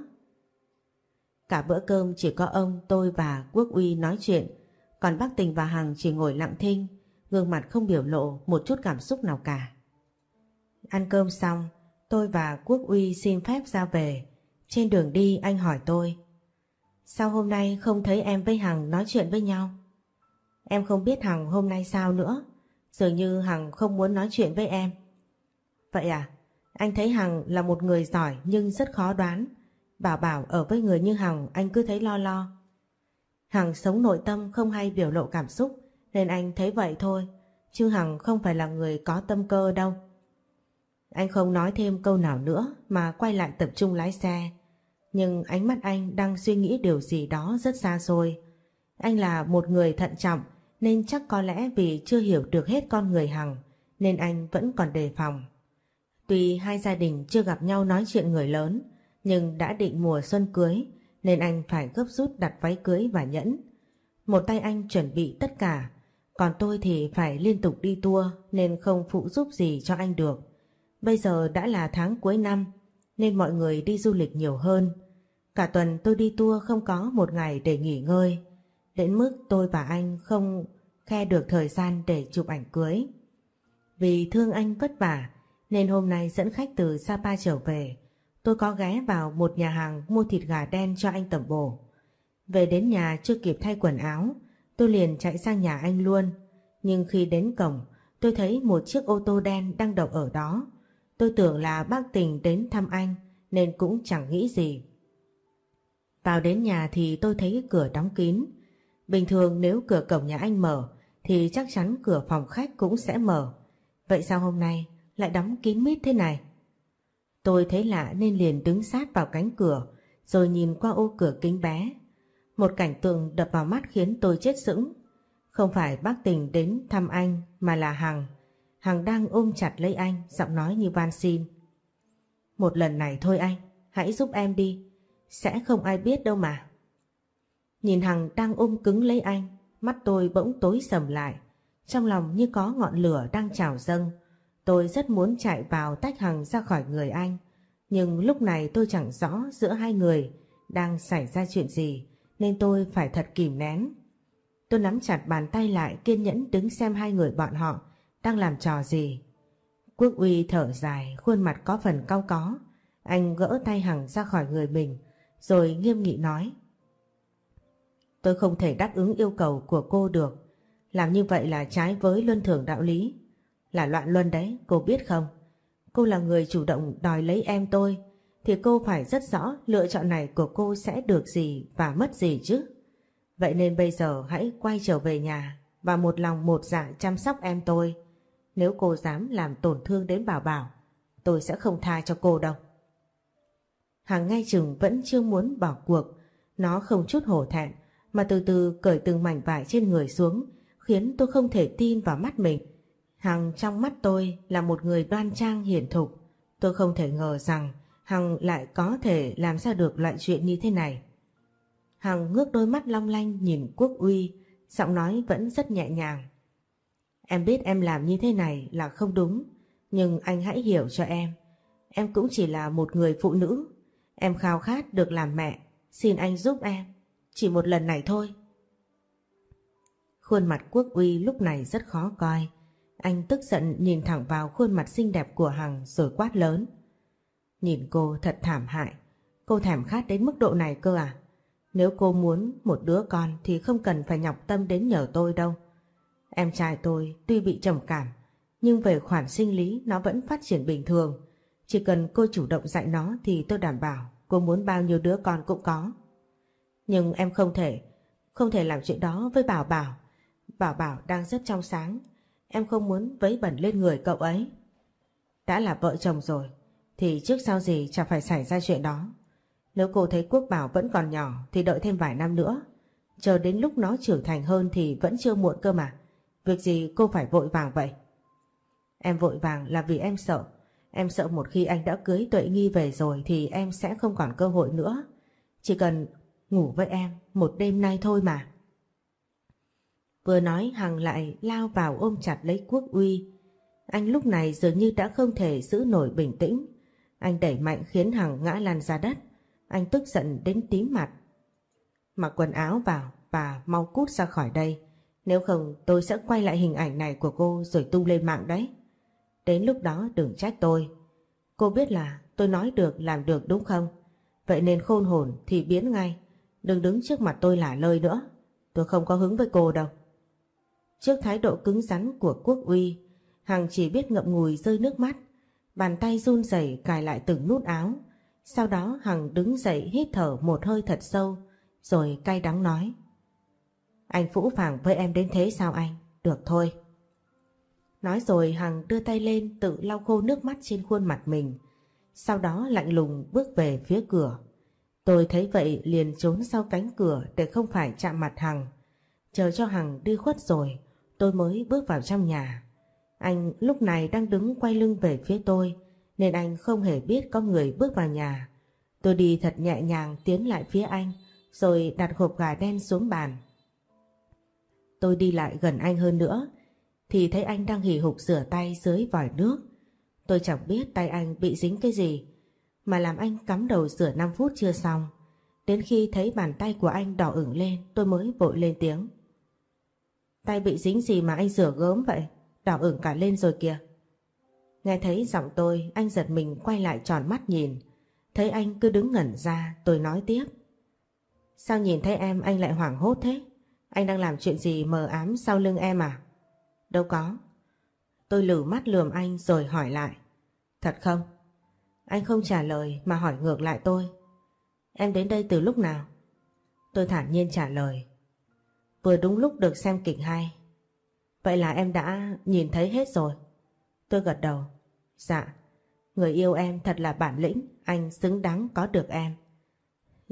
Cả bữa cơm chỉ có ông, tôi và Quốc Uy nói chuyện, còn bác Tình và Hằng chỉ ngồi lặng thinh, gương mặt không biểu lộ một chút cảm xúc nào cả. Ăn cơm xong, tôi và Quốc Uy xin phép ra về. Trên đường đi anh hỏi tôi. Sao hôm nay không thấy em với Hằng nói chuyện với nhau? Em không biết Hằng hôm nay sao nữa. Dường như Hằng không muốn nói chuyện với em. Vậy à? Anh thấy Hằng là một người giỏi nhưng rất khó đoán. Bảo bảo ở với người như Hằng, anh cứ thấy lo lo. Hằng sống nội tâm không hay biểu lộ cảm xúc, nên anh thấy vậy thôi. Chứ Hằng không phải là người có tâm cơ đâu. Anh không nói thêm câu nào nữa mà quay lại tập trung lái xe. Nhưng ánh mắt anh đang suy nghĩ điều gì đó rất xa xôi. Anh là một người thận trọng, nên chắc có lẽ vì chưa hiểu được hết con người Hằng, nên anh vẫn còn đề phòng. Tuy hai gia đình chưa gặp nhau nói chuyện người lớn nhưng đã định mùa xuân cưới nên anh phải gấp rút đặt váy cưới và nhẫn. Một tay anh chuẩn bị tất cả còn tôi thì phải liên tục đi tour nên không phụ giúp gì cho anh được. Bây giờ đã là tháng cuối năm nên mọi người đi du lịch nhiều hơn. Cả tuần tôi đi tour không có một ngày để nghỉ ngơi, đến mức tôi và anh không khe được thời gian để chụp ảnh cưới. Vì thương anh vất vả nên hôm nay dẫn khách từ Sapa trở về, tôi có ghé vào một nhà hàng mua thịt gà đen cho anh tẩm bổ. Về đến nhà chưa kịp thay quần áo, tôi liền chạy sang nhà anh luôn. Nhưng khi đến cổng, tôi thấy một chiếc ô tô đen đang đậu ở đó. Tôi tưởng là bác tình đến thăm anh nên cũng chẳng nghĩ gì. Vào đến nhà thì tôi thấy cửa đóng kín. Bình thường nếu cửa cổng nhà anh mở thì chắc chắn cửa phòng khách cũng sẽ mở. Vậy sao hôm nay lại đóng kín mít thế này? Tôi thấy lạ nên liền đứng sát vào cánh cửa rồi nhìn qua ô cửa kính bé. Một cảnh tượng đập vào mắt khiến tôi chết sững. Không phải bác tình đến thăm anh mà là Hằng. Hằng đang ôm chặt lấy anh, giọng nói như van xin. Một lần này thôi anh, hãy giúp em đi, sẽ không ai biết đâu mà. Nhìn Hằng đang ôm cứng lấy anh, mắt tôi bỗng tối sầm lại, trong lòng như có ngọn lửa đang trào dâng. Tôi rất muốn chạy vào tách Hằng ra khỏi người anh, nhưng lúc này tôi chẳng rõ giữa hai người đang xảy ra chuyện gì, nên tôi phải thật kìm nén. Tôi nắm chặt bàn tay lại kiên nhẫn đứng xem hai người bọn họ đang làm trò gì. Quốc uy thở dài, khuôn mặt có phần cau có. Anh gỡ tay Hằng ra khỏi người mình, rồi nghiêm nghị nói. Tôi không thể đáp ứng yêu cầu của cô được. Làm như vậy là trái với luân thường đạo lý. Là loạn luân đấy, cô biết không? Cô là người chủ động đòi lấy em tôi, thì cô phải rất rõ lựa chọn này của cô sẽ được gì và mất gì chứ. Vậy nên bây giờ hãy quay trở về nhà và một lòng một dạ chăm sóc em tôi. Nếu cô dám làm tổn thương đến Bảo Bảo, tôi sẽ không tha cho cô đâu. hàng ngay chừng vẫn chưa muốn bỏ cuộc, nó không chút hổ thẹn mà từ từ cởi từng mảnh vải trên người xuống khiến tôi không thể tin vào mắt mình. Hằng trong mắt tôi là một người đoan trang hiển thục. Tôi không thể ngờ rằng Hằng lại có thể làm ra được loại chuyện như thế này. Hằng ngước đôi mắt long lanh nhìn Quốc Uy, giọng nói vẫn rất nhẹ nhàng. Em biết em làm như thế này là không đúng, nhưng anh hãy hiểu cho em. Em cũng chỉ là một người phụ nữ. Em khao khát được làm mẹ, xin anh giúp em. Chỉ một lần này thôi. Khuôn mặt Quốc Uy lúc này rất khó coi. Anh tức giận nhìn thẳng vào khuôn mặt xinh đẹp của Hằng rồi quát lớn. Nhìn cô thật thảm hại. Cô thèm khát đến mức độ này cơ à? Nếu cô muốn một đứa con thì không cần phải nhọc tâm đến nhờ tôi đâu. Em trai tôi tuy bị trầm cảm, nhưng về khoản sinh lý nó vẫn phát triển bình thường. Chỉ cần cô chủ động dạy nó thì tôi đảm bảo cô muốn bao nhiêu đứa con cũng có. Nhưng em không thể, không thể làm chuyện đó với Bảo Bảo. Bảo Bảo đang rất trong sáng, em không muốn vấy bẩn lên người cậu ấy. Đã là vợ chồng rồi, thì trước sau gì chẳng phải xảy ra chuyện đó. Nếu cô thấy Quốc Bảo vẫn còn nhỏ thì đợi thêm vài năm nữa. Chờ đến lúc nó trưởng thành hơn thì vẫn chưa muộn cơ mà. Việc gì cô phải vội vàng vậy? Em vội vàng là vì em sợ. Em sợ một khi anh đã cưới Tuệ Nghi về rồi thì em sẽ không còn cơ hội nữa. Chỉ cần ngủ với em một đêm nay thôi mà. Vừa nói Hằng lại lao vào ôm chặt lấy Quốc Uy. Anh lúc này dường như đã không thể giữ nổi bình tĩnh. Anh đẩy mạnh khiến Hằng ngã lăn ra đất. Anh tức giận đến tím mặt. Mặc quần áo vào và mau cút ra khỏi đây. Nếu không, tôi sẽ quay lại hình ảnh này của cô rồi tung lên mạng đấy. Đến lúc đó đừng trách tôi. Cô biết là tôi nói được, làm được đúng không? Vậy nên khôn hồn thì biến ngay. Đừng đứng trước mặt tôi lả lơi nữa. Tôi không có hứng với cô đâu. Trước thái độ cứng rắn của quốc uy, Hằng chỉ biết ngậm ngùi rơi nước mắt. Bàn tay run rẩy cài lại từng nút áo. Sau đó Hằng đứng dậy hít thở một hơi thật sâu, rồi cay đắng nói. Anh phũ phàng với em đến thế sao anh? Được thôi. Nói rồi Hằng đưa tay lên tự lau khô nước mắt trên khuôn mặt mình. Sau đó lạnh lùng bước về phía cửa. Tôi thấy vậy liền trốn sau cánh cửa để không phải chạm mặt Hằng. Chờ cho Hằng đi khuất rồi, tôi mới bước vào trong nhà. Anh lúc này đang đứng quay lưng về phía tôi, nên anh không hề biết có người bước vào nhà. Tôi đi thật nhẹ nhàng tiến lại phía anh, rồi đặt hộp gà đen xuống bàn. Tôi đi lại gần anh hơn nữa, thì thấy anh đang hì hục rửa tay dưới vòi nước. Tôi chẳng biết tay anh bị dính cái gì, mà làm anh cắm đầu rửa 5 phút chưa xong. Đến khi thấy bàn tay của anh đỏ ửng lên, tôi mới vội lên tiếng. Tay bị dính gì mà anh rửa gớm vậy? Đỏ ửng cả lên rồi kìa. Nghe thấy giọng tôi, anh giật mình quay lại tròn mắt nhìn. Thấy anh cứ đứng ngẩn ra, tôi nói tiếp. Sao nhìn thấy em anh lại hoảng hốt thế? Anh đang làm chuyện gì mờ ám sau lưng em à? Đâu có. Tôi lử mắt lườm anh rồi hỏi lại. Thật không? Anh không trả lời mà hỏi ngược lại tôi. Em đến đây từ lúc nào? Tôi thản nhiên trả lời. Vừa đúng lúc được xem kịch hay. Vậy là em đã nhìn thấy hết rồi. Tôi gật đầu. Dạ, người yêu em thật là bản lĩnh, anh xứng đáng có được em.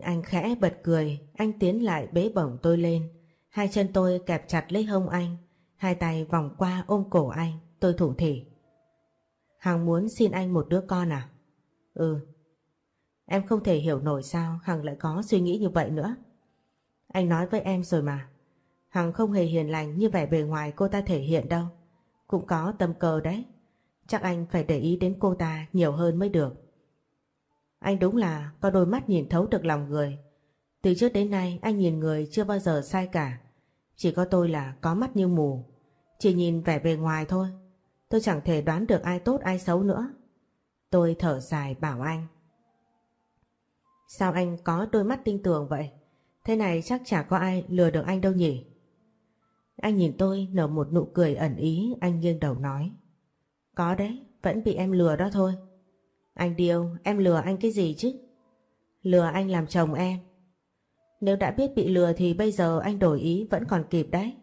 Anh khẽ bật cười, anh tiến lại bế bổng tôi lên. Hai chân tôi kẹp chặt lấy hông anh, hai tay vòng qua ôm cổ anh. tôi thủ thỉ. Hằng muốn xin anh một đứa con à? Ừ. Em không thể hiểu nổi sao Hằng lại có suy nghĩ như vậy nữa. Anh nói với em rồi mà. Hằng không hề hiền lành như vẻ bề ngoài cô ta thể hiện đâu. Cũng có tâm cơ đấy. Chắc anh phải để ý đến cô ta nhiều hơn mới được. Anh đúng là có đôi mắt nhìn thấu được lòng người. Từ trước đến nay, anh nhìn người chưa bao giờ sai cả. Chỉ có tôi là có mắt như mù. Chỉ nhìn vẻ bề ngoài thôi. Tôi chẳng thể đoán được ai tốt, ai xấu nữa. Tôi thở dài bảo anh. Sao anh có đôi mắt tinh tường vậy? Thế này chắc chả có ai lừa được anh đâu nhỉ? Anh nhìn tôi nở một nụ cười ẩn ý, anh nghiêng đầu nói. Có đấy, vẫn bị em lừa đó thôi. Anh Điêu, em lừa anh cái gì chứ? Lừa anh làm chồng em. Nếu đã biết bị lừa thì bây giờ anh đổi ý vẫn còn kịp đấy.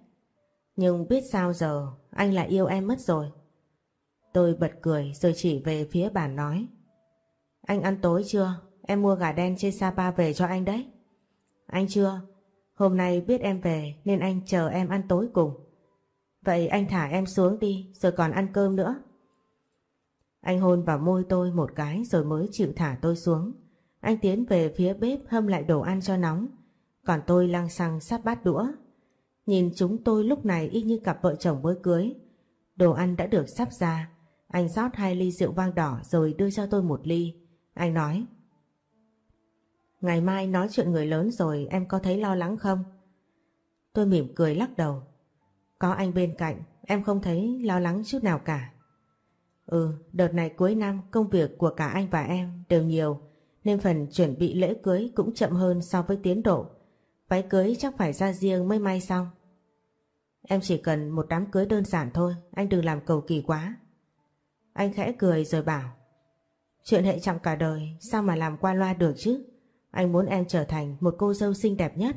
Nhưng biết sao giờ, anh lại yêu em mất rồi. Tôi bật cười rồi chỉ về phía bàn nói. Anh ăn tối chưa? Em mua gà đen trên Sapa về cho anh đấy. Anh chưa? Hôm nay biết em về nên anh chờ em ăn tối cùng. Vậy anh thả em xuống đi, rồi còn ăn cơm nữa. Anh hôn vào môi tôi một cái rồi mới chịu thả tôi xuống. Anh tiến về phía bếp hâm lại đồ ăn cho nóng. Còn tôi lăng xăng sắp bát đũa. Nhìn chúng tôi lúc này y như cặp vợ chồng mới cưới. Đồ ăn đã được sắp ra. Anh rót hai ly rượu vang đỏ rồi đưa cho tôi một ly. Anh nói. Ngày mai nói chuyện người lớn rồi em có thấy lo lắng không? Tôi mỉm cười lắc đầu. Có anh bên cạnh, em không thấy lo lắng chút nào cả. Ừ, đợt này cuối năm công việc của cả anh và em đều nhiều nên phần chuẩn bị lễ cưới cũng chậm hơn so với tiến độ. Váy cưới chắc phải ra riêng mới may xong. Em chỉ cần một đám cưới đơn giản thôi, anh đừng làm cầu kỳ quá. Anh khẽ cười rồi bảo Chuyện hệ trọng cả đời sao mà làm qua loa được chứ? Anh muốn em trở thành một cô dâu xinh đẹp nhất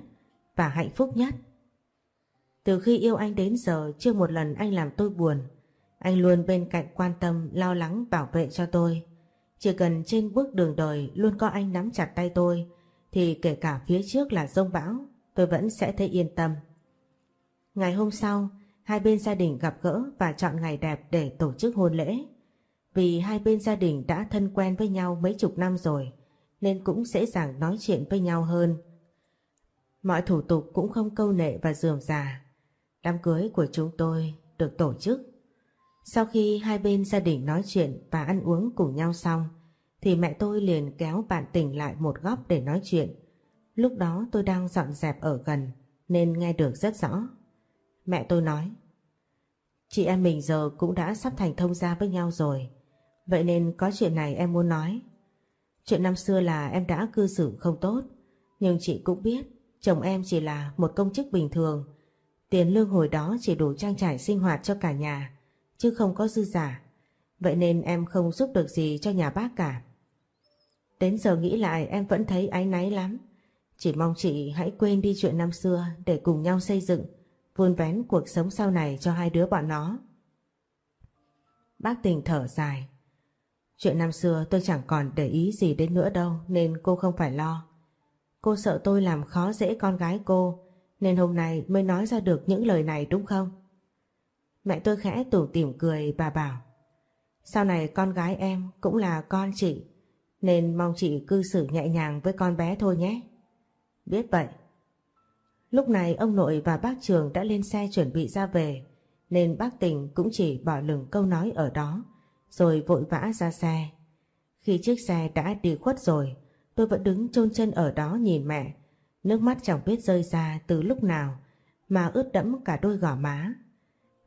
và hạnh phúc nhất. Từ khi yêu anh đến giờ chưa một lần anh làm tôi buồn. Anh luôn bên cạnh quan tâm, lo lắng, bảo vệ cho tôi. Chỉ cần trên bước đường đời luôn có anh nắm chặt tay tôi thì kể cả phía trước là rông bão tôi vẫn sẽ thấy yên tâm. Ngày hôm sau, hai bên gia đình gặp gỡ và chọn ngày đẹp để tổ chức hôn lễ. Vì hai bên gia đình đã thân quen với nhau mấy chục năm rồi nên cũng dễ dàng nói chuyện với nhau hơn. Mọi thủ tục cũng không câu nệ và dườm già. Đám cưới của chúng tôi được tổ chức. Sau khi hai bên gia đình nói chuyện và ăn uống cùng nhau xong, thì mẹ tôi liền kéo bạn tình lại một góc để nói chuyện. Lúc đó tôi đang dọn dẹp ở gần nên nghe được rất rõ. Mẹ tôi nói, chị em mình giờ cũng đã sắp thành thông gia với nhau rồi, vậy nên có chuyện này em muốn nói. Chuyện năm xưa là em đã cư xử không tốt, nhưng chị cũng biết chồng em chỉ là một công chức bình thường. Tiền lương hồi đó chỉ đủ trang trải sinh hoạt cho cả nhà, chứ không có dư giả. Vậy nên em không giúp được gì cho nhà bác cả. Đến giờ nghĩ lại em vẫn thấy áy náy lắm. Chỉ mong chị hãy quên đi chuyện năm xưa để cùng nhau xây dựng, vun vén cuộc sống sau này cho hai đứa bọn nó. Bác tình thở dài. Chuyện năm xưa tôi chẳng còn để ý gì đến nữa đâu, nên cô không phải lo. Cô sợ tôi làm khó dễ con gái cô, nên hôm nay mới nói ra được những lời này đúng không? Mẹ tôi khẽ tủ tỉm cười bà bảo, Sau này con gái em cũng là con chị, nên mong chị cư xử nhẹ nhàng với con bé thôi nhé. Biết vậy. Lúc này ông nội và bác Trường đã lên xe chuẩn bị ra về, nên bác Tình cũng chỉ bỏ lửng câu nói ở đó rồi vội vã ra xe. Khi chiếc xe đã đi khuất rồi, tôi vẫn đứng chôn chân ở đó nhìn mẹ. Nước mắt chẳng biết rơi ra từ lúc nào mà ướt đẫm cả đôi gò má.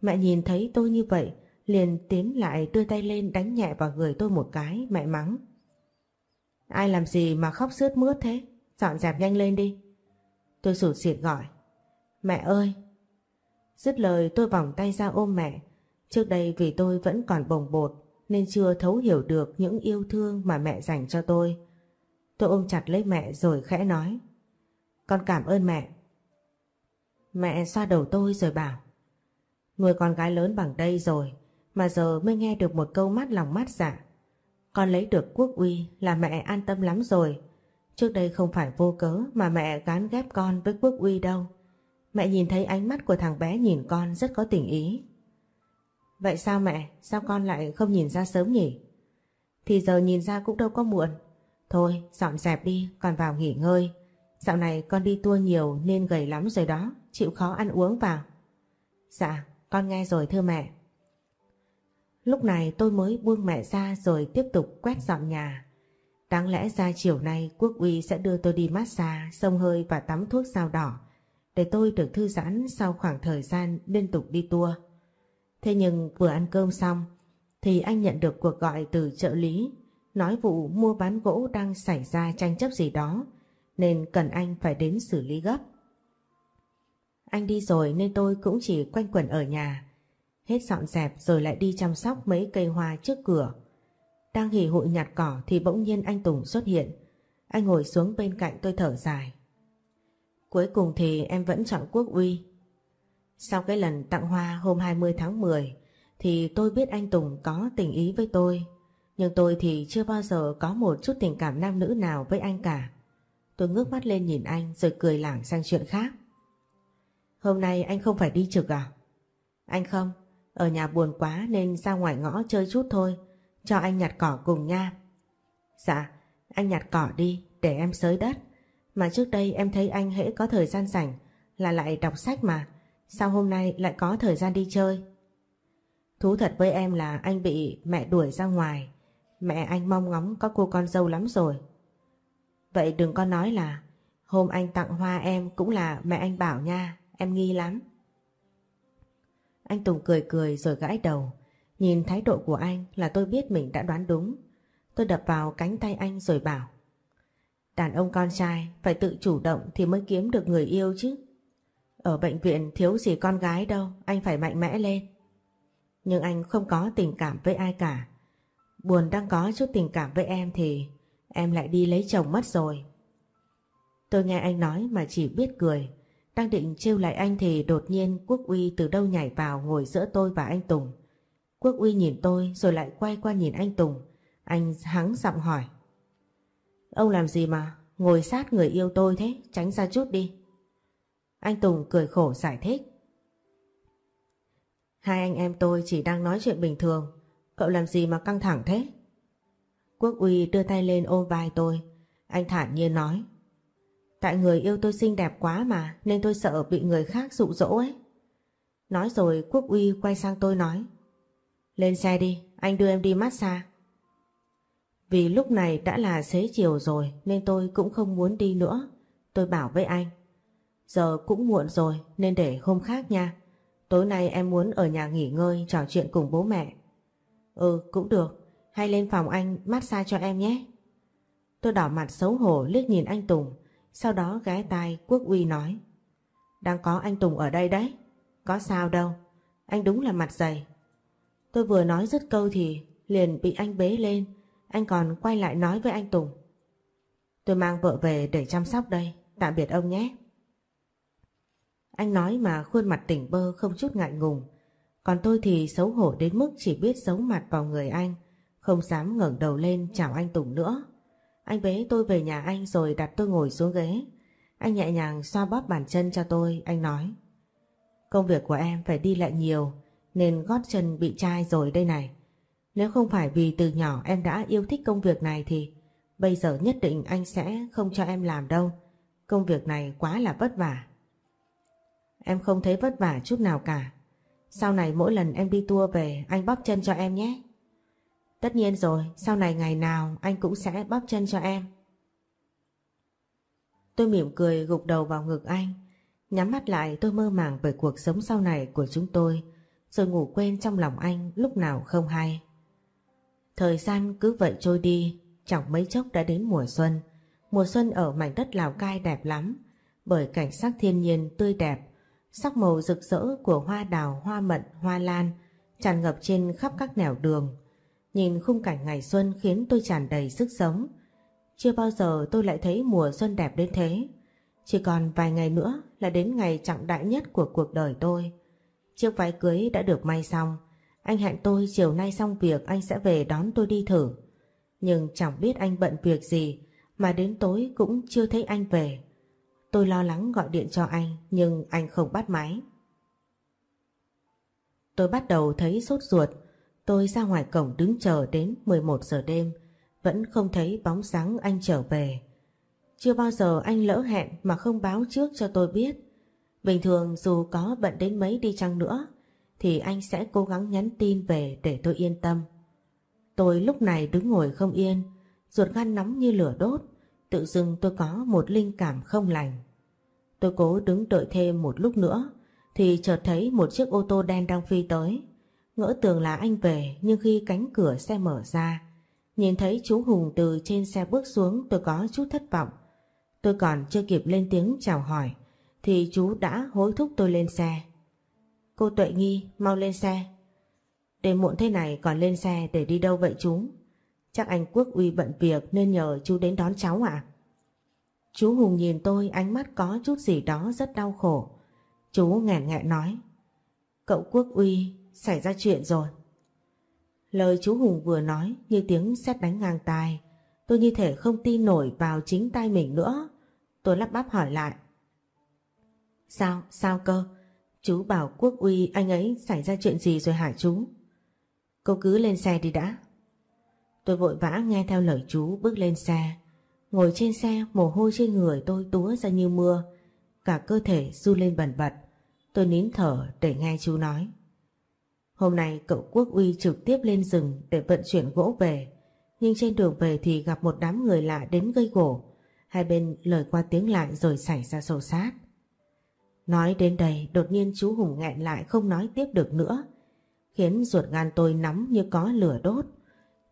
Mẹ nhìn thấy tôi như vậy, liền tiến lại đưa tay lên đánh nhẹ vào người tôi một cái, mẹ mắng. Ai làm gì mà khóc sướt mướt thế? Dọn dẹp nhanh lên đi. Tôi sụt xịt gọi. Mẹ ơi! Dứt lời tôi vòng tay ra ôm mẹ. Trước đây vì tôi vẫn còn bồng bột nên chưa thấu hiểu được những yêu thương mà mẹ dành cho tôi. Tôi ôm chặt lấy mẹ rồi khẽ nói. Con cảm ơn mẹ. Mẹ xoa đầu tôi rồi bảo. Nuôi con gái lớn bằng đây rồi mà giờ mới nghe được một câu mắt lòng mắt dạ. Con lấy được quốc uy là mẹ an tâm lắm rồi. Trước đây không phải vô cớ mà mẹ gán ghép con với quốc uy đâu. Mẹ nhìn thấy ánh mắt của thằng bé nhìn con rất có tình ý. Vậy sao mẹ? Sao con lại không nhìn ra sớm nhỉ? Thì giờ nhìn ra cũng đâu có muộn. Thôi, dọn dẹp đi, còn vào nghỉ ngơi. Dạo này con đi tour nhiều nên gầy lắm rồi đó, chịu khó ăn uống vào. Dạ, con nghe rồi thưa mẹ. Lúc này tôi mới buông mẹ ra rồi tiếp tục quét dọn nhà. Đáng lẽ ra chiều nay Quốc uy sẽ đưa tôi đi massage, sông hơi và tắm thuốc sao đỏ để tôi được thư giãn sau khoảng thời gian liên tục đi tour. Thế nhưng vừa ăn cơm xong, thì anh nhận được cuộc gọi từ trợ lý, nói vụ mua bán gỗ đang xảy ra tranh chấp gì đó, nên cần anh phải đến xử lý gấp. Anh đi rồi nên tôi cũng chỉ quanh quẩn ở nhà. Hết dọn dẹp rồi lại đi chăm sóc mấy cây hoa trước cửa. Đang hỉ hội nhặt cỏ thì bỗng nhiên anh Tùng xuất hiện. Anh ngồi xuống bên cạnh tôi thở dài. Cuối cùng thì em vẫn chọn quốc uy. Sau cái lần tặng hoa hôm 20 tháng 10 thì tôi biết anh Tùng có tình ý với tôi. Nhưng tôi thì chưa bao giờ có một chút tình cảm nam nữ nào với anh cả. Tôi ngước mắt lên nhìn anh rồi cười lảng sang chuyện khác. Hôm nay anh không phải đi trực à? Anh không, ở nhà buồn quá nên ra ngoài ngõ chơi chút thôi, cho anh nhặt cỏ cùng nha. Dạ, anh nhặt cỏ đi để em sới đất. Mà trước đây em thấy anh hễ có thời gian rảnh là lại đọc sách mà, sao hôm nay lại có thời gian đi chơi? Thú thật với em là anh bị mẹ đuổi ra ngoài, mẹ anh mong ngóng có cô con dâu lắm rồi. Vậy đừng có nói là hôm anh tặng hoa em cũng là mẹ anh bảo nha, em nghi lắm. Anh Tùng cười cười rồi gãi đầu. Nhìn thái độ của anh là tôi biết mình đã đoán đúng. Tôi đập vào cánh tay anh rồi bảo. Đàn ông con trai phải tự chủ động thì mới kiếm được người yêu chứ. Ở bệnh viện thiếu gì con gái đâu, anh phải mạnh mẽ lên. Nhưng anh không có tình cảm với ai cả. Buồn đang có chút tình cảm với em thì em lại đi lấy chồng mất rồi. Tôi nghe anh nói mà chỉ biết cười. Đang định trêu lại anh thì đột nhiên Quốc Uy từ đâu nhảy vào ngồi giữa tôi và anh Tùng. Quốc Uy nhìn tôi rồi lại quay qua nhìn anh Tùng. Anh hắng giọng hỏi. Ông làm gì mà ngồi sát người yêu tôi thế? Tránh ra chút đi. Anh Tùng cười khổ giải thích. Hai anh em tôi chỉ đang nói chuyện bình thường. Cậu làm gì mà căng thẳng thế? Quốc Uy đưa tay lên ôm vai tôi. Anh thản nhiên nói. Tại người yêu tôi xinh đẹp quá mà nên tôi sợ bị người khác dụ dỗ ấy. Nói rồi Quốc Uy quay sang tôi nói. Lên xe đi, anh đưa em đi massage. Vì lúc này đã là xế chiều rồi nên tôi cũng không muốn đi nữa. Tôi bảo với anh. Giờ cũng muộn rồi nên để hôm khác nha. Tối nay em muốn ở nhà nghỉ ngơi trò chuyện cùng bố mẹ. Ừ cũng được. Hay lên phòng anh massage cho em nhé. Tôi đỏ mặt xấu hổ liếc nhìn anh Tùng. Sau đó ghé tai Quốc Uy nói. Đang có anh Tùng ở đây đấy. Có sao đâu. Anh đúng là mặt dày. Tôi vừa nói dứt câu thì liền bị anh bế lên anh còn quay lại nói với anh Tùng. Tôi mang vợ về để chăm sóc đây, tạm biệt ông nhé. Anh nói mà khuôn mặt tỉnh bơ không chút ngại ngùng. Còn tôi thì xấu hổ đến mức chỉ biết giấu mặt vào người anh, không dám ngẩng đầu lên chào anh Tùng nữa. Anh bế tôi về nhà anh rồi đặt tôi ngồi xuống ghế. Anh nhẹ nhàng xoa bóp bàn chân cho tôi, anh nói. Công việc của em phải đi lại nhiều, nên gót chân bị chai rồi đây này. Nếu không phải vì từ nhỏ em đã yêu thích công việc này thì bây giờ nhất định anh sẽ không cho em làm đâu. Công việc này quá là vất vả. Em không thấy vất vả chút nào cả. Sau này mỗi lần em đi tour về anh bóp chân cho em nhé. Tất nhiên rồi, sau này ngày nào anh cũng sẽ bóp chân cho em. Tôi mỉm cười gục đầu vào ngực anh. Nhắm mắt lại tôi mơ màng về cuộc sống sau này của chúng tôi rồi ngủ quên trong lòng anh lúc nào không hay. Thời gian cứ vậy trôi đi, chẳng mấy chốc đã đến mùa xuân. Mùa xuân ở mảnh đất Lào Cai đẹp lắm, bởi cảnh sắc thiên nhiên tươi đẹp, sắc màu rực rỡ của hoa đào, hoa mận, hoa lan tràn ngập trên khắp các nẻo đường. Nhìn khung cảnh ngày xuân khiến tôi tràn đầy sức sống. Chưa bao giờ tôi lại thấy mùa xuân đẹp đến thế. Chỉ còn vài ngày nữa là đến ngày trọng đại nhất của cuộc đời tôi. Chiếc váy cưới đã được may xong, anh hẹn tôi chiều nay xong việc anh sẽ về đón tôi đi thử. Nhưng chẳng biết anh bận việc gì mà đến tối cũng chưa thấy anh về. Tôi lo lắng gọi điện cho anh nhưng anh không bắt máy. Tôi bắt đầu thấy sốt ruột. Tôi ra ngoài cổng đứng chờ đến 11 giờ đêm. Vẫn không thấy bóng dáng anh trở về. Chưa bao giờ anh lỡ hẹn mà không báo trước cho tôi biết. Bình thường dù có bận đến mấy đi chăng nữa thì anh sẽ cố gắng nhắn tin về để tôi yên tâm. Tôi lúc này đứng ngồi không yên, ruột gan nóng như lửa đốt, tự dưng tôi có một linh cảm không lành. Tôi cố đứng đợi thêm một lúc nữa thì chợt thấy một chiếc ô tô đen đang phi tới. Ngỡ tưởng là anh về nhưng khi cánh cửa xe mở ra, nhìn thấy chú Hùng từ trên xe bước xuống tôi có chút thất vọng. Tôi còn chưa kịp lên tiếng chào hỏi thì chú đã hối thúc tôi lên xe. Cô Tuệ Nghi mau lên xe. Đêm muộn thế này còn lên xe để đi đâu vậy chú? Chắc anh Quốc Uy bận việc nên nhờ chú đến đón cháu ạ. Chú Hùng nhìn tôi, ánh mắt có chút gì đó rất đau khổ. Chú ngẹn ngẹn nói. Cậu Quốc Uy, xảy ra chuyện rồi. Lời chú Hùng vừa nói như tiếng sét đánh ngang tai. Tôi như thể không tin nổi vào chính tay mình nữa. Tôi lắp bắp hỏi lại. Sao? Sao cơ? Chú bảo Quốc Uy anh ấy xảy ra chuyện gì rồi hả chú? Cô cứ lên xe đi đã. Tôi vội vã nghe theo lời chú bước lên xe. Ngồi trên xe, mồ hôi trên người tôi túa ra như mưa. Cả cơ thể du lên bẩn bật. Tôi nín thở để nghe chú nói. Hôm nay cậu Quốc Uy trực tiếp lên rừng để vận chuyển gỗ về. Nhưng trên đường về thì gặp một đám người lạ đến gây gỗ. Hai bên lời qua tiếng lại rồi xảy ra sâu sát. Nói đến đây, đột nhiên chú Hùng nghẹn lại không nói tiếp được nữa. Khiến ruột gan tôi nóng như có lửa đốt.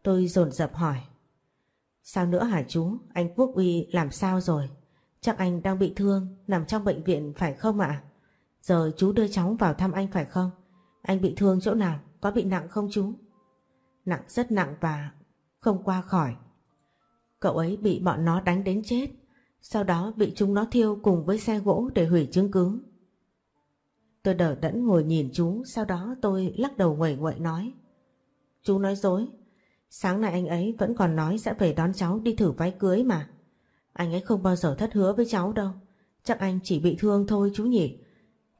Tôi dồn dập hỏi. Sao nữa hả chú? Anh Quốc Uy làm sao rồi? Chắc anh đang bị thương, nằm trong bệnh viện phải không ạ? Giờ chú đưa cháu vào thăm anh phải không? Anh bị thương chỗ nào? Có bị nặng không chú? Nặng rất nặng và không qua khỏi. Cậu ấy bị bọn nó đánh đến chết. Sau đó bị chúng nó thiêu cùng với xe gỗ để hủy chứng cứ. Tôi đỡ đẫn ngồi nhìn chú, sau đó tôi lắc đầu nguẩy nguậy nói. Chú nói dối, sáng nay anh ấy vẫn còn nói sẽ về đón cháu đi thử váy cưới mà. Anh ấy không bao giờ thất hứa với cháu đâu, chắc anh chỉ bị thương thôi chú nhỉ.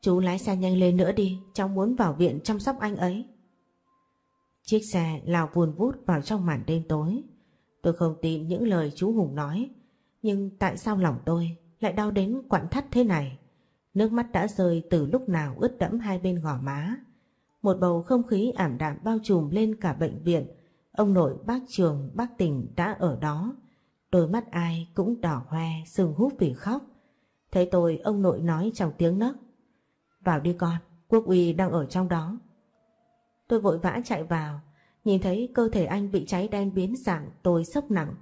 Chú lái xe nhanh lên nữa đi, cháu muốn vào viện chăm sóc anh ấy. Chiếc xe lao vùn vút vào trong màn đêm tối. Tôi không tin những lời chú Hùng nói, nhưng tại sao lòng tôi lại đau đến quặn thắt thế này? Nước mắt đã rơi từ lúc nào ướt đẫm hai bên gò má. Một bầu không khí ảm đạm bao trùm lên cả bệnh viện. Ông nội bác trường bác tình đã ở đó. Đôi mắt ai cũng đỏ hoe, sừng húp vì khóc. Thấy tôi ông nội nói trong tiếng nấc. Vào đi con, quốc uy đang ở trong đó. Tôi vội vã chạy vào, nhìn thấy cơ thể anh bị cháy đen biến dạng tôi sốc nặng.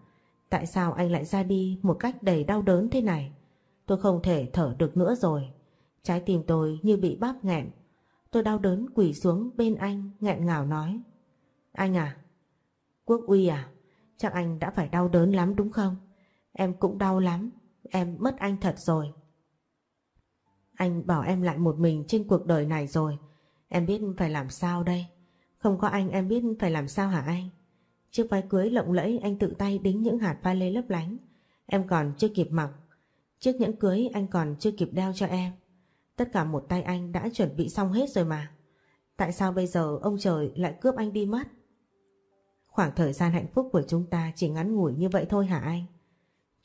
Tại sao anh lại ra đi một cách đầy đau đớn thế này? Tôi không thể thở được nữa rồi. Trái tim tôi như bị bóp nghẹn. Tôi đau đớn quỳ xuống bên anh nghẹn ngào nói. Anh à? Quốc uy à? Chắc anh đã phải đau đớn lắm đúng không? Em cũng đau lắm. Em mất anh thật rồi. Anh bỏ em lại một mình trên cuộc đời này rồi. Em biết phải làm sao đây? Không có anh em biết phải làm sao hả anh? Chiếc váy cưới lộng lẫy anh tự tay đính những hạt pha lê lấp lánh. Em còn chưa kịp mặc. Chiếc nhẫn cưới anh còn chưa kịp đeo cho em. Tất cả một tay anh đã chuẩn bị xong hết rồi mà. Tại sao bây giờ ông trời lại cướp anh đi mất? Khoảng thời gian hạnh phúc của chúng ta chỉ ngắn ngủi như vậy thôi hả anh?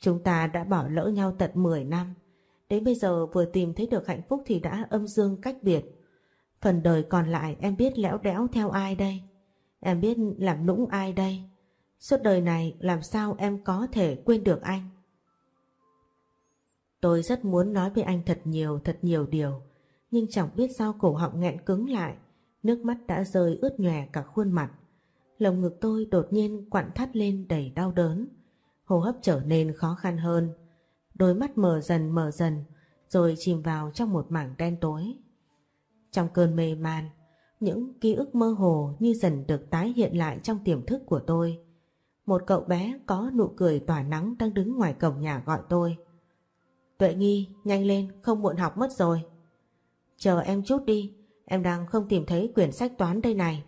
Chúng ta đã bỏ lỡ nhau tận 10 năm. Đến bây giờ vừa tìm thấy được hạnh phúc thì đã âm dương cách biệt. Phần đời còn lại em biết lẽo đẽo theo ai đây? Em biết làm nũng ai đây? Suốt đời này làm sao em có thể quên được anh? Tôi rất muốn nói với anh thật nhiều, thật nhiều điều, nhưng chẳng biết sao cổ họng nghẹn cứng lại, nước mắt đã rơi ướt nhòe cả khuôn mặt. Lồng ngực tôi đột nhiên quặn thắt lên đầy đau đớn, hô hấp trở nên khó khăn hơn. Đôi mắt mở dần mở dần, rồi chìm vào trong một mảng đen tối. Trong cơn mê man, những ký ức mơ hồ như dần được tái hiện lại trong tiềm thức của tôi. Một cậu bé có nụ cười tỏa nắng đang đứng ngoài cổng nhà gọi tôi. Tuệ Nghi, nhanh lên, không muộn học mất rồi. Chờ em chút đi, em đang không tìm thấy quyển sách toán đây này.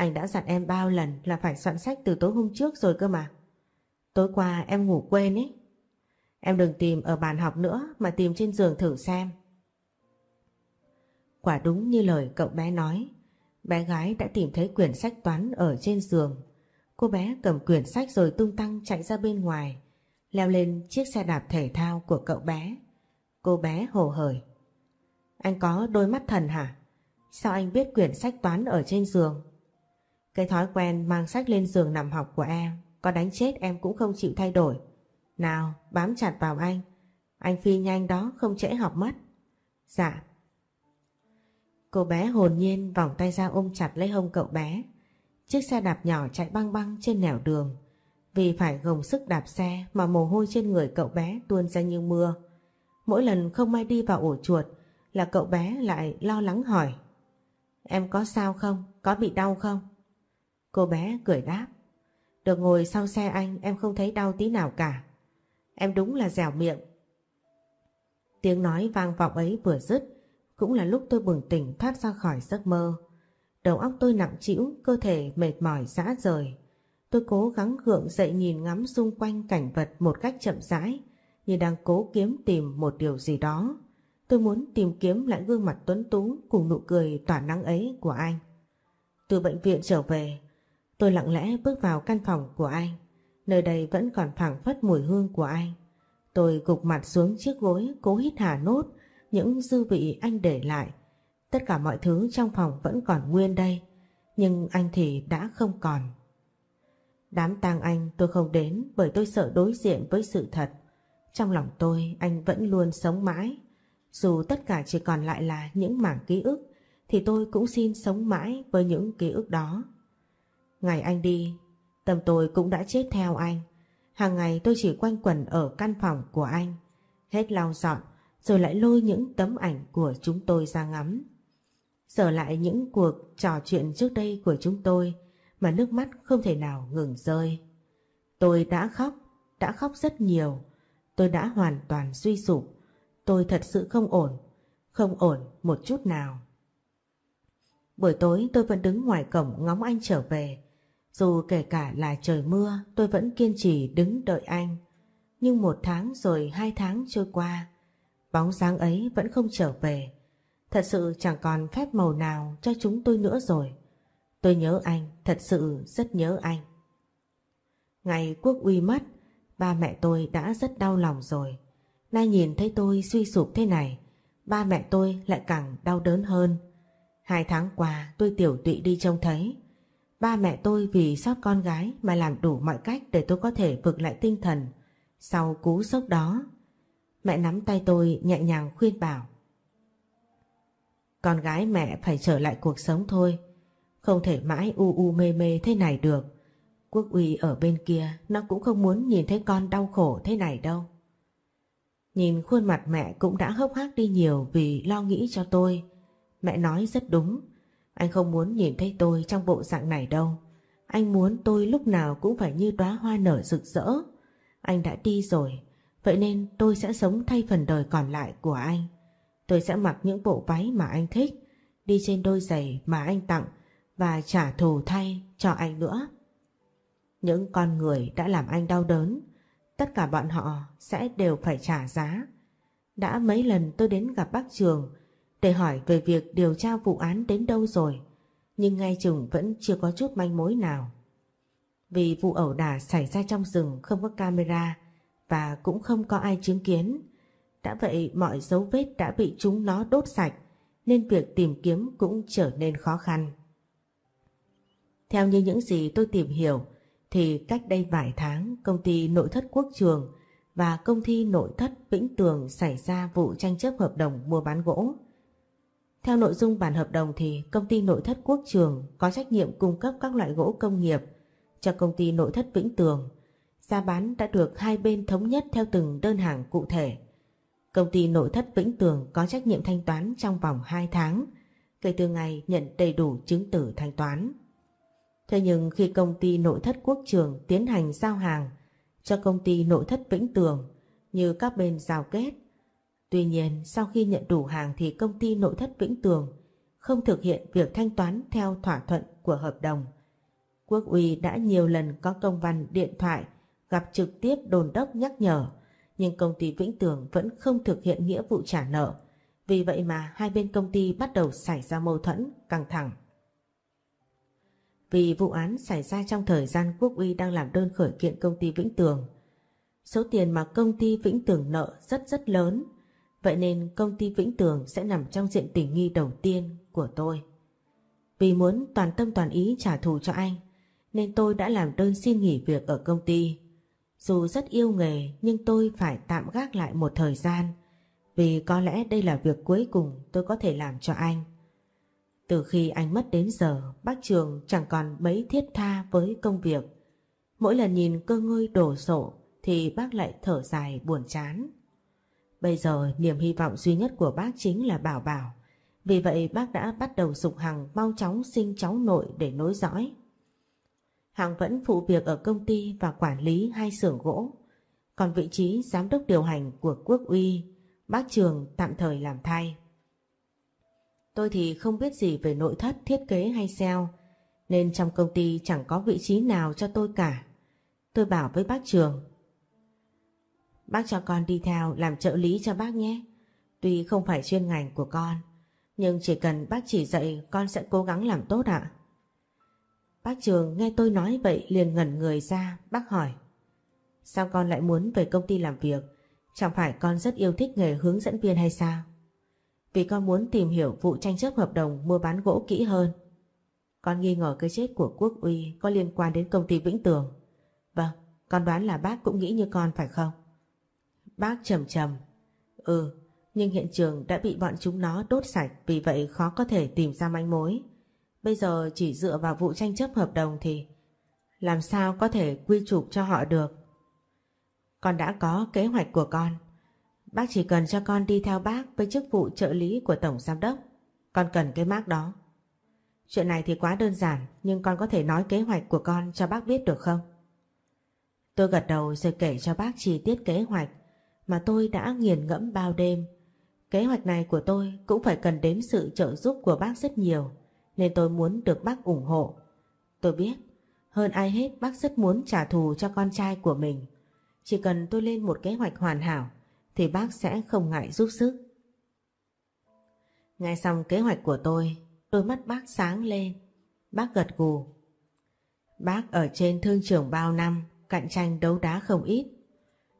Anh đã dặn em bao lần là phải soạn sách từ tối hôm trước rồi cơ mà. Tối qua em ngủ quên ấy. Em đừng tìm ở bàn học nữa mà tìm trên giường thử xem. Quả đúng như lời cậu bé nói, Bé gái đã tìm thấy quyển sách toán ở trên giường. Cô bé cầm quyển sách rồi tung tăng chạy ra bên ngoài, leo lên chiếc xe đạp thể thao của cậu bé. Cô bé hồ hởi. Anh có đôi mắt thần hả? Sao anh biết quyển sách toán ở trên giường? Cái thói quen mang sách lên giường nằm học của em, có đánh chết em cũng không chịu thay đổi. Nào, bám chặt vào anh. Anh phi nhanh đó không trễ học mất. Dạ. Cô bé hồn nhiên vòng tay ra ôm chặt lấy hông cậu bé. Chiếc xe đạp nhỏ chạy băng băng trên nẻo đường. Vì phải gồng sức đạp xe mà mồ hôi trên người cậu bé tuôn ra như mưa. Mỗi lần không may đi vào ổ chuột là cậu bé lại lo lắng hỏi. Em có sao không? Có bị đau không? Cô bé cười đáp. Được ngồi sau xe anh em không thấy đau tí nào cả. Em đúng là dẻo miệng. Tiếng nói vang vọng ấy vừa dứt cũng là lúc tôi bừng tỉnh thoát ra khỏi giấc mơ. Đầu óc tôi nặng trĩu, cơ thể mệt mỏi rã rời. Tôi cố gắng gượng dậy nhìn ngắm xung quanh cảnh vật một cách chậm rãi, như đang cố kiếm tìm một điều gì đó. Tôi muốn tìm kiếm lại gương mặt tuấn tú cùng nụ cười tỏa nắng ấy của anh. Từ bệnh viện trở về, tôi lặng lẽ bước vào căn phòng của anh. Nơi đây vẫn còn phảng phất mùi hương của anh. Tôi gục mặt xuống chiếc gối cố hít hà nốt những dư vị anh để lại. Tất cả mọi thứ trong phòng vẫn còn nguyên đây, nhưng anh thì đã không còn. Đám tang anh tôi không đến bởi tôi sợ đối diện với sự thật. Trong lòng tôi anh vẫn luôn sống mãi. Dù tất cả chỉ còn lại là những mảng ký ức thì tôi cũng xin sống mãi với những ký ức đó. Ngày anh đi, tâm tôi cũng đã chết theo anh. Hàng ngày tôi chỉ quanh quẩn ở căn phòng của anh. Hết lau dọn, rồi lại lôi những tấm ảnh của chúng tôi ra ngắm. Sở lại những cuộc trò chuyện trước đây của chúng tôi mà nước mắt không thể nào ngừng rơi. Tôi đã khóc, đã khóc rất nhiều. Tôi đã hoàn toàn suy sụp. Tôi thật sự không ổn, không ổn một chút nào. Buổi tối tôi vẫn đứng ngoài cổng ngóng anh trở về. Dù kể cả là trời mưa tôi vẫn kiên trì đứng đợi anh. Nhưng một tháng rồi hai tháng trôi qua Bóng dáng ấy vẫn không trở về. Thật sự chẳng còn phép màu nào cho chúng tôi nữa rồi. Tôi nhớ anh, thật sự rất nhớ anh. Ngày quốc uy mất, ba mẹ tôi đã rất đau lòng rồi. Nay nhìn thấy tôi suy sụp thế này, ba mẹ tôi lại càng đau đớn hơn. Hai tháng qua tôi tiểu tụy đi trông thấy. Ba mẹ tôi vì sót con gái mà làm đủ mọi cách để tôi có thể vực lại tinh thần sau cú sốc đó. Mẹ nắm tay tôi nhẹ nhàng khuyên bảo. Con gái mẹ phải trở lại cuộc sống thôi. Không thể mãi u u mê mê thế này được. Quốc uy ở bên kia nó cũng không muốn nhìn thấy con đau khổ thế này đâu. Nhìn khuôn mặt mẹ cũng đã hốc hác đi nhiều vì lo nghĩ cho tôi. Mẹ nói rất đúng. Anh không muốn nhìn thấy tôi trong bộ dạng này đâu. Anh muốn tôi lúc nào cũng phải như đóa hoa nở rực rỡ. Anh đã đi rồi, Vậy nên tôi sẽ sống thay phần đời còn lại của anh. Tôi sẽ mặc những bộ váy mà anh thích, đi trên đôi giày mà anh tặng và trả thù thay cho anh nữa. Những con người đã làm anh đau đớn, tất cả bọn họ sẽ đều phải trả giá. Đã mấy lần tôi đến gặp bác Trường để hỏi về việc điều tra vụ án đến đâu rồi, nhưng ngay chừng vẫn chưa có chút manh mối nào. Vì vụ ẩu đả xảy ra trong rừng không có camera, và cũng không có ai chứng kiến. Đã vậy mọi dấu vết đã bị chúng nó đốt sạch nên việc tìm kiếm cũng trở nên khó khăn. Theo như những gì tôi tìm hiểu thì cách đây vài tháng công ty nội thất quốc trường và công ty nội thất Vĩnh Tường xảy ra vụ tranh chấp hợp đồng mua bán gỗ. Theo nội dung bản hợp đồng thì công ty nội thất quốc trường có trách nhiệm cung cấp các loại gỗ công nghiệp cho công ty nội thất Vĩnh Tường Giá bán đã được hai bên thống nhất theo từng đơn hàng cụ thể. Công ty nội thất Vĩnh Tường có trách nhiệm thanh toán trong vòng 2 tháng kể từ ngày nhận đầy đủ chứng tử thanh toán. Thế nhưng khi công ty nội thất quốc trường tiến hành giao hàng cho công ty nội thất Vĩnh Tường như các bên giao kết, tuy nhiên sau khi nhận đủ hàng thì công ty nội thất Vĩnh Tường không thực hiện việc thanh toán theo thỏa thuận của hợp đồng. Quốc uy đã nhiều lần có công văn điện thoại gặp trực tiếp đồn đốc nhắc nhở, nhưng công ty Vĩnh Tường vẫn không thực hiện nghĩa vụ trả nợ. Vì vậy mà hai bên công ty bắt đầu xảy ra mâu thuẫn, căng thẳng. vì vụ án xảy ra trong thời gian Quốc uy đang làm đơn khởi kiện công ty Vĩnh Tường. Số tiền mà công ty Vĩnh Tường nợ rất rất lớn, vậy nên công ty Vĩnh Tường sẽ nằm trong diện tình nghi đầu tiên của tôi. Vì muốn toàn tâm toàn ý trả thù cho anh, nên tôi đã làm đơn xin nghỉ việc ở công ty. Dù rất yêu nghề nhưng tôi phải tạm gác lại một thời gian vì có lẽ đây là việc cuối cùng tôi có thể làm cho anh. Từ khi anh mất đến giờ, bác Trường chẳng còn mấy thiết tha với công việc. Mỗi lần nhìn cơ ngơi đổ sộ thì bác lại thở dài buồn chán. Bây giờ niềm hy vọng duy nhất của bác chính là Bảo Bảo. Vì vậy bác đã bắt đầu dục Hằng mau chóng sinh cháu nội để nối dõi. Hằng vẫn phụ việc ở công ty và quản lý hai xưởng gỗ. Còn vị trí giám đốc điều hành của Quốc uy, bác Trường tạm thời làm thay. Tôi thì không biết gì về nội thất, thiết kế hay SEO, nên trong công ty chẳng có vị trí nào cho tôi cả. Tôi bảo với bác Trường. Bác cho con đi theo làm trợ lý cho bác nhé. Tuy không phải chuyên ngành của con, nhưng chỉ cần bác chỉ dạy con sẽ cố gắng làm tốt ạ. Bác Trường nghe tôi nói vậy liền ngẩn người ra, bác hỏi. Sao con lại muốn về công ty làm việc? Chẳng phải con rất yêu thích nghề hướng dẫn viên hay sao? Vì con muốn tìm hiểu vụ tranh chấp hợp đồng mua bán gỗ kỹ hơn. Con nghi ngờ cái chết của Quốc uy có liên quan đến công ty Vĩnh Tường. Vâng, con đoán là bác cũng nghĩ như con phải không? Bác trầm trầm. Ừ, nhưng hiện trường đã bị bọn chúng nó đốt sạch vì vậy khó có thể tìm ra manh mối. Bây giờ chỉ dựa vào vụ tranh chấp hợp đồng thì làm sao có thể quy chụp cho họ được. Con đã có kế hoạch của con. Bác chỉ cần cho con đi theo bác với chức vụ trợ lý của Tổng Giám Đốc. Con cần cái mác đó. Chuyện này thì quá đơn giản nhưng con có thể nói kế hoạch của con cho bác biết được không? Tôi gật đầu rồi kể cho bác chi tiết kế hoạch mà tôi đã nghiền ngẫm bao đêm. Kế hoạch này của tôi cũng phải cần đến sự trợ giúp của bác rất nhiều nên tôi muốn được bác ủng hộ. Tôi biết, hơn ai hết bác rất muốn trả thù cho con trai của mình. Chỉ cần tôi lên một kế hoạch hoàn hảo thì bác sẽ không ngại giúp sức. Nghe xong kế hoạch của tôi, đôi mắt bác sáng lên. Bác gật gù. Bác ở trên thương trường bao năm, cạnh tranh đấu đá không ít.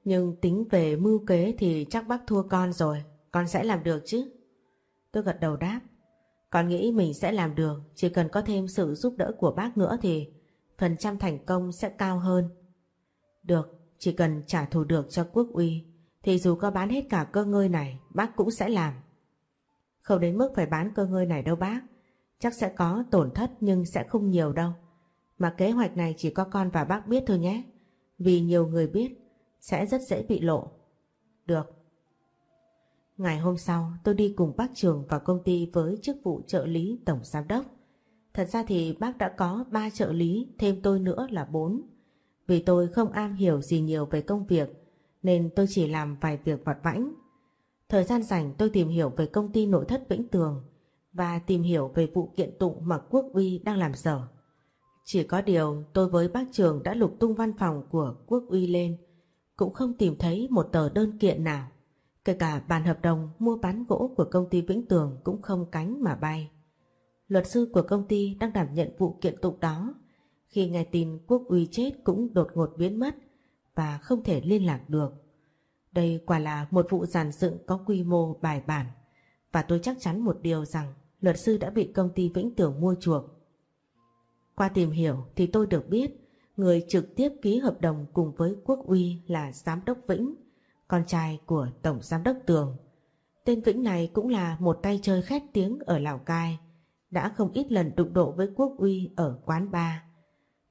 Nhưng tính về mưu kế thì chắc bác thua con rồi, con sẽ làm được chứ? Tôi gật đầu đáp. Con nghĩ mình sẽ làm được, chỉ cần có thêm sự giúp đỡ của bác nữa thì phần trăm thành công sẽ cao hơn. Được, chỉ cần trả thù được cho quốc uy thì dù có bán hết cả cơ ngơi này bác cũng sẽ làm. Không đến mức phải bán cơ ngơi này đâu bác. Chắc sẽ có tổn thất nhưng sẽ không nhiều đâu. Mà kế hoạch này chỉ có con và bác biết thôi nhé. Vì nhiều người biết sẽ rất dễ bị lộ. Được. Ngày hôm sau tôi đi cùng bác Trường vào công ty với chức vụ trợ lý tổng giám đốc. Thật ra thì bác đã có 3 trợ lý, thêm tôi nữa là 4. Vì tôi không am hiểu gì nhiều về công việc nên tôi chỉ làm vài việc vặt vãnh. Thời gian rảnh tôi tìm hiểu về công ty nội thất Vĩnh Tường và tìm hiểu về vụ kiện tụng mà Quốc uy đang làm sở. Chỉ có điều tôi với bác Trường đã lục tung văn phòng của Quốc uy lên cũng không tìm thấy một tờ đơn kiện nào. Kể cả bản hợp đồng mua bán gỗ của công ty Vĩnh Tường cũng không cánh mà bay. Luật sư của công ty đang đảm nhận vụ kiện tụng đó. Khi nghe tin Quốc uy chết cũng đột ngột biến mất và không thể liên lạc được. Đây quả là một vụ giàn dựng có quy mô bài bản và tôi chắc chắn một điều rằng luật sư đã bị công ty Vĩnh Tường mua chuộc. Qua tìm hiểu thì tôi được biết người trực tiếp ký hợp đồng cùng với Quốc uy là Giám đốc Vĩnh, con trai của Tổng Giám đốc Tường. Tên Vĩnh này cũng là một tay chơi khét tiếng ở Lào Cai, đã không ít lần đụng độ với Quốc uy ở quán bar.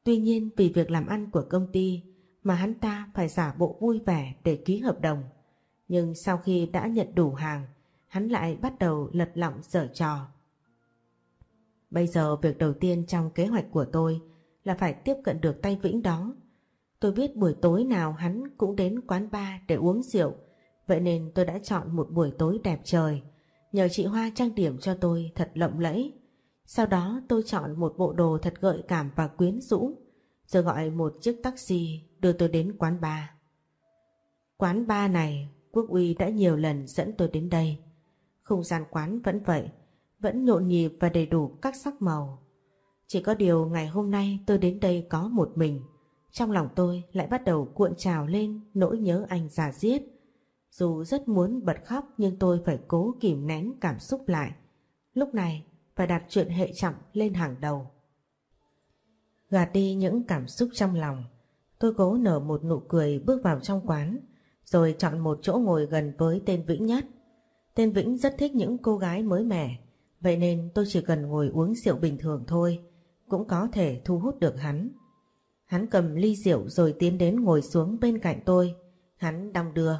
Tuy nhiên vì việc làm ăn của công ty mà hắn ta phải giả bộ vui vẻ để ký hợp đồng. Nhưng sau khi đã nhận đủ hàng, hắn lại bắt đầu lật lọng dở trò. Bây giờ việc đầu tiên trong kế hoạch của tôi là phải tiếp cận được tay Vĩnh đó. Tôi biết buổi tối nào hắn cũng đến quán bar để uống rượu, vậy nên tôi đã chọn một buổi tối đẹp trời, nhờ chị Hoa trang điểm cho tôi thật lộng lẫy. Sau đó tôi chọn một bộ đồ thật gợi cảm và quyến rũ, rồi gọi một chiếc taxi đưa tôi đến quán bar. Quán bar này, Quốc uy đã nhiều lần dẫn tôi đến đây. Không gian quán vẫn vậy, vẫn nhộn nhịp và đầy đủ các sắc màu. Chỉ có điều ngày hôm nay tôi đến đây có một mình. Trong lòng tôi lại bắt đầu cuộn trào lên nỗi nhớ anh già giết. Dù rất muốn bật khóc nhưng tôi phải cố kìm nén cảm xúc lại. Lúc này phải đặt chuyện hệ trọng lên hàng đầu. Gạt đi những cảm xúc trong lòng, tôi cố nở một nụ cười bước vào trong quán, rồi chọn một chỗ ngồi gần với tên Vĩnh nhất. Tên Vĩnh rất thích những cô gái mới mẻ, vậy nên tôi chỉ cần ngồi uống rượu bình thường thôi, cũng có thể thu hút được hắn. Hắn cầm ly rượu rồi tiến đến ngồi xuống bên cạnh tôi, hắn đong đưa.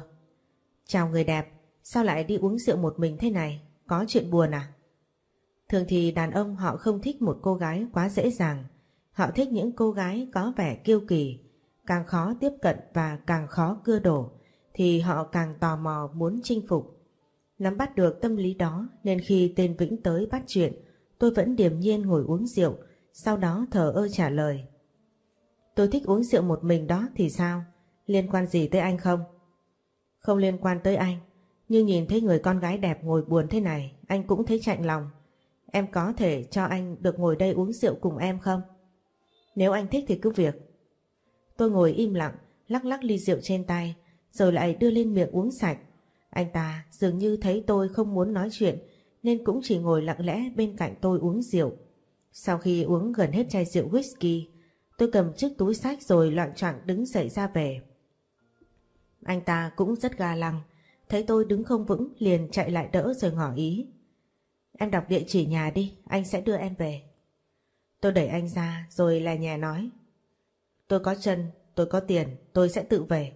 Chào người đẹp, sao lại đi uống rượu một mình thế này, có chuyện buồn à? Thường thì đàn ông họ không thích một cô gái quá dễ dàng, họ thích những cô gái có vẻ kiêu kỳ, càng khó tiếp cận và càng khó cưa đổ, thì họ càng tò mò muốn chinh phục. Nắm bắt được tâm lý đó nên khi tên Vĩnh tới bắt chuyện, tôi vẫn điềm nhiên ngồi uống rượu, sau đó thở ơ trả lời. Tôi thích uống rượu một mình đó thì sao? Liên quan gì tới anh không? Không liên quan tới anh, nhưng nhìn thấy người con gái đẹp ngồi buồn thế này, anh cũng thấy chạnh lòng. Em có thể cho anh được ngồi đây uống rượu cùng em không? Nếu anh thích thì cứ việc. Tôi ngồi im lặng, lắc lắc ly rượu trên tay, rồi lại đưa lên miệng uống sạch. Anh ta dường như thấy tôi không muốn nói chuyện nên cũng chỉ ngồi lặng lẽ bên cạnh tôi uống rượu. Sau khi uống gần hết chai rượu whisky, tôi cầm chiếc túi sách rồi loạn choạng đứng dậy ra về. Anh ta cũng rất ga lăng, thấy tôi đứng không vững liền chạy lại đỡ rồi ngỏ ý. Em đọc địa chỉ nhà đi, anh sẽ đưa em về. Tôi đẩy anh ra rồi là nhà nói. Tôi có chân, tôi có tiền, tôi sẽ tự về.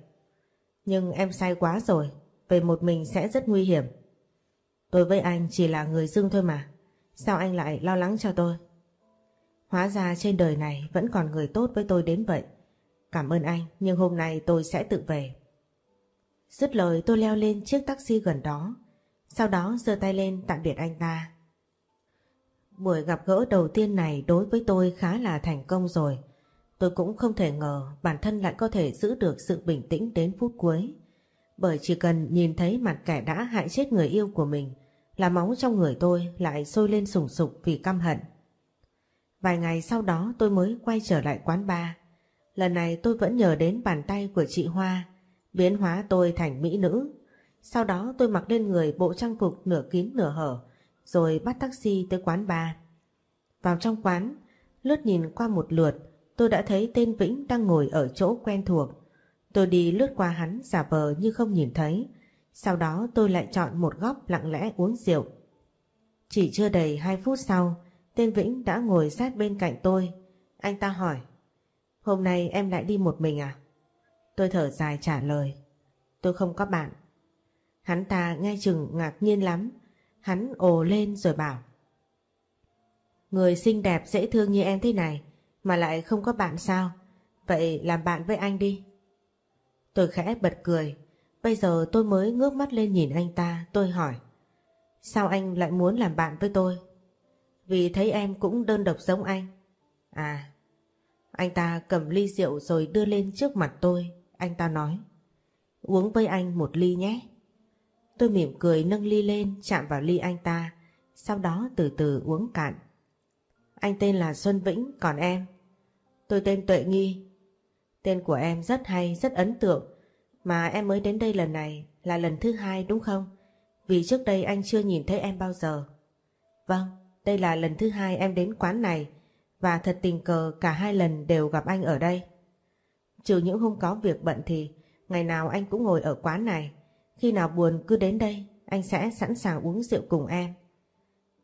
Nhưng em sai quá rồi, về một mình sẽ rất nguy hiểm. Tôi với anh chỉ là người dưng thôi mà. Sao anh lại lo lắng cho tôi? Hóa ra trên đời này vẫn còn người tốt với tôi đến vậy. Cảm ơn anh, nhưng hôm nay tôi sẽ tự về. Dứt lời tôi leo lên chiếc taxi gần đó. Sau đó giơ tay lên tạm biệt anh ta. Buổi gặp gỡ đầu tiên này đối với tôi khá là thành công rồi. Tôi cũng không thể ngờ bản thân lại có thể giữ được sự bình tĩnh đến phút cuối. Bởi chỉ cần nhìn thấy mặt kẻ đã hại chết người yêu của mình là máu trong người tôi lại sôi lên sùng sục vì căm hận. Vài ngày sau đó tôi mới quay trở lại quán bar. Lần này tôi vẫn nhờ đến bàn tay của chị Hoa biến hóa tôi thành mỹ nữ. Sau đó tôi mặc lên người bộ trang phục nửa kín nửa hở rồi bắt taxi tới quán bar. Vào trong quán, lướt nhìn qua một lượt tôi đã thấy tên Vĩnh đang ngồi ở chỗ quen thuộc. Tôi đi lướt qua hắn giả vờ như không nhìn thấy. Sau đó tôi lại chọn một góc lặng lẽ uống rượu. Chỉ chưa đầy 2 phút sau, tên Vĩnh đã ngồi sát bên cạnh tôi. Anh ta hỏi, hôm nay em lại đi một mình à? Tôi thở dài trả lời, tôi không có bạn. Hắn ta nghe chừng ngạc nhiên lắm, hắn ồ lên rồi bảo. Người xinh đẹp dễ thương như em thế này mà lại không có bạn sao? Vậy làm bạn với anh đi. Tôi khẽ bật cười. Bây giờ tôi mới ngước mắt lên nhìn anh ta, tôi hỏi. Sao anh lại muốn làm bạn với tôi? Vì thấy em cũng đơn độc giống anh. À, anh ta cầm ly rượu rồi đưa lên trước mặt tôi. Anh ta nói. Uống với anh một ly nhé. Tôi mỉm cười nâng ly lên chạm vào ly anh ta. Sau đó từ từ uống cạn. Anh tên là Xuân Vĩnh, còn em? Tôi tên Tuệ Nghi. Tên của em rất hay, rất ấn tượng. Mà em mới đến đây lần này là lần thứ hai đúng không? Vì trước đây anh chưa nhìn thấy em bao giờ. Vâng, đây là lần thứ hai em đến quán này và thật tình cờ cả hai lần đều gặp anh ở đây. Trừ những hôm có việc bận thì ngày nào anh cũng ngồi ở quán này. Khi nào buồn cứ đến đây, anh sẽ sẵn sàng uống rượu cùng em.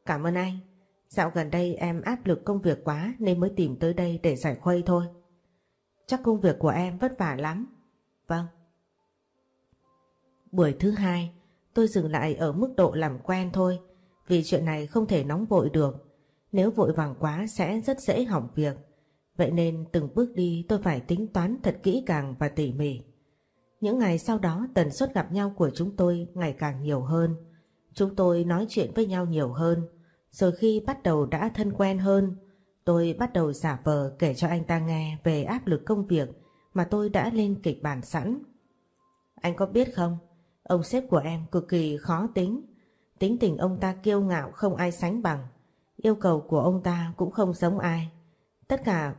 Cảm ơn anh. Dạo gần đây em áp lực công việc quá nên mới tìm tới đây để giải khuây thôi. Chắc công việc của em vất vả lắm. Vâng. Buổi thứ hai, tôi dừng lại ở mức độ làm quen thôi, vì chuyện này không thể nóng vội được. Nếu vội vàng quá sẽ rất dễ hỏng việc. Vậy nên từng bước đi tôi phải tính toán thật kỹ càng và tỉ mỉ. Những ngày sau đó tần suất gặp nhau của chúng tôi ngày càng nhiều hơn. Chúng tôi nói chuyện với nhau nhiều hơn. Rồi khi bắt đầu đã thân quen hơn, tôi bắt đầu giả vờ kể cho anh ta nghe về áp lực công việc mà tôi đã lên kịch bản sẵn. Anh có biết không, ông sếp của em cực kỳ khó tính. Tính tình ông ta kiêu ngạo không ai sánh bằng. Yêu cầu của ông ta cũng không giống ai. Tất cả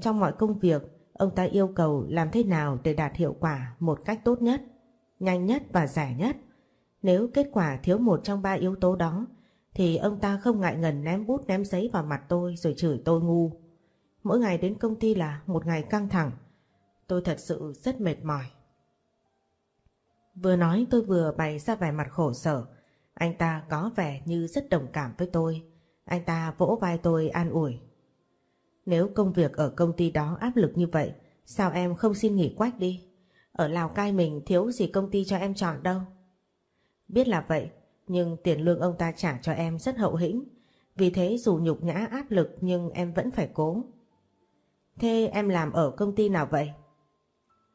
trong mọi công việc, ông ta yêu cầu làm thế nào để đạt hiệu quả một cách tốt nhất, nhanh nhất và rẻ nhất. Nếu kết quả thiếu một trong ba yếu tố đó, thì ông ta không ngại ngần ném bút ném giấy vào mặt tôi rồi chửi tôi ngu. Mỗi ngày đến công ty là một ngày căng thẳng. Tôi thật sự rất mệt mỏi. Vừa nói tôi vừa bày ra vẻ mặt khổ sở. Anh ta có vẻ như rất đồng cảm với tôi. Anh ta vỗ vai tôi an ủi. Nếu công việc ở công ty đó áp lực như vậy, sao em không xin nghỉ quách đi? Ở Lào Cai mình thiếu gì công ty cho em chọn đâu. Biết là vậy, nhưng tiền lương ông ta trả cho em rất hậu hĩnh. Vì thế dù nhục nhã áp lực nhưng em vẫn phải cố. Thế em làm ở công ty nào vậy?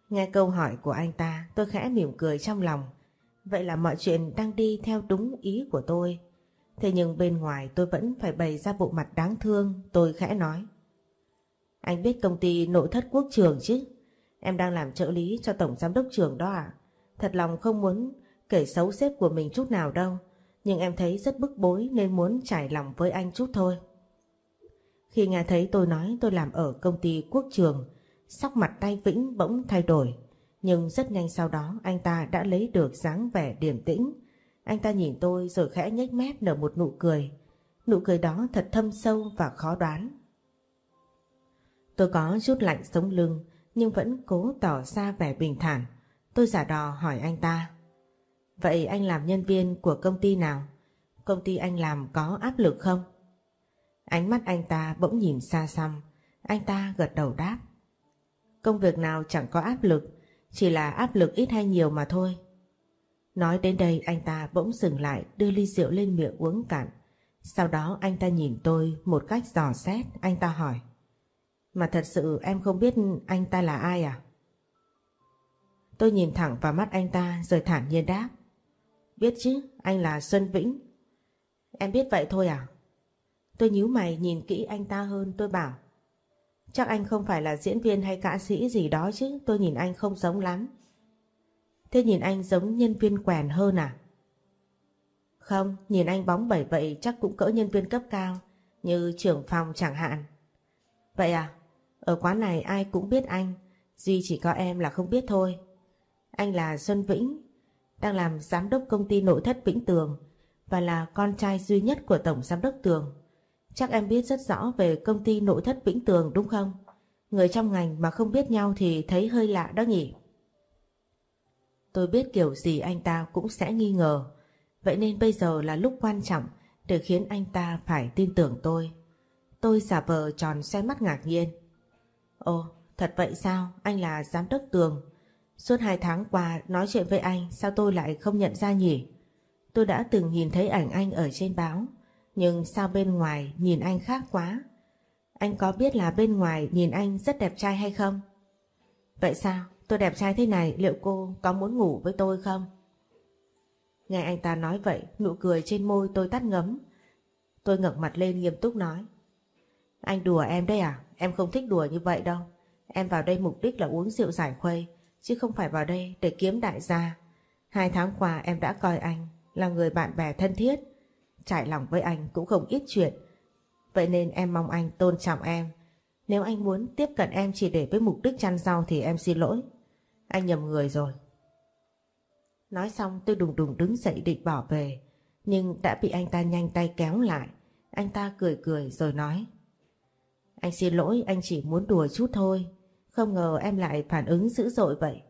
Nghe câu hỏi của anh ta tôi khẽ mỉm cười trong lòng. Vậy là mọi chuyện đang đi theo đúng ý của tôi. Thế nhưng bên ngoài tôi vẫn phải bày ra bộ mặt đáng thương, tôi khẽ nói. Anh biết công ty nội thất quốc trường chứ? Em đang làm trợ lý cho tổng giám đốc trường đó à? Thật lòng không muốn kể xấu sếp của mình chút nào đâu. Nhưng em thấy rất bức bối nên muốn trải lòng với anh chút thôi. Khi nghe thấy tôi nói tôi làm ở công ty quốc trường, sắc mặt tay Vĩnh bỗng thay đổi. Nhưng rất nhanh sau đó anh ta đã lấy được dáng vẻ điềm tĩnh. Anh ta nhìn tôi rồi khẽ nhếch mép nở một nụ cười. Nụ cười đó thật thâm sâu và khó đoán. Tôi có chút lạnh sống lưng nhưng vẫn cố tỏ ra vẻ bình thản. Tôi giả đò hỏi anh ta. Vậy anh làm nhân viên của công ty nào? Công ty anh làm có áp lực không? Ánh mắt anh ta bỗng nhìn xa xăm. Anh ta gật đầu đáp. Công việc nào chẳng có áp lực, chỉ là áp lực ít hay nhiều mà thôi. Nói đến đây anh ta bỗng dừng lại đưa ly rượu lên miệng uống cạn. Sau đó anh ta nhìn tôi một cách dò xét, anh ta hỏi. Mà thật sự em không biết anh ta là ai à? Tôi nhìn thẳng vào mắt anh ta rồi thản nhiên đáp. Biết chứ, anh là Xuân Vĩnh. Em biết vậy thôi à? Tôi nhíu mày nhìn kỹ anh ta hơn tôi bảo. Chắc anh không phải là diễn viên hay ca sĩ gì đó chứ, tôi nhìn anh không giống lắm. Thế nhìn anh giống nhân viên quèn hơn à? Không, nhìn anh bóng bẩy vậy chắc cũng cỡ nhân viên cấp cao, như trưởng phòng chẳng hạn. Vậy à? Ở quán này ai cũng biết anh, duy chỉ có em là không biết thôi. Anh là Xuân Vĩnh, đang làm giám đốc công ty nội thất Vĩnh Tường và là con trai duy nhất của Tổng Giám đốc Tường. Chắc em biết rất rõ về công ty nội thất Vĩnh Tường đúng không? Người trong ngành mà không biết nhau thì thấy hơi lạ đó nhỉ? Tôi biết kiểu gì anh ta cũng sẽ nghi ngờ. Vậy nên bây giờ là lúc quan trọng để khiến anh ta phải tin tưởng tôi. Tôi giả vờ tròn xoay mắt ngạc nhiên. Ồ, thật vậy sao? Anh là giám đốc tường. Suốt hai tháng qua nói chuyện với anh sao tôi lại không nhận ra nhỉ? Tôi đã từng nhìn thấy ảnh anh ở trên báo. Nhưng sao bên ngoài nhìn anh khác quá? Anh có biết là bên ngoài nhìn anh rất đẹp trai hay không? Vậy sao? Tôi đẹp trai thế này liệu cô có muốn ngủ với tôi không? Nghe anh ta nói vậy, nụ cười trên môi tôi tắt ngấm. Tôi ngẩng mặt lên nghiêm túc nói. Anh đùa em đây à? Em không thích đùa như vậy đâu. Em vào đây mục đích là uống rượu giải khuây, chứ không phải vào đây để kiếm đại gia. Hai tháng qua em đã coi anh là người bạn bè thân thiết. Trải lòng với anh cũng không ít chuyện. Vậy nên em mong anh tôn trọng em. Nếu anh muốn tiếp cận em chỉ để với mục đích chăn rau thì em xin lỗi. Anh nhầm người rồi. Nói xong tôi đùng đùng đứng dậy định bỏ về. Nhưng đã bị anh ta nhanh tay kéo lại. Anh ta cười cười rồi nói. Anh xin lỗi anh chỉ muốn đùa chút thôi. Không ngờ em lại phản ứng dữ dội vậy.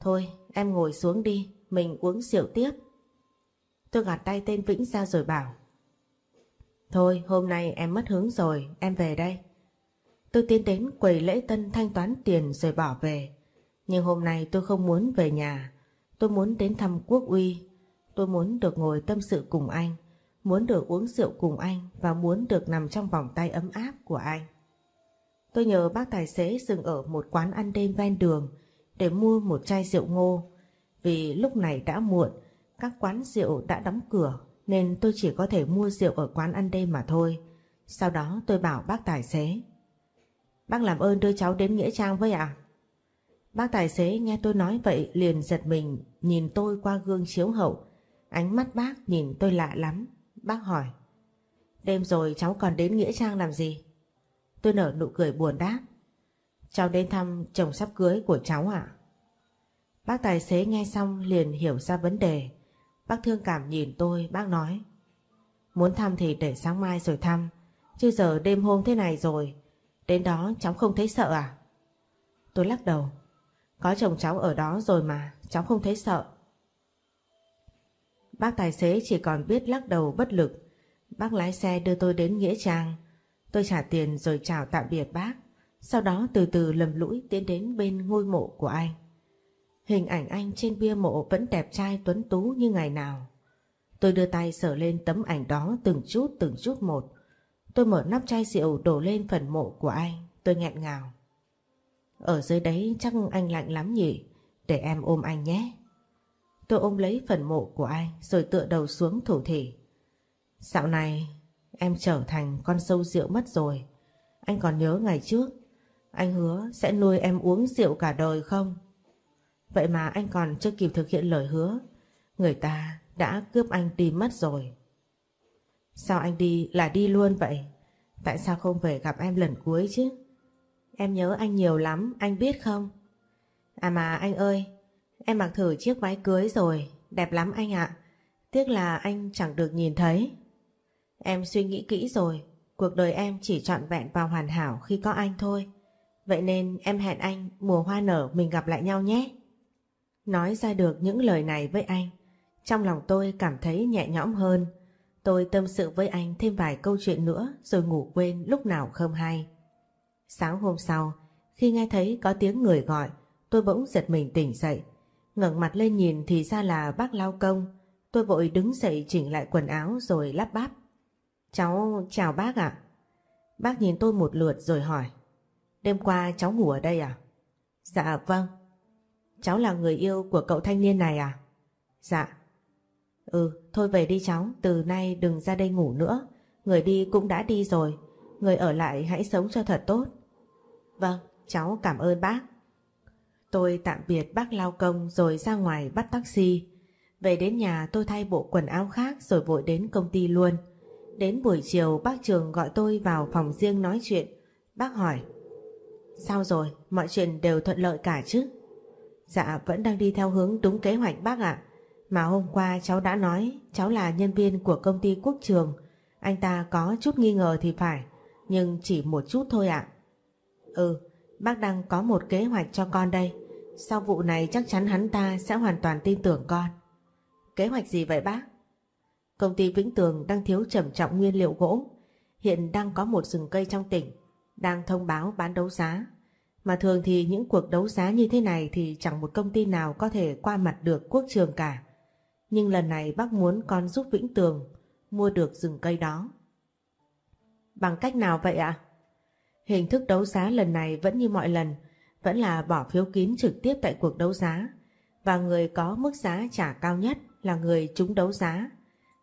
Thôi em ngồi xuống đi, mình uống rượu tiếp. Tôi gạt tay tên Vĩnh ra rồi bảo. Thôi hôm nay em mất hướng rồi, em về đây. Tôi tiến đến quầy lễ tân thanh toán tiền rồi bỏ về. Nhưng hôm nay tôi không muốn về nhà. Tôi muốn đến thăm quốc uy. Tôi muốn được ngồi tâm sự cùng anh. Muốn được uống rượu cùng anh và muốn được nằm trong vòng tay ấm áp của anh. Tôi nhờ bác tài xế dừng ở một quán ăn đêm ven đường để mua một chai rượu ngô. Vì lúc này đã muộn, các quán rượu đã đóng cửa, nên tôi chỉ có thể mua rượu ở quán ăn đêm mà thôi. Sau đó tôi bảo bác tài xế. Bác làm ơn đưa cháu đến Nghĩa Trang với ạ. Bác tài xế nghe tôi nói vậy liền giật mình, nhìn tôi qua gương chiếu hậu. Ánh mắt bác nhìn tôi lạ lắm. Bác hỏi. Đêm rồi cháu còn đến Nghĩa Trang làm gì? Tôi nở nụ cười buồn đáp. Cháu đến thăm chồng sắp cưới của cháu ạ. Bác tài xế nghe xong liền hiểu ra vấn đề. Bác thương cảm nhìn tôi, bác nói. Muốn thăm thì để sáng mai rồi thăm. Chứ giờ đêm hôm thế này rồi. Đến đó cháu không thấy sợ à? Tôi lắc đầu. Có chồng cháu ở đó rồi mà, cháu không thấy sợ. Bác tài xế chỉ còn biết lắc đầu bất lực. Bác lái xe đưa tôi đến Nghĩa Trang. Tôi trả tiền rồi chào tạm biệt bác. Sau đó từ từ lầm lũi tiến đến bên ngôi mộ của anh. Hình ảnh anh trên bia mộ vẫn đẹp trai tuấn tú như ngày nào. Tôi đưa tay sờ lên tấm ảnh đó từng chút từng chút một. Tôi mở nắp chai rượu đổ lên phần mộ của anh. Tôi nghẹn ngào. Ở dưới đấy chắc anh lạnh lắm nhỉ. Để em ôm anh nhé. Tôi ôm lấy phần mộ của anh rồi tựa đầu xuống thủ thỉ. Dạo này em trở thành con sâu rượu mất rồi. Anh còn nhớ ngày trước, anh hứa sẽ nuôi em uống rượu cả đời không? Vậy mà anh còn chưa kịp thực hiện lời hứa. Người ta đã cướp anh đi mất rồi. Sao anh đi là đi luôn vậy? Tại sao không về gặp em lần cuối chứ? Em nhớ anh nhiều lắm, anh biết không? À mà anh ơi, em mặc thử chiếc váy cưới rồi, đẹp lắm anh ạ. Tiếc là anh chẳng được nhìn thấy. Em suy nghĩ kỹ rồi, cuộc đời em chỉ trọn vẹn và hoàn hảo khi có anh thôi. Vậy nên em hẹn anh mùa hoa nở mình gặp lại nhau nhé. Nói ra được những lời này với anh, trong lòng tôi cảm thấy nhẹ nhõm hơn. Tôi tâm sự với anh thêm vài câu chuyện nữa rồi ngủ quên lúc nào không hay. Sáng hôm sau, khi nghe thấy có tiếng người gọi, tôi bỗng giật mình tỉnh dậy. ngẩng mặt lên nhìn thì ra là bác lao công. Tôi vội đứng dậy chỉnh lại quần áo rồi lắp bắp. Cháu chào bác ạ. Bác nhìn tôi một lượt rồi hỏi. Đêm qua cháu ngủ ở đây à? Dạ vâng. Cháu là người yêu của cậu thanh niên này à? Dạ. Ừ, thôi về đi cháu, từ nay đừng ra đây ngủ nữa. Người đi cũng đã đi rồi, người ở lại hãy sống cho thật tốt. Vâng, cháu cảm ơn bác. Tôi tạm biệt bác lao công rồi ra ngoài bắt taxi. Về đến nhà tôi thay bộ quần áo khác rồi vội đến công ty luôn. Đến buổi chiều bác Trường gọi tôi vào phòng riêng nói chuyện. Bác hỏi Sao rồi, mọi chuyện đều thuận lợi cả chứ? Dạ vẫn đang đi theo hướng đúng kế hoạch bác ạ. Mà hôm qua cháu đã nói cháu là nhân viên của công ty quốc trường. Anh ta có chút nghi ngờ thì phải, nhưng chỉ một chút thôi ạ. Ừ, bác đang có một kế hoạch cho con đây. Sau vụ này chắc chắn hắn ta sẽ hoàn toàn tin tưởng con. Kế hoạch gì vậy bác? Công ty Vĩnh Tường đang thiếu trầm trọng nguyên liệu gỗ. Hiện đang có một rừng cây trong tỉnh đang thông báo bán đấu giá. Mà thường thì những cuộc đấu giá như thế này thì chẳng một công ty nào có thể qua mặt được quốc trường cả. Nhưng lần này bác muốn con giúp Vĩnh Tường mua được rừng cây đó. Bằng cách nào vậy ạ? Hình thức đấu giá lần này vẫn như mọi lần, vẫn là bỏ phiếu kín trực tiếp tại cuộc đấu giá và người có mức giá trả cao nhất là người trúng đấu giá.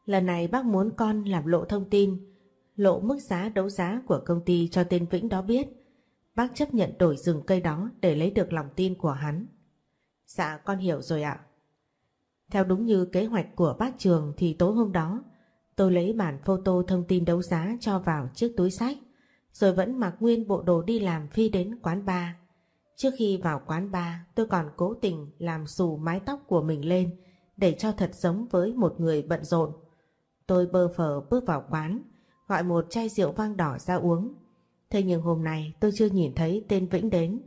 Lần này bác muốn con làm lộ thông tin lộ mức giá đấu giá của công ty cho tên Vĩnh đó biết. Bác chấp nhận đổi rừng cây đó để lấy được lòng tin của hắn. Dạ con hiểu rồi ạ. Theo đúng như kế hoạch của bác Trường thì tối hôm đó, tôi lấy bản photo thông tin đấu giá cho vào chiếc túi sách, rồi vẫn mặc nguyên bộ đồ đi làm phi đến quán bar. Trước khi vào quán bar, tôi còn cố tình làm xù mái tóc của mình lên để cho thật giống với một người bận rộn. Tôi bơ phờ bước vào quán, gọi một chai rượu vang đỏ ra uống. Thế nhưng hôm nay tôi chưa nhìn thấy tên Vĩnh đến.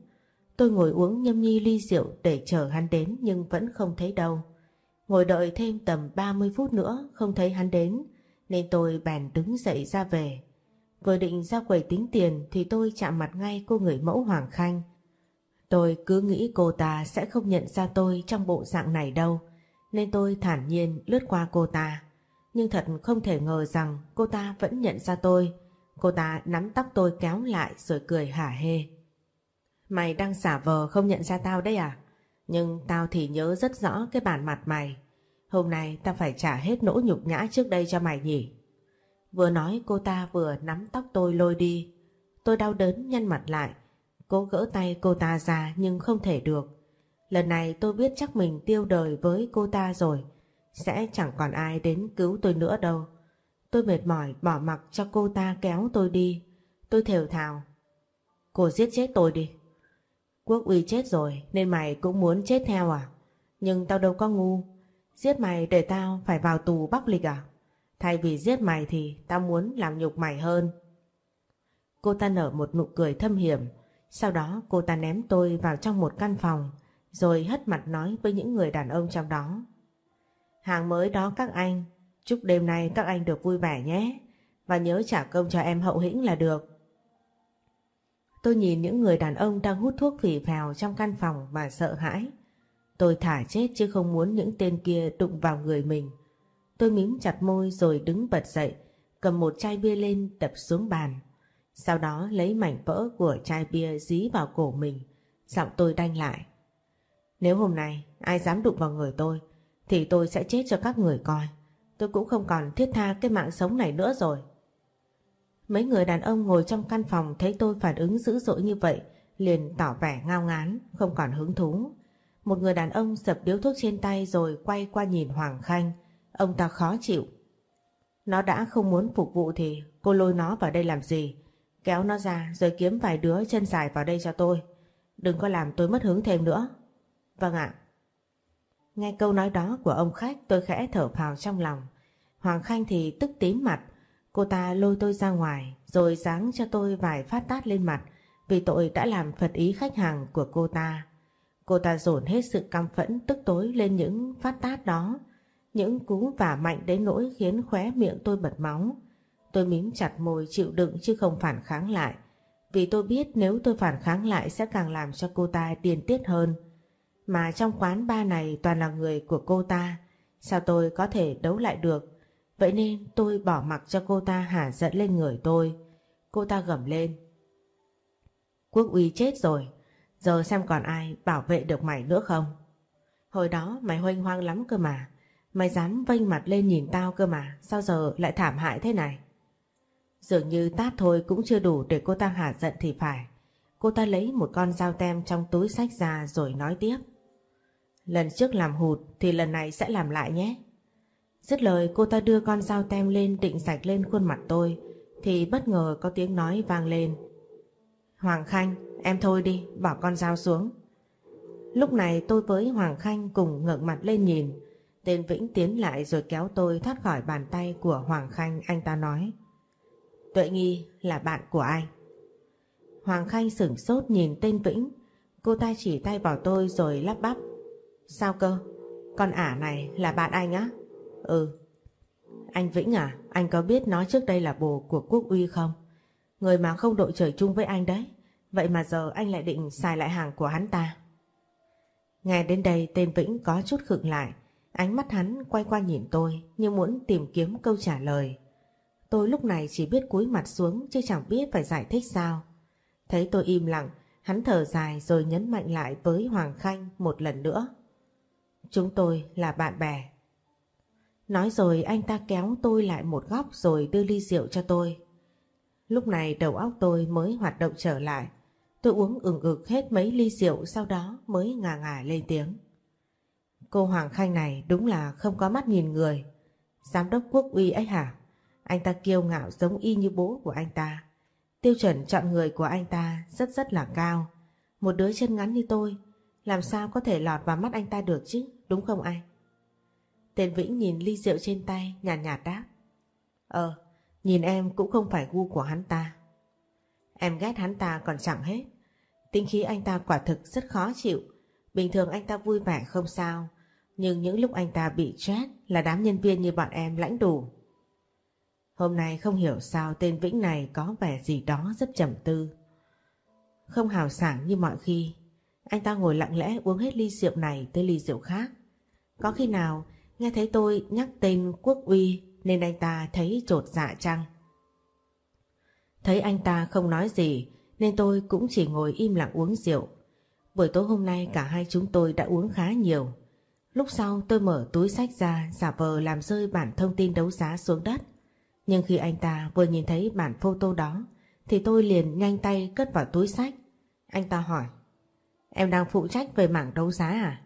Tôi ngồi uống nhâm nhi ly rượu để chờ hắn đến nhưng vẫn không thấy đâu. Ngồi đợi thêm tầm 30 phút nữa không thấy hắn đến, nên tôi bèn đứng dậy ra về. Vừa định ra quầy tính tiền thì tôi chạm mặt ngay cô người mẫu Hoàng Khanh. Tôi cứ nghĩ cô ta sẽ không nhận ra tôi trong bộ dạng này đâu, nên tôi thản nhiên lướt qua cô ta. Nhưng thật không thể ngờ rằng cô ta vẫn nhận ra tôi. Cô ta nắm tóc tôi kéo lại rồi cười hả hê. Mày đang giả vờ không nhận ra tao đấy à? Nhưng tao thì nhớ rất rõ cái bản mặt mày. Hôm nay tao phải trả hết nỗi nhục nhã trước đây cho mày nhỉ? Vừa nói cô ta vừa nắm tóc tôi lôi đi. Tôi đau đớn nhăn mặt lại. Cố gỡ tay cô ta ra nhưng không thể được. Lần này tôi biết chắc mình tiêu đời với cô ta rồi. Sẽ chẳng còn ai đến cứu tôi nữa đâu. Tôi mệt mỏi bỏ mặc cho cô ta kéo tôi đi. Tôi thều thào. Cô giết chết tôi đi. Quốc uy chết rồi nên mày cũng muốn chết theo à? Nhưng tao đâu có ngu. Giết mày để tao phải vào tù bóc lịch à? Thay vì giết mày thì tao muốn làm nhục mày hơn. Cô ta nở một nụ cười thâm hiểm. Sau đó cô ta ném tôi vào trong một căn phòng rồi hất mặt nói với những người đàn ông trong đó. Hàng mới đó các anh, chúc đêm nay các anh được vui vẻ nhé và nhớ trả công cho em hậu hĩnh là được. Tôi nhìn những người đàn ông đang hút thuốc phỉ phèo trong căn phòng mà sợ hãi. Tôi thả chết chứ không muốn những tên kia đụng vào người mình. Tôi mím chặt môi rồi đứng bật dậy, cầm một chai bia lên đập xuống bàn. Sau đó lấy mảnh vỡ của chai bia dí vào cổ mình, giọng tôi đanh lại. Nếu hôm nay ai dám đụng vào người tôi, thì tôi sẽ chết cho các người coi. Tôi cũng không còn thiết tha cái mạng sống này nữa rồi. Mấy người đàn ông ngồi trong căn phòng thấy tôi phản ứng dữ dội như vậy, liền tỏ vẻ ngao ngán, không còn hứng thú. Một người đàn ông sập điếu thuốc trên tay rồi quay qua nhìn Hoàng Khanh, ông ta khó chịu. Nó đã không muốn phục vụ thì cô lôi nó vào đây làm gì? Kéo nó ra rồi kiếm vài đứa chân dài vào đây cho tôi. Đừng có làm tôi mất hứng thêm nữa. Vâng ạ. Nghe câu nói đó của ông khách tôi khẽ thở phào trong lòng. Hoàng Khanh thì tức tím mặt, Cô ta lôi tôi ra ngoài rồi giáng cho tôi vài phát tát lên mặt vì tội đã làm phật ý khách hàng của cô ta. Cô ta dồn hết sự căm phẫn tức tối lên những phát tát đó. Những cú vả mạnh đến nỗi khiến khóe miệng tôi bật máu. Tôi mím chặt môi chịu đựng chứ không phản kháng lại. Vì tôi biết nếu tôi phản kháng lại sẽ càng làm cho cô ta điên tiết hơn. Mà trong quán ba này toàn là người của cô ta. Sao tôi có thể đấu lại được? Vậy nên tôi bỏ mặc cho cô ta hả giận lên người tôi. Cô ta gầm lên. Quốc uy chết rồi. Giờ xem còn ai bảo vệ được mày nữa không? Hồi đó mày hoanh hoang lắm cơ mà. Mày dám vênh mặt lên nhìn tao cơ mà. Sao giờ lại thảm hại thế này? Dường như tát thôi cũng chưa đủ để cô ta hả giận thì phải. Cô ta lấy một con dao tem trong túi sách ra rồi nói tiếp. Lần trước làm hụt thì lần này sẽ làm lại nhé. Dứt lời cô ta đưa con dao tem lên định sạch lên khuôn mặt tôi thì bất ngờ có tiếng nói vang lên. Hoàng Khanh, em thôi đi, bỏ con dao xuống. Lúc này tôi với Hoàng Khanh cùng ngẩng mặt lên nhìn. Tên Vĩnh tiến lại rồi kéo tôi thoát khỏi bàn tay của Hoàng Khanh anh ta nói. Tuệ Nghi là bạn của anh. Hoàng Khanh sửng sốt nhìn tên Vĩnh. Cô ta chỉ tay vào tôi rồi lắp bắp. Sao cơ? Con ả này là bạn anh á? Ừ. Anh Vĩnh à, anh có biết nó trước đây là bồ của Quốc Uy không? Người mà không đội trời chung với anh đấy. Vậy mà giờ anh lại định xài lại hàng của hắn ta. Nghe đến đây tên Vĩnh có chút khựng lại. Ánh mắt hắn quay qua nhìn tôi như muốn tìm kiếm câu trả lời. Tôi lúc này chỉ biết cúi mặt xuống chứ chẳng biết phải giải thích sao. Thấy tôi im lặng, hắn thở dài rồi nhấn mạnh lại với Hoàng Khanh một lần nữa. Chúng tôi là bạn bè. Nói rồi anh ta kéo tôi lại một góc rồi đưa ly rượu cho tôi. Lúc này đầu óc tôi mới hoạt động trở lại. Tôi uống ừng ực hết mấy ly rượu sau đó mới ngà ngà lên tiếng. Cô Hoàng Khanh này đúng là không có mắt nhìn người. Giám đốc quốc uy ấy hả? Anh ta kiêu ngạo giống y như bố của anh ta. Tiêu chuẩn chọn người của anh ta rất rất là cao. Một đứa chân ngắn như tôi, làm sao có thể lọt vào mắt anh ta được chứ, đúng không anh? Tên Vĩnh nhìn ly rượu trên tay nhàn nhạt, nhạt đáp. Ờ, nhìn em cũng không phải gu của hắn ta. Em ghét hắn ta còn chẳng hết. tinh khí anh ta quả thực rất khó chịu. Bình thường anh ta vui vẻ không sao. Nhưng những lúc anh ta bị stress là đám nhân viên như bọn em lãnh đủ. Hôm nay không hiểu sao tên Vĩnh này có vẻ gì đó rất trầm tư. Không hào sảng như mọi khi. Anh ta ngồi lặng lẽ uống hết ly rượu này tới ly rượu khác. Có khi nào Nghe thấy tôi nhắc tên quốc uy, nên anh ta thấy trột dạ chăng? Thấy anh ta không nói gì, nên tôi cũng chỉ ngồi im lặng uống rượu. Buổi tối hôm nay cả hai chúng tôi đã uống khá nhiều. Lúc sau tôi mở túi sách ra, giả vờ làm rơi bản thông tin đấu giá xuống đất. Nhưng khi anh ta vừa nhìn thấy bản photo đó, thì tôi liền nhanh tay cất vào túi sách. Anh ta hỏi, Em đang phụ trách về mảng đấu giá à?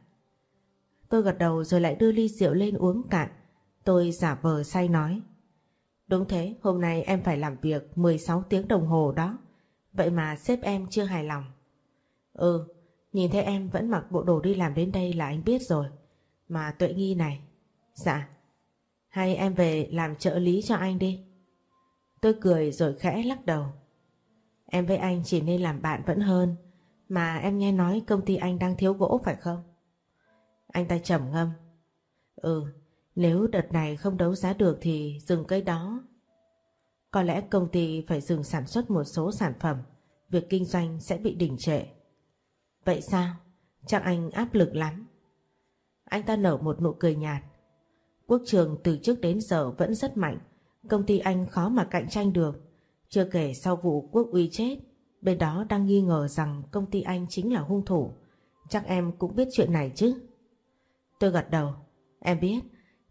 Tôi gật đầu rồi lại đưa ly rượu lên uống cạn. Tôi giả vờ say nói. Đúng thế, hôm nay em phải làm việc 16 tiếng đồng hồ đó. Vậy mà sếp em chưa hài lòng. Ừ, nhìn thấy em vẫn mặc bộ đồ đi làm đến đây là anh biết rồi. Mà tuệ nghi này. Dạ. Hay em về làm trợ lý cho anh đi. Tôi cười rồi khẽ lắc đầu. Em với anh chỉ nên làm bạn vẫn hơn. Mà em nghe nói công ty anh đang thiếu gỗ phải không? Anh ta trầm ngâm. Ừ, nếu đợt này không đấu giá được thì dừng cây đó. Có lẽ công ty phải dừng sản xuất một số sản phẩm, việc kinh doanh sẽ bị đình trệ. Vậy sao? Chắc anh áp lực lắm. Anh ta nở một nụ cười nhạt. Quốc trường từ trước đến giờ vẫn rất mạnh, công ty anh khó mà cạnh tranh được. Chưa kể sau vụ quốc uy chết, bên đó đang nghi ngờ rằng công ty anh chính là hung thủ. Chắc em cũng biết chuyện này chứ? Tôi gật đầu. Em biết,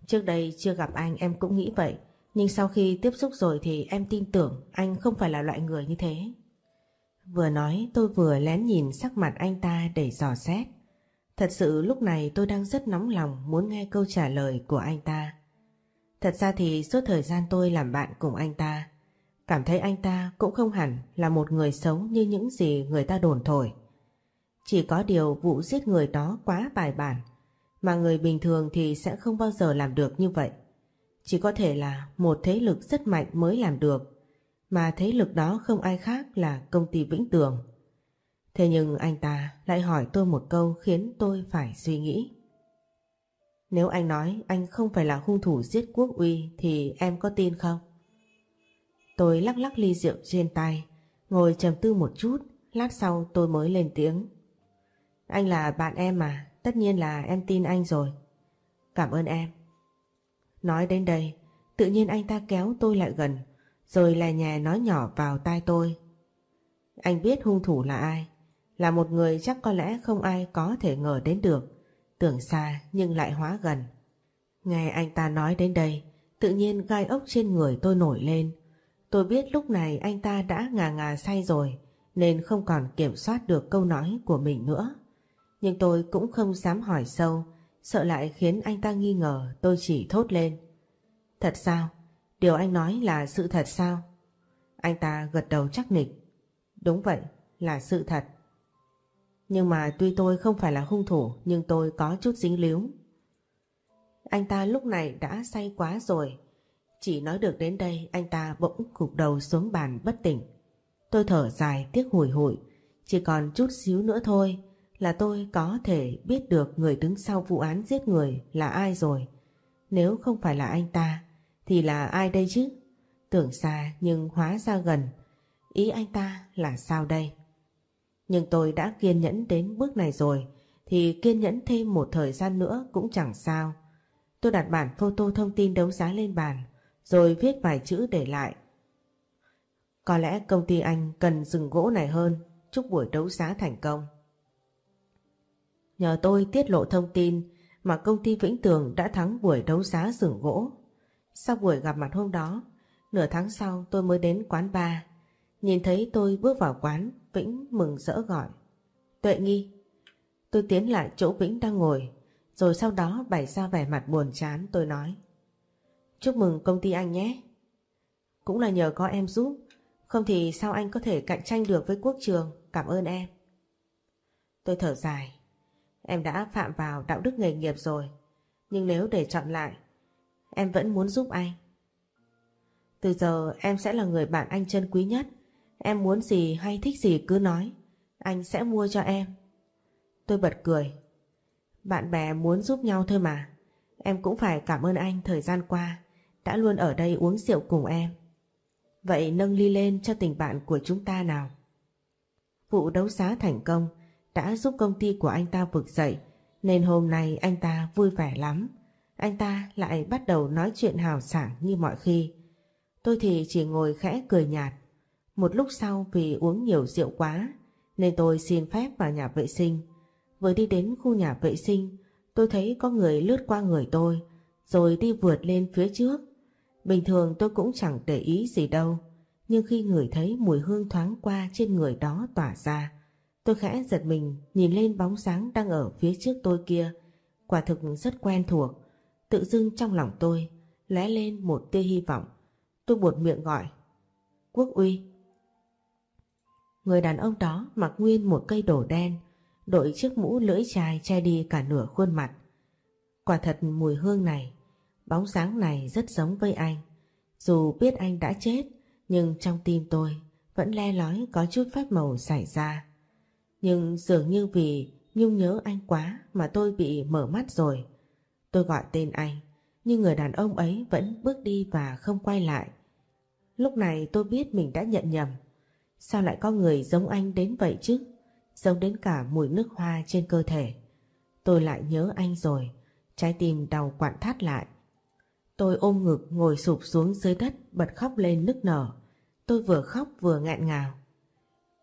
trước đây chưa gặp anh em cũng nghĩ vậy. Nhưng sau khi tiếp xúc rồi thì em tin tưởng anh không phải là loại người như thế. Vừa nói tôi vừa lén nhìn sắc mặt anh ta để dò xét. Thật sự lúc này tôi đang rất nóng lòng muốn nghe câu trả lời của anh ta. Thật ra thì suốt thời gian tôi làm bạn cùng anh ta, cảm thấy anh ta cũng không hẳn là một người xấu như những gì người ta đồn thổi. Chỉ có điều vụ giết người đó quá bài bản, mà người bình thường thì sẽ không bao giờ làm được như vậy. Chỉ có thể là một thế lực rất mạnh mới làm được, mà thế lực đó không ai khác là công ty Vĩnh Tường. Thế nhưng anh ta lại hỏi tôi một câu khiến tôi phải suy nghĩ. Nếu anh nói anh không phải là hung thủ giết quốc uy thì em có tin không? Tôi lắc lắc ly rượu trên tay, ngồi trầm tư một chút, lát sau tôi mới lên tiếng. Anh là bạn em mà, tất nhiên là em tin anh rồi. Cảm ơn em. Nói đến đây, tự nhiên anh ta kéo tôi lại gần, rồi lè nhè nói nhỏ vào tai tôi. Anh biết hung thủ là ai, là một người chắc có lẽ không ai có thể ngờ đến được, tưởng xa nhưng lại hóa gần. Nghe anh ta nói đến đây, tự nhiên gai ốc trên người tôi nổi lên. Tôi biết lúc này anh ta đã ngà ngà say rồi, nên không còn kiểm soát được câu nói của mình nữa. Nhưng tôi cũng không dám hỏi sâu, sợ lại khiến anh ta nghi ngờ tôi chỉ thốt lên. Thật sao? Điều anh nói là sự thật sao? Anh ta gật đầu chắc nịch. Đúng vậy, là sự thật. Nhưng mà tuy tôi không phải là hung thủ nhưng tôi có chút dính líu. Anh ta lúc này đã say quá rồi. Chỉ nói được đến đây anh ta bỗng cục đầu xuống bàn bất tỉnh. Tôi thở dài tiếc hủi hụi. Chỉ còn chút xíu nữa thôi là tôi có thể biết được người đứng sau vụ án giết người là ai rồi. Nếu không phải là anh ta, thì là ai đây chứ? Tưởng xa nhưng hóa ra gần. Ý anh ta là sao đây? Nhưng tôi đã kiên nhẫn đến bước này rồi, thì kiên nhẫn thêm một thời gian nữa cũng chẳng sao. Tôi đặt bản photo thông tin đấu giá lên bàn, rồi viết vài chữ để lại. Có lẽ công ty anh cần rừng gỗ này hơn chúc buổi đấu giá thành công. Nhờ tôi tiết lộ thông tin mà công ty Vĩnh Tường đã thắng buổi đấu giá xưởng gỗ. Sau buổi gặp mặt hôm đó, nửa tháng sau tôi mới đến quán bar. Nhìn thấy tôi bước vào quán, Vĩnh mừng rỡ gọi. Tuệ nghi. Tôi tiến lại chỗ Vĩnh đang ngồi, rồi sau đó bày ra vẻ mặt buồn chán tôi nói. Chúc mừng công ty anh nhé. Cũng là nhờ có em giúp, không thì sao anh có thể cạnh tranh được với quốc trường, cảm ơn em. Tôi thở dài, em đã phạm vào đạo đức nghề nghiệp rồi, nhưng nếu để chọn lại, em vẫn muốn giúp anh. Từ giờ em sẽ là người bạn anh chân quý nhất, Em muốn gì hay thích gì cứ nói. Anh sẽ mua cho em. Tôi bật cười. Bạn bè muốn giúp nhau thôi mà. Em cũng phải cảm ơn anh thời gian qua Đã luôn ở đây uống rượu cùng em. Vậy nâng ly lên cho tình bạn của chúng ta nào. Vụ đấu giá thành công đã giúp công ty của anh ta vực dậy, Nên hôm nay anh ta vui vẻ lắm Anh ta lại bắt đầu nói chuyện hào sảng như mọi khi Tôi thì chỉ ngồi khẽ cười nhạt một lúc sau vì uống nhiều rượu quá, nên tôi xin phép vào nhà vệ sinh. Vừa đi đến khu nhà vệ sinh, tôi thấy có người lướt qua người tôi, rồi đi vượt lên phía trước. Bình thường tôi cũng chẳng để ý gì đâu, nhưng khi ngửi thấy mùi hương thoáng qua trên người đó tỏa ra tôi khẽ giật mình nhìn lên bóng sáng đang ở phía trước tôi kia quả thực rất quen thuộc tự dưng trong lòng tôi lóe lên một tia hy vọng tôi buột miệng gọi Quốc uy Người đàn ông đó mặc nguyên một cây đổ đen, đội chiếc mũ lưỡi chai che đi cả nửa khuôn mặt. Quả thật mùi hương này, bóng sáng này rất giống với anh. Dù biết anh đã chết, nhưng trong tim tôi vẫn le lói có chút phép màu xảy ra. Nhưng dường như vì Nhung nhớ anh quá mà tôi bị mở mắt rồi. Tôi gọi tên anh, nhưng người đàn ông ấy vẫn bước đi và không quay lại. Lúc này tôi biết mình đã nhận nhầm. Sao lại có người giống anh đến vậy chứ? Giống đến cả mùi nước hoa trên cơ thể. Tôi lại nhớ anh rồi, trái tim đau quặn thắt lại. Tôi ôm ngực ngồi sụp xuống dưới đất bật khóc lên nức nở. Tôi vừa khóc vừa nghẹn ngào.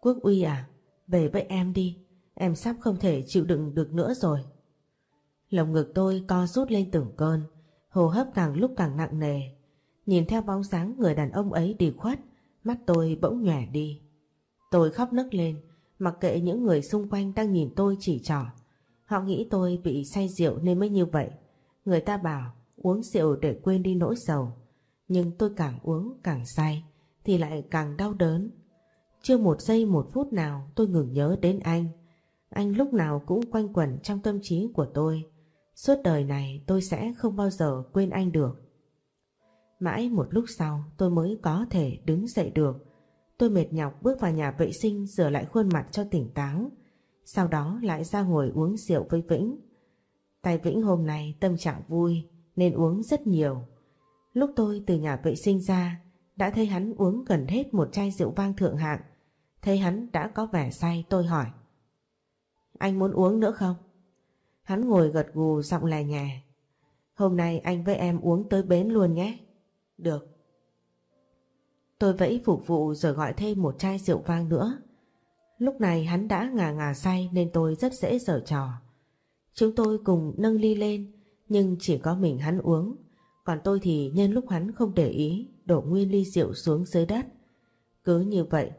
Quốc uy à, về với em đi, em sắp không thể chịu đựng được nữa rồi. Lồng ngực tôi co rút lên từng cơn, hô hấp càng lúc càng nặng nề. Nhìn theo bóng dáng người đàn ông ấy đi khuất, mắt tôi bỗng nhòe đi. Tôi khóc nức lên, mặc kệ những người xung quanh đang nhìn tôi chỉ trỏ. Họ nghĩ tôi bị say rượu nên mới như vậy. Người ta bảo uống rượu để quên đi nỗi sầu. Nhưng tôi càng uống càng say thì lại càng đau đớn. Chưa một giây một phút nào tôi ngừng nhớ đến anh. Anh lúc nào cũng quanh quẩn trong tâm trí của tôi. Suốt đời này tôi sẽ không bao giờ quên anh được. Mãi một lúc sau tôi mới có thể đứng dậy được. Tôi mệt nhọc bước vào nhà vệ sinh rửa lại khuôn mặt cho tỉnh táo. Sau đó lại ra ngồi uống rượu với Vĩnh. Tài Vĩnh hôm nay tâm trạng vui, nên uống rất nhiều. Lúc tôi từ nhà vệ sinh ra, đã thấy hắn uống gần hết một chai rượu vang thượng hạng. Thấy hắn đã có vẻ say, tôi hỏi. Anh muốn uống nữa không? Hắn ngồi gật gù, giọng lè nhẹ. Hôm nay anh với em uống tới bến luôn nhé. Được. Tôi vẫy phục vụ rồi gọi thêm một chai rượu vang nữa. Lúc này hắn đã ngà ngà say nên tôi rất dễ dở trò. Chúng tôi cùng nâng ly lên, nhưng chỉ có mình hắn uống. Còn tôi thì nhân lúc hắn không để ý, đổ nguyên ly rượu xuống dưới đất. Cứ như vậy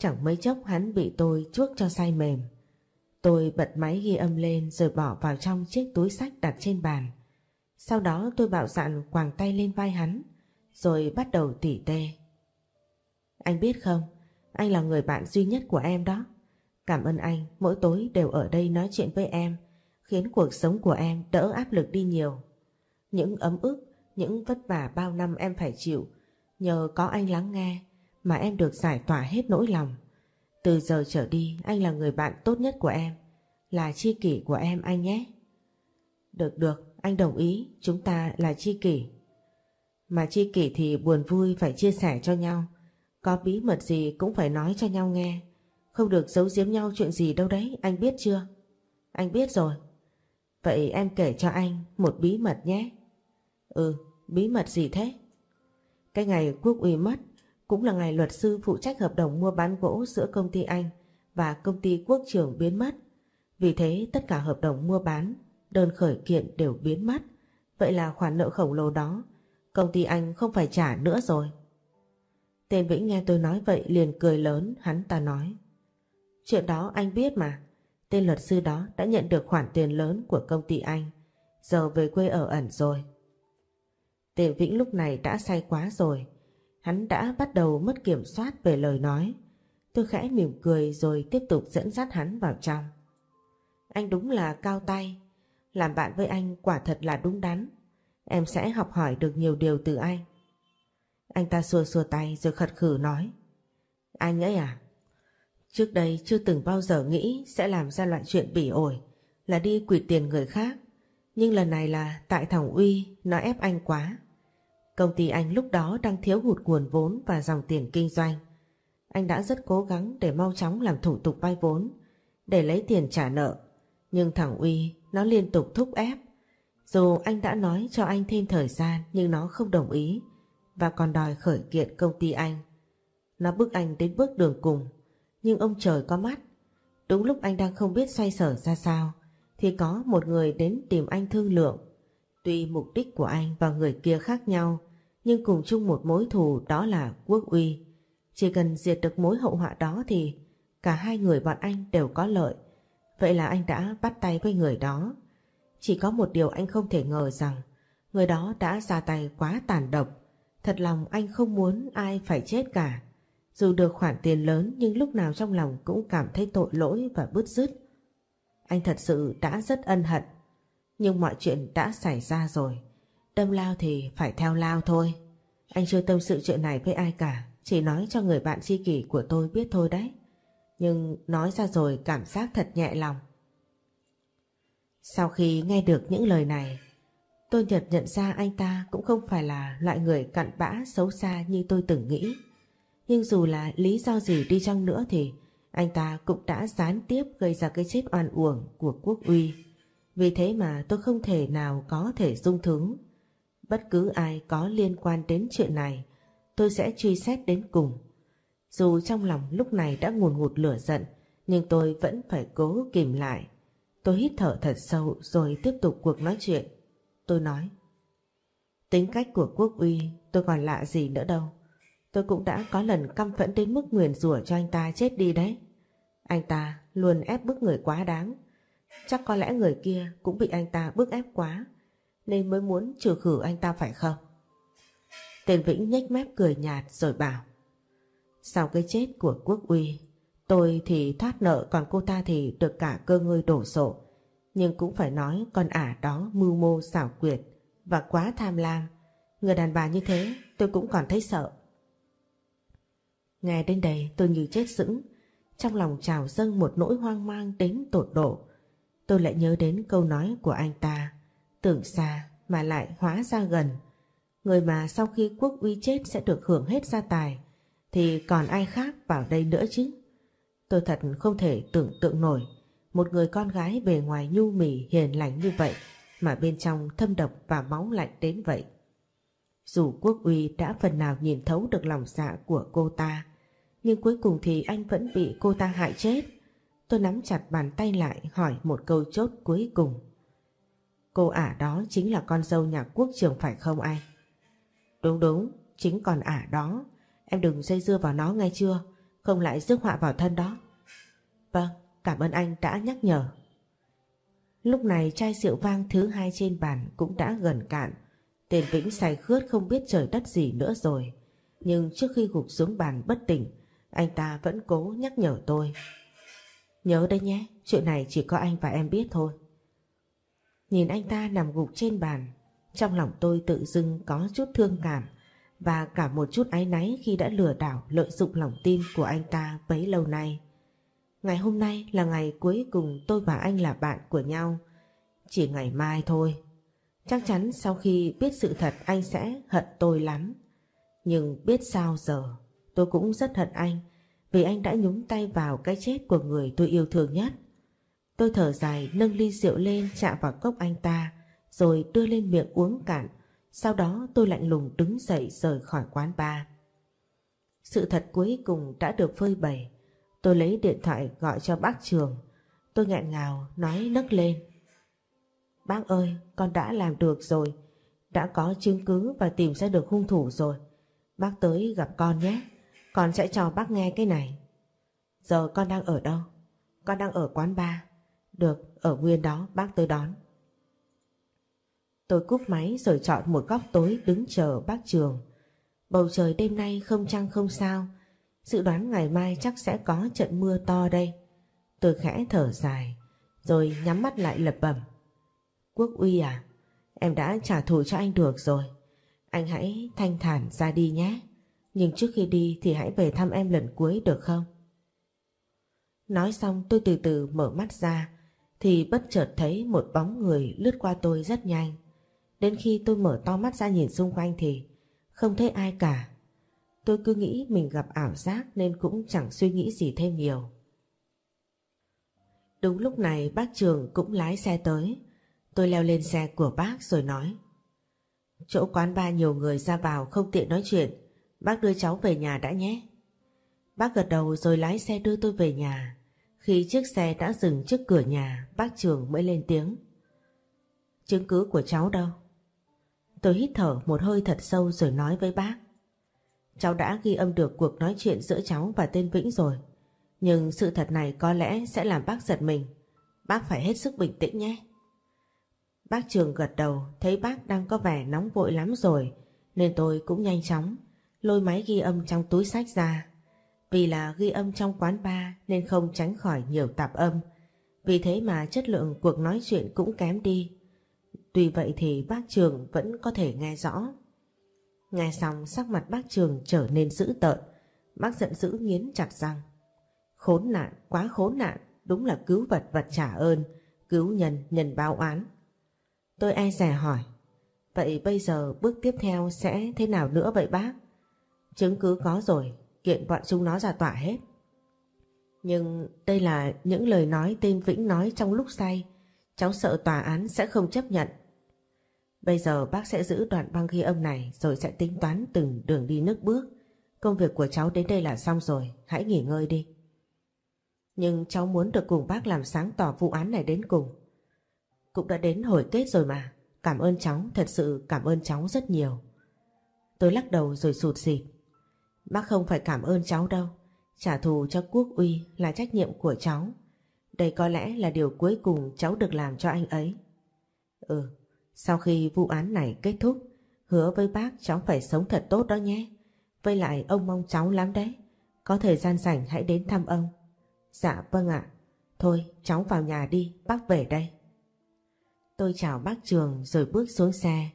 chẳng mấy chốc hắn bị tôi chuốc cho say mềm. Tôi bật máy ghi âm lên rồi bỏ vào trong chiếc túi sách đặt trên bàn. Sau đó tôi bạo dạn quàng tay lên vai hắn rồi bắt đầu tỉ tê. Anh biết không, anh là người bạn duy nhất của em đó. Cảm ơn anh mỗi tối đều ở đây nói chuyện với em khiến cuộc sống của em đỡ áp lực đi nhiều. Những ấm ức, những vất vả bao năm em phải chịu nhờ có anh lắng nghe mà em được giải tỏa hết nỗi lòng. Từ giờ trở đi anh là người bạn tốt nhất của em, là chi kỷ của em anh nhé. Được được, anh đồng ý, chúng ta là chi kỷ. Mà chi kỷ thì buồn vui phải chia sẻ cho nhau, có bí mật gì cũng phải nói cho nhau nghe. Không được giấu giếm nhau chuyện gì đâu đấy, anh biết chưa? Anh biết rồi. Vậy em kể cho anh một bí mật nhé. Ừ, bí mật gì thế? Cái ngày quốc uy mất cũng là ngày luật sư phụ trách hợp đồng mua bán gỗ giữa công ty Anh và công ty quốc trưởng biến mất. Vì thế tất cả hợp đồng mua bán, đơn khởi kiện đều biến mất. Vậy là khoản nợ khổng lồ đó, công ty Anh không phải trả nữa rồi. Tên Vĩnh nghe tôi nói vậy liền cười lớn, hắn ta nói. Chuyện đó anh biết mà, tên luật sư đó đã nhận được khoản tiền lớn của công ty Anh, giờ về quê ở ẩn rồi. Tên Vĩnh lúc này đã say quá rồi, Hắn đã bắt đầu mất kiểm soát về lời nói. Tôi khẽ mỉm cười rồi tiếp tục dẫn dắt hắn vào trong. Anh đúng là cao tay. Làm bạn với anh quả thật là đúng đắn. Em sẽ học hỏi được nhiều điều từ anh. Anh ta xua xua tay rồi khật khử nói. Anh ấy à? Trước đây chưa từng bao giờ nghĩ sẽ làm ra loại chuyện bỉ ổi là đi quỵt tiền người khác. Nhưng lần này là tại thằng Uy, nó ép anh quá. Công ty anh lúc đó đang thiếu hụt nguồn vốn và dòng tiền kinh doanh. Anh đã rất cố gắng để mau chóng làm thủ tục vay vốn, để lấy tiền trả nợ. Nhưng thằng Uy nó liên tục thúc ép. Dù anh đã nói cho anh thêm thời gian nhưng nó không đồng ý và còn đòi khởi kiện công ty anh. Nó bức anh đến bước đường cùng, nhưng ông trời có mắt. Đúng lúc anh đang không biết xoay sở ra sao, thì có một người đến tìm anh thương lượng. Tuy mục đích của anh và người kia khác nhau, nhưng cùng chung một mối thù, đó là quốc uy. Chỉ cần diệt được mối hậu họa đó thì cả hai người bọn anh đều có lợi. Vậy là anh đã bắt tay với người đó. Chỉ có một điều anh không thể ngờ rằng, người đó đã ra tay quá tàn độc. Thật lòng anh không muốn ai phải chết cả. Dù được khoản tiền lớn nhưng lúc nào trong lòng cũng cảm thấy tội lỗi và bứt rứt. Anh thật sự đã rất ân hận. Nhưng mọi chuyện đã xảy ra rồi tâm lao thì phải theo lao thôi. Anh chưa tâm sự chuyện này với ai cả. Chỉ nói cho người bạn tri kỷ của tôi biết thôi đấy. Nhưng nói ra rồi cảm giác thật nhẹ lòng. Sau khi nghe được những lời này, tôi nhật nhận ra anh ta cũng không phải là loại người cặn bã xấu xa như tôi từng nghĩ. Nhưng dù là lý do gì đi chăng nữa thì anh ta cũng đã gián tiếp gây ra cái chết oan uổng của quốc uy. Vì thế mà tôi không thể nào có thể dung thứ. Bất cứ ai có liên quan đến chuyện này, tôi sẽ truy xét đến cùng. Dù trong lòng lúc này đã ngùn ngụt lửa giận, nhưng tôi vẫn phải cố kìm lại. Tôi hít thở thật sâu rồi tiếp tục cuộc nói chuyện. Tôi nói, tính cách của quốc uy tôi còn lạ gì nữa đâu. Tôi cũng đã có lần căm phẫn đến mức nguyền rủa cho anh ta chết đi đấy. Anh ta luôn ép bức người quá đáng. Chắc có lẽ người kia cũng bị anh ta bức ép quá nên mới muốn trừ khử anh ta phải không? Tên Vĩnh nhếch mép cười nhạt rồi bảo, Sau cái chết của quốc uy, Tôi thì thoát nợ, còn cô ta thì được cả cơ ngơi đổ sộ. Nhưng cũng phải nói con ả đó mưu mô, xảo quyệt Và quá tham lam. Người đàn bà như thế, tôi cũng còn thấy sợ. Nghe đến đây, tôi như chết sững. Trong lòng trào dâng một nỗi hoang mang đến tột độ. Tôi lại nhớ đến câu nói của anh ta Tưởng xa mà lại hóa ra gần. Người mà sau khi quốc uy chết sẽ được hưởng hết gia tài, Thì còn ai khác vào đây nữa chứ? Tôi thật không thể tưởng tượng nổi Một người con gái bề ngoài nhu mì hiền lành như vậy Mà bên trong thâm độc và máu lạnh đến vậy. Dù quốc uy đã phần nào nhìn thấu được lòng dạ của cô ta, Nhưng cuối cùng thì anh vẫn bị cô ta hại chết. Tôi nắm chặt bàn tay lại hỏi một câu chốt cuối cùng. Cô ả đó chính là con dâu nhà quốc trường phải không anh? Đúng đúng, chính còn ả đó. Em đừng dây dưa vào nó ngay chưa, không lại rước họa vào thân đó. Vâng, cảm ơn anh đã nhắc nhở. Lúc này chai rượu vang thứ hai trên bàn cũng đã gần cạn. tiền Vĩnh say khướt không biết trời đất gì nữa rồi. Nhưng trước khi gục xuống bàn bất tỉnh, anh ta vẫn cố nhắc nhở tôi. Nhớ đấy nhé, chuyện này chỉ có anh và em biết thôi. Nhìn anh ta nằm gục trên bàn, trong lòng tôi tự dưng có chút thương cảm và cả một chút áy náy khi đã lừa đảo lợi dụng lòng tin của anh ta bấy lâu nay. Ngày hôm nay là ngày cuối cùng tôi và anh là bạn của nhau. Chỉ ngày mai thôi. Chắc chắn sau khi biết sự thật anh sẽ hận tôi lắm. Nhưng biết sao giờ, tôi cũng rất hận anh vì anh đã nhúng tay vào cái chết của người tôi yêu thương nhất. Tôi thở dài nâng ly rượu lên chạm vào cốc anh ta rồi đưa lên miệng uống cạn. Sau đó tôi lạnh lùng đứng dậy rời khỏi quán bar. Sự thật cuối cùng đã được phơi bày. Tôi lấy điện thoại gọi cho bác Trường. Tôi nghẹn ngào nói nấc lên. Bác ơi, con đã làm được rồi. Đã có chứng cứ và tìm ra được hung thủ rồi. Bác tới gặp con nhé. Con sẽ cho bác nghe cái này. Giờ con đang ở đâu? Con đang ở quán bar. Được, ở nguyên đó bác tới đón. Tôi cúp máy rồi chọn một góc tối đứng chờ bác Trường. Bầu trời đêm nay không trăng không sao. Dự đoán ngày mai chắc sẽ có trận mưa to đây. Tôi khẽ thở dài, rồi nhắm mắt lại lập bẩm. Quốc uy à, em đã trả thù cho anh được rồi. Anh hãy thanh thản ra đi nhé. Nhưng trước khi đi thì hãy về thăm em lần cuối được không? Nói xong tôi từ từ mở mắt ra thì bất chợt thấy một bóng người lướt qua tôi rất nhanh. Đến khi tôi mở to mắt ra nhìn xung quanh thì không thấy ai cả. Tôi cứ nghĩ mình gặp ảo giác nên cũng chẳng suy nghĩ gì thêm nhiều. Đúng lúc này bác Trường cũng lái xe tới. Tôi leo lên xe của bác rồi nói, Chỗ quán ba nhiều người ra vào không tiện nói chuyện Bác đưa cháu về nhà đã nhé Bác gật đầu rồi lái xe đưa tôi về nhà khi chiếc xe đã dừng trước cửa nhà, Bác Trường mới lên tiếng Chứng cứ của cháu đâu Tôi hít thở một hơi thật sâu rồi nói với bác. Cháu đã ghi âm được cuộc nói chuyện giữa cháu và tên Vĩnh rồi. Nhưng sự thật này có lẽ sẽ làm bác giật mình. Bác phải hết sức bình tĩnh nhé. Bác Trường gật đầu, thấy bác đang có vẻ nóng vội lắm rồi, nên tôi cũng nhanh chóng lôi máy ghi âm trong túi sách ra. Vì là ghi âm trong quán bar nên không tránh khỏi nhiều tạp âm. Vì thế mà chất lượng cuộc nói chuyện cũng kém đi. Tuy vậy thì bác Trường vẫn có thể nghe rõ. Nghe xong sắc mặt bác Trường trở nên dữ tợn. Bác giận dữ nghiến chặt răng. Khốn nạn, quá khốn nạn, đúng là cứu vật vật trả ơn, cứu nhân nhân báo oán. Tôi e ai rẻ hỏi, vậy bây giờ bước tiếp theo sẽ thế nào nữa vậy bác? Chứng cứ có rồi, kiện bọn chúng nó ra tỏa hết. Nhưng đây là những lời nói tên Vĩnh nói trong lúc say, cháu sợ tòa án sẽ không chấp nhận. Bây giờ bác sẽ giữ đoạn băng ghi âm này rồi sẽ tính toán từng đường đi nước bước. Công việc của cháu đến đây là xong rồi, hãy nghỉ ngơi đi. Nhưng cháu muốn được cùng bác làm sáng tỏ vụ án này đến cùng. Cũng đã đến hồi kết rồi mà. Cảm ơn cháu, thật sự cảm ơn cháu rất nhiều. Tôi lắc đầu rồi sụt xịt. Bác không phải cảm ơn cháu đâu. Trả thù cho quốc uy là trách nhiệm của cháu. Đây có lẽ là điều cuối cùng cháu được làm cho anh ấy. Ừ, sau khi vụ án này kết thúc, hứa với bác cháu phải sống thật tốt đó nhé. Với lại ông mong cháu lắm đấy. Có thời gian rảnh hãy đến thăm ông. Dạ vâng ạ. Thôi cháu vào nhà đi, bác về đây. Tôi chào bác Trường rồi bước xuống xe.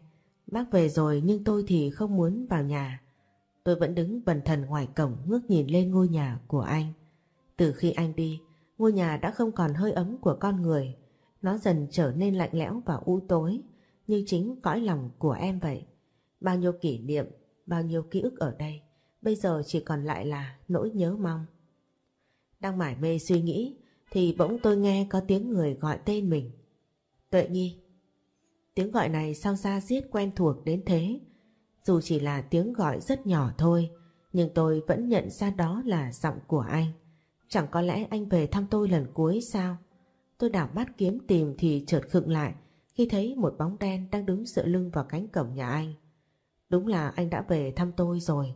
Bác về rồi nhưng tôi thì không muốn vào nhà. Tôi vẫn đứng bần thần ngoài cổng ngước nhìn lên ngôi nhà của anh. Từ khi anh đi, ngôi nhà đã không còn hơi ấm của con người. Nó dần trở nên lạnh lẽo và u tối, như chính cõi lòng của em vậy. Bao nhiêu kỷ niệm, bao nhiêu ký ức ở đây, bây giờ chỉ còn lại là nỗi nhớ mong. Đang mải mê suy nghĩ, thì bỗng tôi nghe có tiếng người gọi tên mình. Tuệ Nhi. Tiếng gọi này sao ra giết quen thuộc đến thế, dù chỉ là tiếng gọi rất nhỏ thôi, nhưng tôi vẫn nhận ra đó là giọng của anh. Chẳng có lẽ anh về thăm tôi lần cuối sao? Tôi đảo mắt kiếm tìm thì chợt khựng lại khi thấy một bóng đen đang đứng dựa lưng vào cánh cổng nhà anh. Đúng là anh đã về thăm tôi rồi.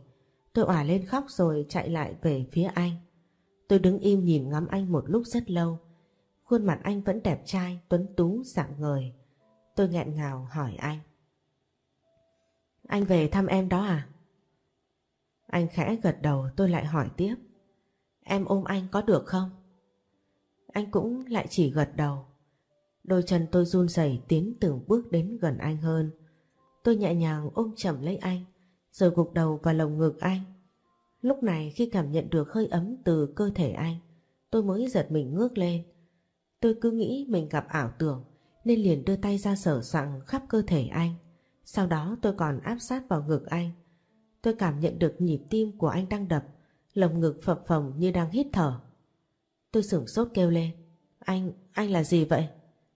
Tôi òa lên khóc rồi chạy lại về phía anh. Tôi đứng im nhìn ngắm anh một lúc rất lâu. Khuôn mặt anh vẫn đẹp trai, tuấn tú, dạng người. Tôi nghẹn ngào hỏi anh. Anh về thăm em đó à? Anh khẽ gật đầu tôi lại hỏi tiếp. Em ôm anh có được không? Anh cũng lại chỉ gật đầu. Đôi chân tôi run rẩy tiến từng bước đến gần anh hơn. Tôi nhẹ nhàng ôm chầm lấy anh, rồi gục đầu vào lồng ngực anh. Lúc này khi cảm nhận được hơi ấm từ cơ thể anh, tôi mới giật mình ngước lên. Tôi cứ nghĩ mình gặp ảo tưởng, nên liền đưa tay ra sở soạng khắp cơ thể anh. Sau đó tôi còn áp sát vào ngực anh. Tôi cảm nhận được nhịp tim của anh đang đập, lồng ngực phập phồng như đang hít thở. Tôi sửng sốt kêu lên. Anh, anh là gì vậy?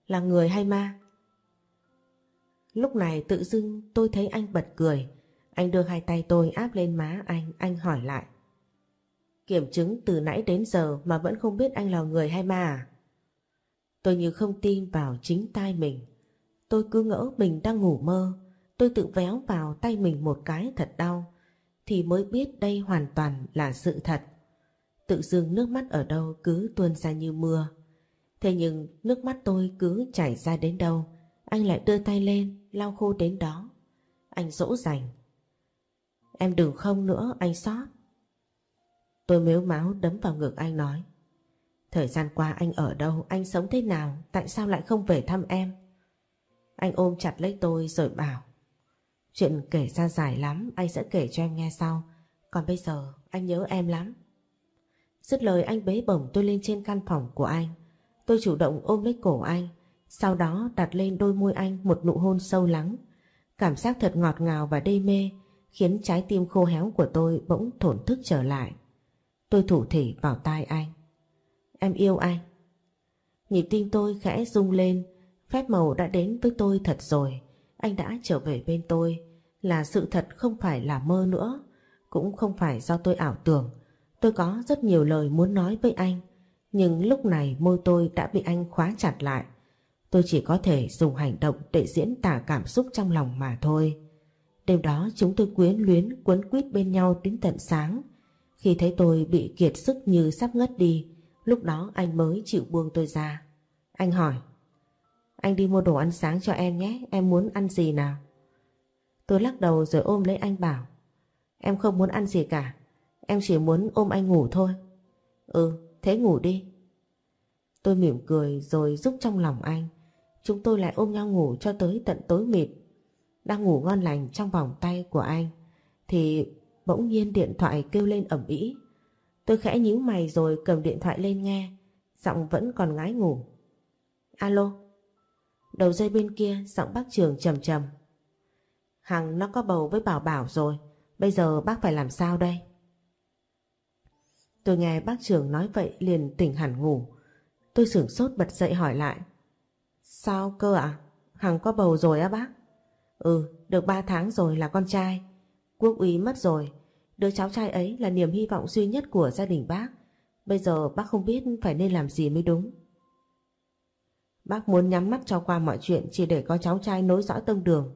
Là người hay ma? Lúc này tự dưng tôi thấy anh bật cười. Anh đưa hai tay tôi áp lên má anh, anh hỏi lại. Kiểm chứng từ nãy đến giờ mà vẫn không biết anh là người hay ma à? Tôi như không tin vào chính tai mình. Tôi cứ ngỡ mình đang ngủ mơ. Tôi tự véo vào tay mình một cái thật đau. Thì mới biết đây hoàn toàn là sự thật. Tự dưng nước mắt ở đâu cứ tuôn ra như mưa. Thế nhưng nước mắt tôi cứ chảy ra đến đâu. Anh lại đưa tay lên, lau khô đến đó. Anh dỗ dành. Em đừng không nữa, anh sót. Tôi mếu máu đấm vào ngực anh nói. Thời gian qua anh ở đâu, anh sống thế nào, tại sao lại không về thăm em? Anh ôm chặt lấy tôi rồi bảo. Chuyện kể ra dài lắm, anh sẽ kể cho em nghe sau. Còn bây giờ, anh nhớ em lắm. Dứt lời anh bế bổng tôi lên trên căn phòng của anh. Tôi chủ động ôm lấy cổ anh, sau đó đặt lên đôi môi anh một nụ hôn sâu lắng. Cảm giác thật ngọt ngào và đê mê, khiến trái tim khô héo của tôi bỗng thổn thức trở lại. Tôi thủ thỉ vào tai anh. Em yêu anh. Nhịp tim tôi khẽ rung lên, phép màu đã đến với tôi thật rồi. Anh đã trở về bên tôi, là sự thật không phải là mơ nữa, cũng không phải do tôi ảo tưởng. Tôi có rất nhiều lời muốn nói với anh, nhưng lúc này môi tôi đã bị anh khóa chặt lại. Tôi chỉ có thể dùng hành động để diễn tả cảm xúc trong lòng mà thôi. Đêm đó chúng tôi quyến luyến quấn quýt bên nhau đến tận sáng. Khi thấy tôi bị kiệt sức như sắp ngất đi, lúc đó anh mới chịu buông tôi ra. Anh hỏi, anh đi mua đồ ăn sáng cho em nhé, em muốn ăn gì nào? Tôi lắc đầu rồi ôm lấy anh bảo, em không muốn ăn gì cả, Em chỉ muốn ôm anh ngủ thôi. Ừ, thế ngủ đi. Tôi mỉm cười rồi giúp trong lòng anh. Chúng tôi lại ôm nhau ngủ cho tới tận tối mịt. Đang ngủ ngon lành trong vòng tay của anh. Thì bỗng nhiên điện thoại kêu lên ẩm ý. Tôi khẽ nhíu mày rồi cầm điện thoại lên nghe. Giọng vẫn còn ngái ngủ. Alo. Đầu dây bên kia giọng bác trường trầm trầm. Hằng nó có bầu với Bảo Bảo rồi. Bây giờ bác phải làm sao đây? Tôi nghe bác trường nói vậy liền tỉnh hẳn ngủ. Tôi sửng sốt bật dậy hỏi lại. Sao cơ ạ? Hằng có bầu rồi á bác? Ừ, được 3 tháng rồi là con trai. Quốc úy mất rồi. Đứa cháu trai ấy là niềm hy vọng duy nhất của gia đình bác. Bây giờ bác không biết phải nên làm gì mới đúng. Bác muốn nhắm mắt cho qua mọi chuyện chỉ để có cháu trai nối dõi tông đường.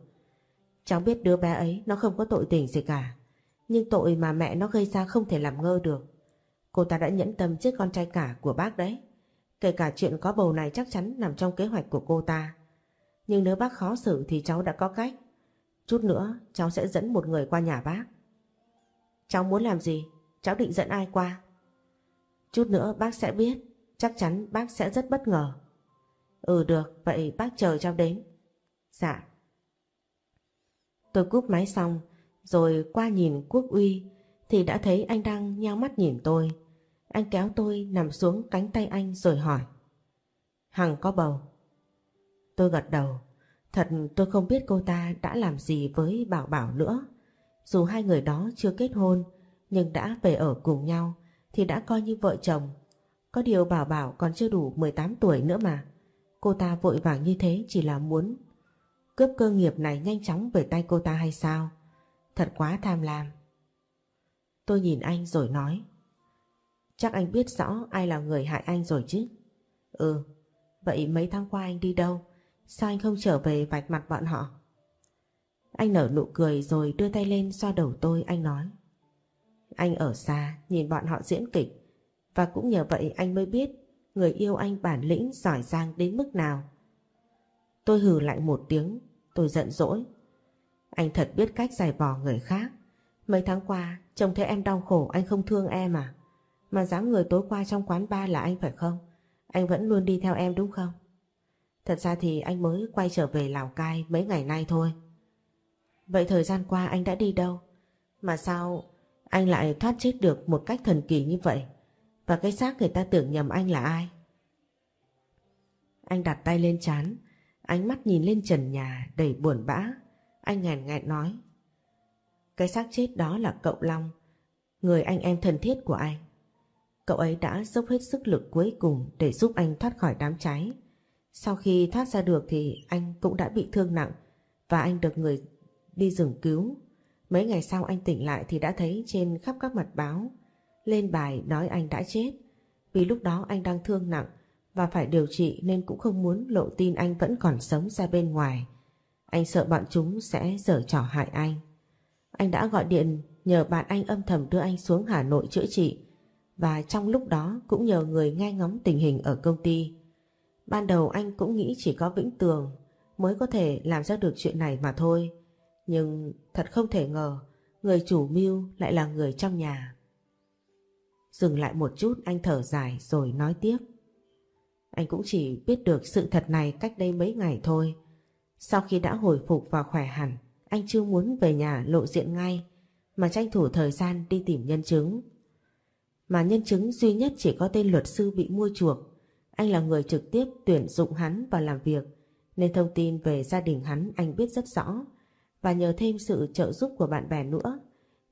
Cháu biết đứa bé ấy nó không có tội tình gì cả. Nhưng tội mà mẹ nó gây ra không thể làm ngơ được. Cô ta đã nhẫn tâm chết con trai cả của bác đấy. Kể cả chuyện có bầu này chắc chắn nằm trong kế hoạch của cô ta. Nhưng nếu bác khó xử thì cháu đã có cách. Chút nữa, cháu sẽ dẫn một người qua nhà bác. Cháu muốn làm gì? Cháu định dẫn ai qua? Chút nữa bác sẽ biết. Chắc chắn bác sẽ rất bất ngờ. Ừ được, vậy bác chờ cháu đến. Dạ. Tôi cúp máy xong, rồi qua nhìn Quốc Uy, thì đã thấy anh đang nhao mắt nhìn tôi. Anh kéo tôi nằm xuống cánh tay anh rồi hỏi. Hằng có bầu. Tôi gật đầu. Thật tôi không biết cô ta đã làm gì với Bảo Bảo nữa. Dù hai người đó chưa kết hôn, nhưng đã về ở cùng nhau thì đã coi như vợ chồng. Có điều Bảo Bảo còn chưa đủ 18 tuổi nữa mà. Cô ta vội vàng như thế chỉ là muốn cướp cơ nghiệp này nhanh chóng về tay cô ta hay sao? Thật quá tham lam. Tôi nhìn anh rồi nói, Chắc anh biết rõ ai là người hại anh rồi chứ Ừ Vậy mấy tháng qua anh đi đâu Sao anh không trở về vạch mặt bọn họ Anh nở nụ cười rồi đưa tay lên xoa đầu tôi, anh nói, Anh ở xa, nhìn bọn họ diễn kịch, Và cũng nhờ vậy anh mới biết Người yêu anh bản lĩnh giỏi giang đến mức nào? Tôi hừ lại một tiếng, Tôi giận dỗi. Anh thật biết cách giải bỏ người khác. Mấy tháng qua, trông thấy em đau khổ, anh không thương em à? Mà dám người tối qua trong quán bar là anh phải không? Anh vẫn luôn đi theo em đúng không? Thật ra thì anh mới quay trở về Lào Cai mấy ngày nay thôi. Vậy thời gian qua anh đã đi đâu? Mà sao anh lại thoát chết được một cách thần kỳ như vậy? Và cái xác người ta tưởng nhầm anh là ai Anh đặt tay lên chán Ánh mắt nhìn lên trần nhà đầy buồn bã Anh ngàn ngại nói cái xác chết đó là cậu Long, người anh em thân thiết của anh. Cậu ấy đã dốc hết sức lực cuối cùng để giúp anh thoát khỏi đám cháy. Sau khi thoát ra được thì anh cũng đã bị thương nặng và anh được người đi rừng cứu. Mấy ngày sau anh tỉnh lại thì đã thấy trên khắp các mặt báo lên bài nói anh đã chết. Vì lúc đó anh đang thương nặng và phải điều trị nên cũng không muốn lộ tin anh vẫn còn sống ra bên ngoài. Anh sợ bọn chúng sẽ dở trò hại anh. Anh đã gọi điện nhờ bạn anh âm thầm đưa anh xuống Hà Nội chữa trị và trong lúc đó cũng nhờ người nghe ngóng tình hình ở công ty. Ban đầu anh cũng nghĩ chỉ có Vĩnh Tường mới có thể làm ra được chuyện này mà thôi. Nhưng thật không thể ngờ, người chủ mưu lại là người trong nhà. Dừng lại một chút anh thở dài rồi nói tiếp. Anh cũng chỉ biết được sự thật này cách đây mấy ngày thôi. Sau khi đã hồi phục và khỏe hẳn, anh chưa muốn về nhà lộ diện ngay mà tranh thủ thời gian đi tìm nhân chứng. Mà nhân chứng duy nhất chỉ có tên luật sư bị mua chuộc. Anh là người trực tiếp tuyển dụng hắn vào làm việc nên thông tin về gia đình hắn anh biết rất rõ và nhờ thêm sự trợ giúp của bạn bè nữa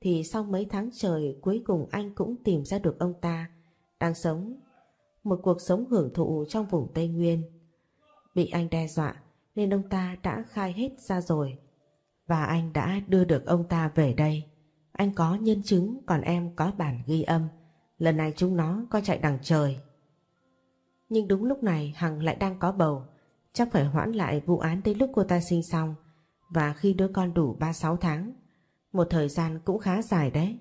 thì sau mấy tháng trời, cuối cùng anh cũng tìm ra được ông ta đang sống, một cuộc sống hưởng thụ trong vùng Tây Nguyên. Bị anh đe dọa, nên ông ta đã khai hết ra rồi và anh đã đưa được ông ta về đây. Anh có nhân chứng, còn em có bản ghi âm. Lần này chúng nó có chạy đằng trời. Nhưng đúng lúc này, Hằng lại đang có bầu. Chắc phải hoãn lại vụ án tới lúc cô ta sinh xong và khi đứa con đủ 36 tháng. Một thời gian cũng khá dài đấy.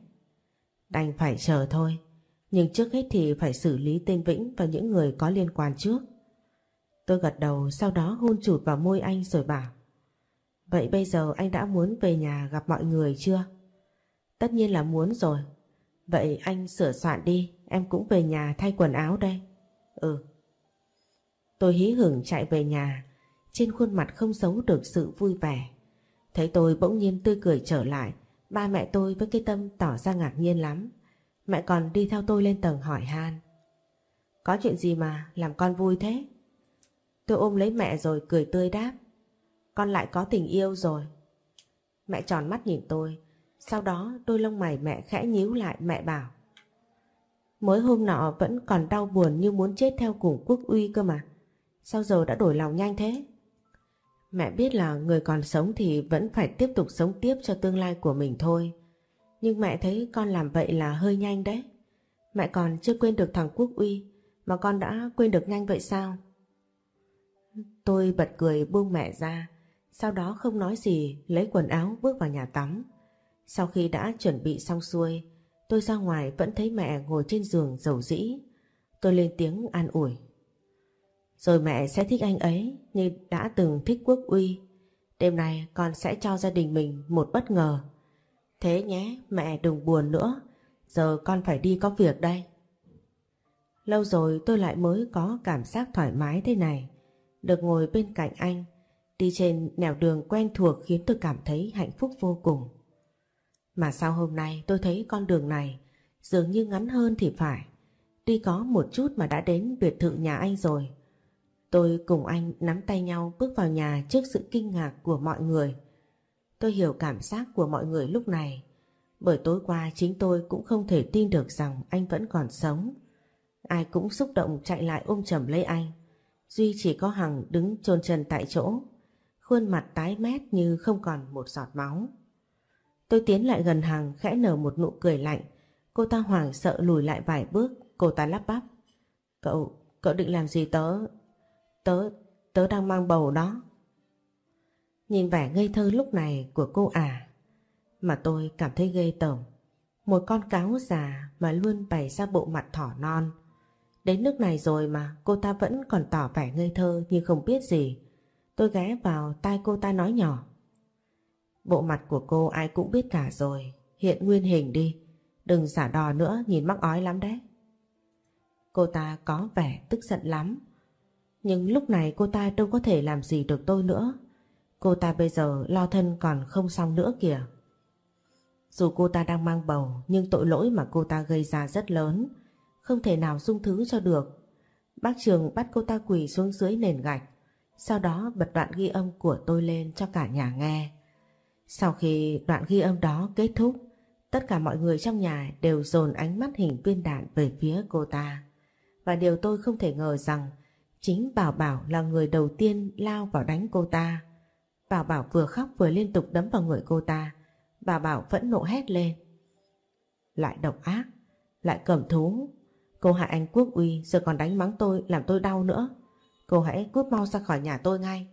Đành phải chờ thôi. Nhưng trước hết thì phải xử lý tên Vĩnh và những người có liên quan trước. Tôi gật đầu sau đó hôn chụt vào môi anh rồi bảo Vậy bây giờ anh đã muốn về nhà gặp mọi người chưa? Tất nhiên là muốn rồi. Vậy anh sửa soạn đi, em cũng về nhà thay quần áo đây. Ừ. Tôi hí hửng chạy về nhà, trên khuôn mặt không giấu được sự vui vẻ. Thấy tôi bỗng nhiên tươi cười trở lại, ba mẹ tôi với cái tâm tỏ ra ngạc nhiên lắm. Mẹ còn đi theo tôi lên tầng hỏi han. Có chuyện gì mà làm con vui thế? Tôi ôm lấy mẹ rồi cười tươi đáp. Con lại có tình yêu rồi. Mẹ tròn mắt nhìn tôi, sau đó đôi lông mày mẹ khẽ nhíu lại mẹ bảo. Mới hôm nọ vẫn còn đau buồn như muốn chết theo cùng quốc uy cơ mà. Sao giờ đã đổi lòng nhanh thế? Mẹ biết là người còn sống thì vẫn phải tiếp tục sống tiếp cho tương lai của mình thôi. Nhưng mẹ thấy con làm vậy là hơi nhanh đấy. Mẹ còn chưa quên được thằng Quốc Uy mà con đã quên được nhanh vậy sao? Tôi bật cười buông mẹ ra, sau đó không nói gì lấy quần áo bước vào nhà tắm. Sau khi đã chuẩn bị xong xuôi, tôi ra ngoài vẫn thấy mẹ ngồi trên giường dầu dĩ. Tôi lên tiếng an ủi. Rồi mẹ sẽ thích anh ấy như đã từng thích quốc uy. Đêm nay con sẽ cho gia đình mình một bất ngờ. Thế nhé, mẹ đừng buồn nữa. Giờ con phải đi có việc đây. Lâu rồi tôi lại mới có cảm giác thoải mái thế này. Được ngồi bên cạnh anh, đi trên nẻo đường quen thuộc khiến tôi cảm thấy hạnh phúc vô cùng. Mà sao hôm nay tôi thấy con đường này dường như ngắn hơn thì phải. Đi có một chút mà đã đến biệt thự nhà anh rồi. Tôi cùng anh nắm tay nhau bước vào nhà trước sự kinh ngạc của mọi người. Tôi hiểu cảm giác của mọi người lúc này. Bởi tối qua chính tôi cũng không thể tin được rằng anh vẫn còn sống. Ai cũng xúc động chạy lại ôm chầm lấy anh. Duy chỉ có Hằng đứng chôn chân tại chỗ. Khuôn mặt tái mét như không còn một giọt máu. Tôi tiến lại gần Hằng khẽ nở một nụ cười lạnh. Cô ta hoảng sợ lùi lại vài bước. Cô ta lắp bắp. Cậu, cậu định làm gì tớ? Tớ, tớ đang mang bầu đó. Nhìn vẻ ngây thơ lúc này của cô à, mà tôi cảm thấy ghê tởm. Một con cáo già mà luôn bày ra bộ mặt thỏ non. Đến nước này rồi mà cô ta vẫn còn tỏ vẻ ngây thơ như không biết gì. Tôi ghé vào tai cô ta nói nhỏ. Bộ mặt của cô ai cũng biết cả rồi, hiện nguyên hình đi. Đừng giả đò nữa, nhìn mắc ói lắm đấy. Cô ta có vẻ tức giận lắm. Nhưng lúc này cô ta đâu có thể làm gì được tôi nữa. Cô ta bây giờ lo thân còn không xong nữa kìa. Dù cô ta đang mang bầu nhưng tội lỗi mà cô ta gây ra rất lớn. Không thể nào dung thứ cho được. Bác Trường bắt cô ta quỳ xuống dưới nền gạch. Sau đó bật đoạn ghi âm của tôi lên cho cả nhà nghe. Sau khi đoạn ghi âm đó kết thúc, tất cả mọi người trong nhà đều dồn ánh mắt hình viên đạn về phía cô ta. Và điều tôi không thể ngờ rằng chính Bảo Bảo là người đầu tiên lao vào đánh cô ta. Bảo Bảo vừa khóc vừa liên tục đấm vào người cô ta. Bảo Bảo vẫn nộ hét lên. Lại độc ác, lại cầm thú. Cô hại anh Quốc Uy giờ còn đánh mắng tôi làm tôi đau nữa. Cô hãy cút mau ra khỏi nhà tôi ngay.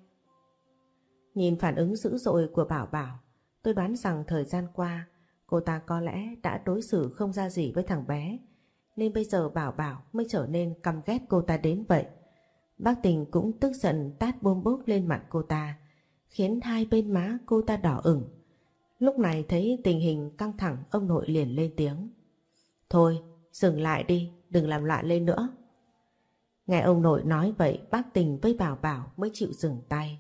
Nhìn phản ứng dữ dội của Bảo Bảo, tôi đoán rằng thời gian qua cô ta có lẽ đã đối xử không ra gì với thằng bé. Nên bây giờ Bảo Bảo mới trở nên căm ghét cô ta đến vậy. Bác Tình cũng tức giận tát bôm bốp lên mặt cô ta khiến hai bên má cô ta đỏ ửng. Lúc này thấy tình hình căng thẳng ông nội liền lên tiếng. Thôi, dừng lại đi, đừng làm loạn lên nữa. Nghe ông nội nói vậy bác tình với bảo bảo mới chịu dừng tay.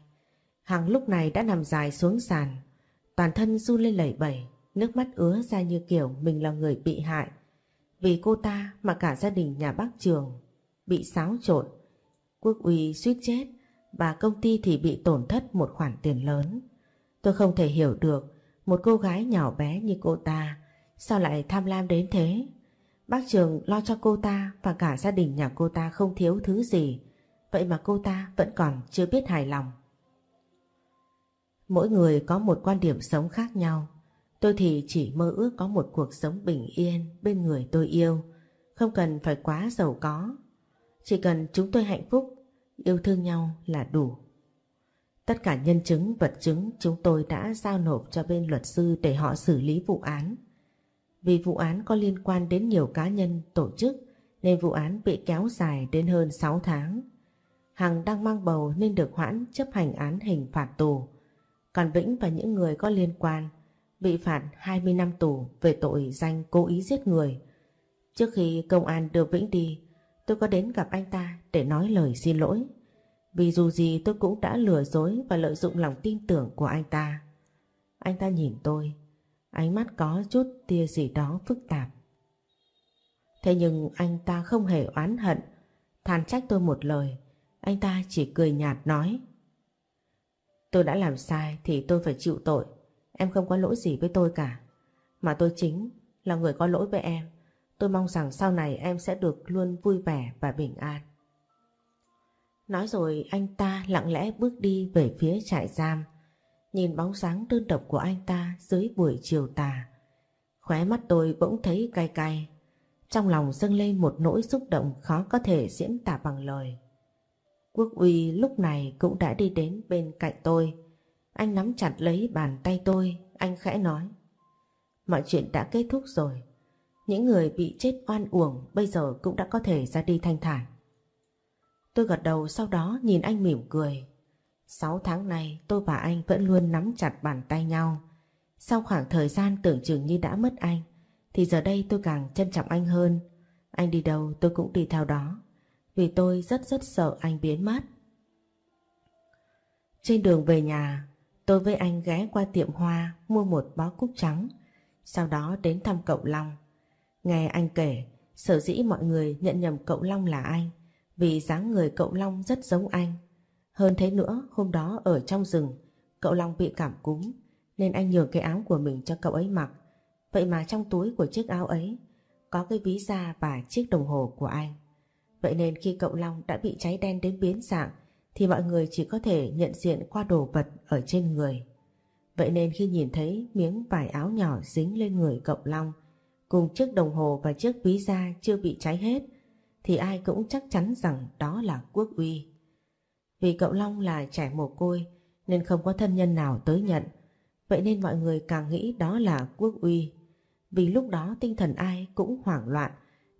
Hằng lúc này đã nằm dài xuống sàn, toàn thân run lên lẩy bẩy, nước mắt ứa ra như kiểu mình là người bị hại. Vì cô ta mà cả gia đình nhà bác trường bị xáo trộn, quốc uy suýt chết, và công ty thì bị tổn thất một khoản tiền lớn. Tôi không thể hiểu được một cô gái nhỏ bé như cô ta sao lại tham lam đến thế. Bác Trường lo cho cô ta và cả gia đình nhà cô ta không thiếu thứ gì, vậy mà cô ta vẫn còn chưa biết hài lòng. Mỗi người có một quan điểm sống khác nhau. Tôi thì chỉ mơ ước có một cuộc sống bình yên bên người tôi yêu, không cần phải quá giàu có. Chỉ cần chúng tôi hạnh phúc yêu thương nhau là đủ. Tất cả nhân chứng, vật chứng chúng tôi đã giao nộp cho bên luật sư để họ xử lý vụ án. Vì vụ án có liên quan đến nhiều cá nhân, tổ chức nên vụ án bị kéo dài đến hơn 6 tháng. Hằng đang mang bầu nên được hoãn chấp hành án hình phạt tù. Còn Vĩnh và những người có liên quan bị phạt 20 năm tù về tội danh cố ý giết người. Trước khi công an đưa Vĩnh đi, tôi có đến gặp anh ta để nói lời xin lỗi. Vì dù gì tôi cũng đã lừa dối và lợi dụng lòng tin tưởng của anh ta. Anh ta nhìn tôi, ánh mắt có chút tia gì đó phức tạp. Thế nhưng anh ta không hề oán hận, than trách tôi một lời. Anh ta chỉ cười nhạt nói. Tôi đã làm sai thì tôi phải chịu tội. Em không có lỗi gì với tôi cả. Mà tôi chính là người có lỗi với em. Tôi mong rằng sau này em sẽ được luôn vui vẻ và bình an. Nói rồi anh ta lặng lẽ bước đi về phía trại giam. Nhìn bóng sáng đơn độc của anh ta dưới buổi chiều tà. Khóe mắt tôi bỗng thấy cay cay. Trong lòng dâng lên một nỗi xúc động khó có thể diễn tả bằng lời. Quốc uy lúc này cũng đã đi đến bên cạnh tôi. Anh nắm chặt lấy bàn tay tôi, anh khẽ nói. Mọi chuyện đã kết thúc rồi. Những người bị chết oan uổng bây giờ cũng đã có thể ra đi thanh thản. Tôi gật đầu sau đó nhìn anh mỉm cười. Sáu tháng này tôi và anh vẫn luôn nắm chặt bàn tay nhau. Sau khoảng thời gian tưởng chừng như đã mất anh, thì giờ đây tôi càng trân trọng anh hơn. Anh đi đâu tôi cũng đi theo đó. Vì tôi rất rất sợ anh biến mất. Trên đường về nhà, tôi với anh ghé qua tiệm hoa mua một bó cúc trắng, sau đó đến thăm cậu Long. Nghe anh kể, sở dĩ mọi người nhận nhầm cậu Long là anh, vì dáng người cậu Long rất giống anh. Hơn thế nữa, hôm đó ở trong rừng, cậu Long bị cảm cúm, nên anh nhường cái áo của mình cho cậu ấy mặc. Vậy mà trong túi của chiếc áo ấy có cái ví da và chiếc đồng hồ của anh. Vậy nên khi cậu Long đã bị cháy đen đến biến dạng thì mọi người chỉ có thể nhận diện qua đồ vật ở trên người. Vậy nên khi nhìn thấy miếng vải áo nhỏ dính lên người cậu Long cùng chiếc đồng hồ và chiếc ví da chưa bị cháy hết, thì ai cũng chắc chắn rằng đó là quốc uy. Vì cậu Long là trẻ mồ côi, nên không có thân nhân nào tới nhận. Vậy nên mọi người càng nghĩ đó là quốc uy. Vì lúc đó tinh thần ai cũng hoảng loạn,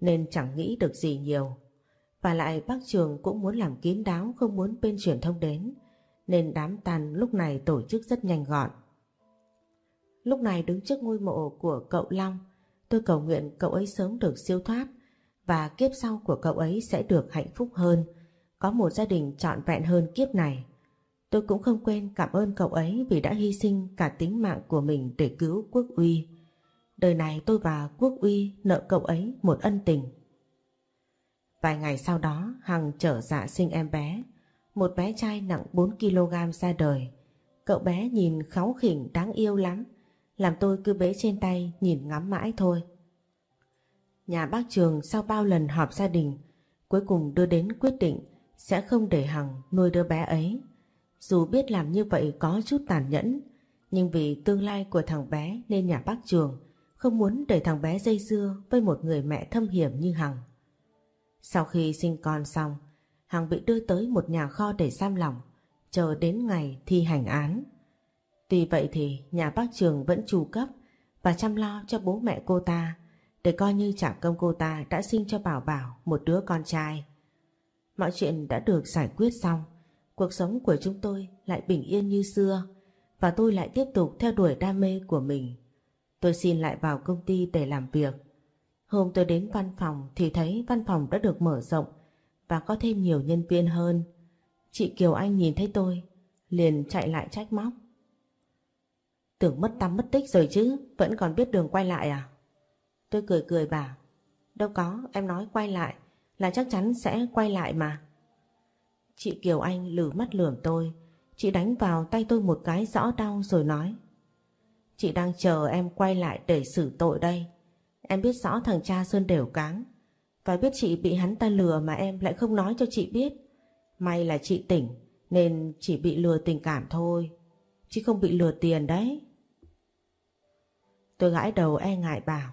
nên chẳng nghĩ được gì nhiều. Và lại bác Trường cũng muốn làm kín đáo, không muốn bên truyền thông đến, nên đám tàn lúc này tổ chức rất nhanh gọn. Lúc này đứng trước ngôi mộ của cậu Long tôi cầu nguyện cậu ấy sớm được siêu thoát và kiếp sau của cậu ấy sẽ được hạnh phúc hơn có một gia đình trọn vẹn hơn kiếp này. Tôi cũng không quên cảm ơn cậu ấy vì đã hy sinh cả tính mạng của mình để cứu quốc uy. Đời này tôi và quốc uy nợ cậu ấy một ân tình. Vài ngày sau đó, Hằng trở dạ sinh em bé. Một bé trai nặng 4kg ra đời. Cậu bé nhìn kháu khỉnh đáng yêu lắm. Làm tôi cứ bế trên tay nhìn ngắm mãi thôi. Nhà bác Trường sau bao lần họp gia đình cuối cùng đưa đến quyết định sẽ không để Hằng nuôi đứa bé ấy. Dù biết làm như vậy có chút tàn nhẫn nhưng vì tương lai của thằng bé nên nhà bác Trường không muốn để thằng bé dây dưa với một người mẹ thâm hiểm như Hằng. Sau khi sinh con xong, Hằng bị đưa tới một nhà kho để giam lỏng, chờ đến ngày thi hành án. Tuy vậy thì nhà bác Trường vẫn trù cấp và chăm lo cho bố mẹ cô ta để coi như trả công cô ta đã sinh cho Bảo Bảo một đứa con trai. Mọi chuyện đã được giải quyết xong, cuộc sống của chúng tôi lại bình yên như xưa và tôi lại tiếp tục theo đuổi đam mê của mình. Tôi xin lại vào công ty để làm việc. Hôm tôi đến văn phòng thì thấy văn phòng đã được mở rộng và có thêm nhiều nhân viên hơn. Chị Kiều Anh nhìn thấy tôi, liền chạy lại trách móc. Tưởng mất tâm mất tích rồi chứ, vẫn còn biết đường quay lại à? Tôi cười cười bảo, đâu có, em nói quay lại là chắc chắn sẽ quay lại mà. Chị Kiều Anh lử mắt lườm tôi, chị đánh vào tay tôi một cái rõ đau rồi nói. Chị đang chờ em quay lại để xử tội đây. Em biết rõ thằng cha Sơn đều cáng. Và biết chị bị hắn ta lừa mà em lại không nói cho chị biết. May là chị tỉnh nên chỉ bị lừa tình cảm thôi. Chứ không bị lừa tiền đấy. Tôi gãi đầu e ngại bảo.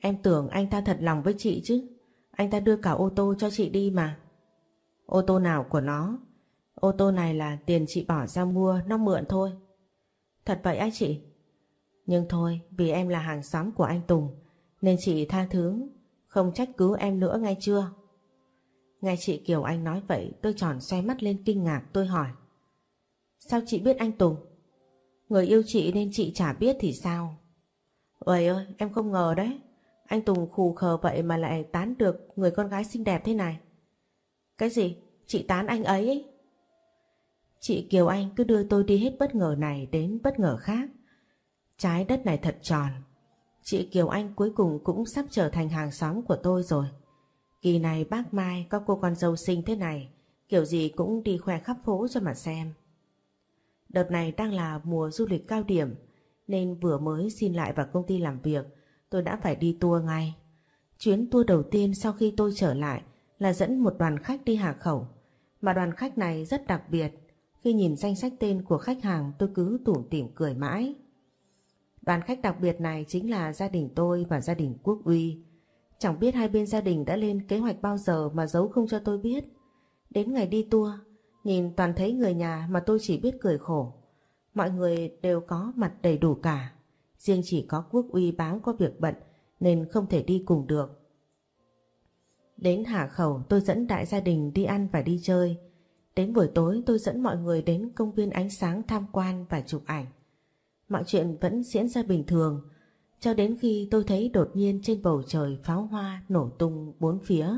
Em tưởng anh ta thật lòng với chị chứ. Anh ta đưa cả ô tô cho chị đi mà. Ô tô nào của nó? Ô tô này là tiền chị bỏ ra mua, nó mượn thôi. Thật vậy á chị? Nhưng thôi, vì em là hàng xóm của anh Tùng, nên chị tha thứ, không trách cứ em nữa ngay chưa? Nghe chị Kiều Anh nói vậy, tôi tròn xoay mắt lên kinh ngạc, tôi hỏi. Sao chị biết anh Tùng? Người yêu chị nên chị chả biết thì sao? Uầy ơi, em không ngờ đấy. Anh Tùng khù khờ vậy mà lại tán được người con gái xinh đẹp thế này. Cái gì? Chị tán anh ấy ấy? Chị Kiều Anh cứ đưa tôi đi hết bất ngờ này đến bất ngờ khác. Trái đất này thật tròn. Chị Kiều Anh cuối cùng cũng sắp trở thành hàng xóm của tôi rồi. Kỳ này bác Mai có cô con dâu xinh thế này, kiểu gì cũng đi khoe khắp phố cho mà xem. Đợt này đang là mùa du lịch cao điểm, nên vừa mới xin lại vào công ty làm việc, tôi đã phải đi tour ngay. Chuyến tour đầu tiên sau khi tôi trở lại là dẫn một đoàn khách đi Hà Khẩu, mà đoàn khách này rất đặc biệt. Khi nhìn danh sách tên của khách hàng tôi cứ tủm tỉm cười mãi. Đoàn khách đặc biệt này chính là gia đình tôi và gia đình Quốc Uy. Chẳng biết hai bên gia đình đã lên kế hoạch bao giờ mà giấu không cho tôi biết. Đến ngày đi tour, nhìn toàn thấy người nhà mà tôi chỉ biết cười khổ. Mọi người đều có mặt đầy đủ cả. Riêng chỉ có Quốc Uy báo có việc bận, nên không thể đi cùng được. Đến Hà Khẩu, tôi dẫn đại gia đình đi ăn và đi chơi. Đến buổi tối, tôi dẫn mọi người đến công viên ánh sáng tham quan và chụp ảnh. Mọi chuyện vẫn diễn ra bình thường, cho đến khi tôi thấy đột nhiên trên bầu trời pháo hoa nổ tung bốn phía.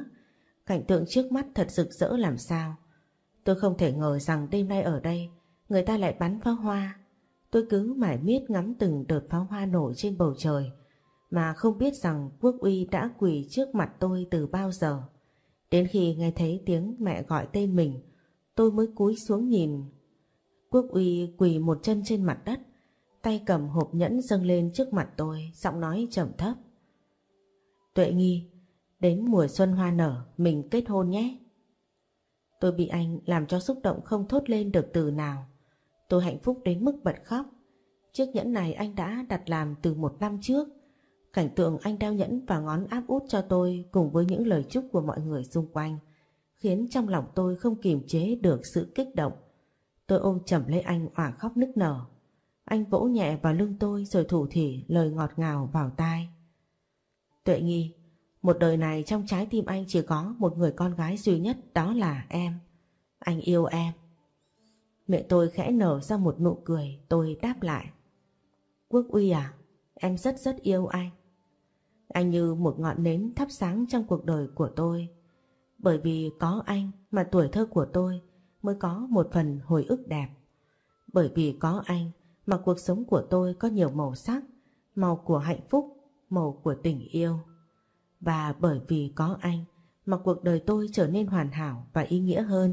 Cảnh tượng trước mắt thật rực rỡ làm sao. Tôi không thể ngờ rằng đêm nay ở đây người ta lại bắn pháo hoa. Tôi cứ mải miết ngắm từng đợt pháo hoa nổ trên bầu trời mà không biết rằng Quốc Uy đã quỳ trước mặt tôi từ bao giờ. Đến khi nghe thấy tiếng mẹ gọi tên mình, tôi mới cúi xuống nhìn. Quốc Uy quỳ một chân trên mặt đất, tay cầm hộp nhẫn dâng lên trước mặt tôi, giọng nói trầm thấp. Tuệ nghi, đến mùa xuân hoa nở, mình kết hôn nhé. Tôi bị anh làm cho xúc động không thốt lên được từ nào. Tôi hạnh phúc đến mức bật khóc. Chiếc nhẫn này anh đã đặt làm từ một năm trước. Cảnh tượng anh đeo nhẫn và ngón áp út cho tôi cùng với những lời chúc của mọi người xung quanh khiến trong lòng tôi không kiềm chế được sự kích động. Tôi ôm chầm lấy anh òa khóc nức nở. Anh vỗ nhẹ vào lưng tôi rồi thủ thỉ lời ngọt ngào vào tai. Tuệ nghi, một đời này trong trái tim anh chỉ có một người con gái duy nhất đó là em. Anh yêu em. Mẹ tôi khẽ nở ra một nụ cười, tôi đáp lại. Quốc uy à, em rất rất yêu anh. Anh như một ngọn nến thắp sáng trong cuộc đời của tôi. Bởi vì có anh mà tuổi thơ của tôi mới có một phần hồi ức đẹp. Bởi vì có anh mà cuộc sống của tôi có nhiều màu sắc, màu của hạnh phúc, màu của tình yêu. Và bởi vì có anh mà cuộc đời tôi trở nên hoàn hảo và ý nghĩa hơn.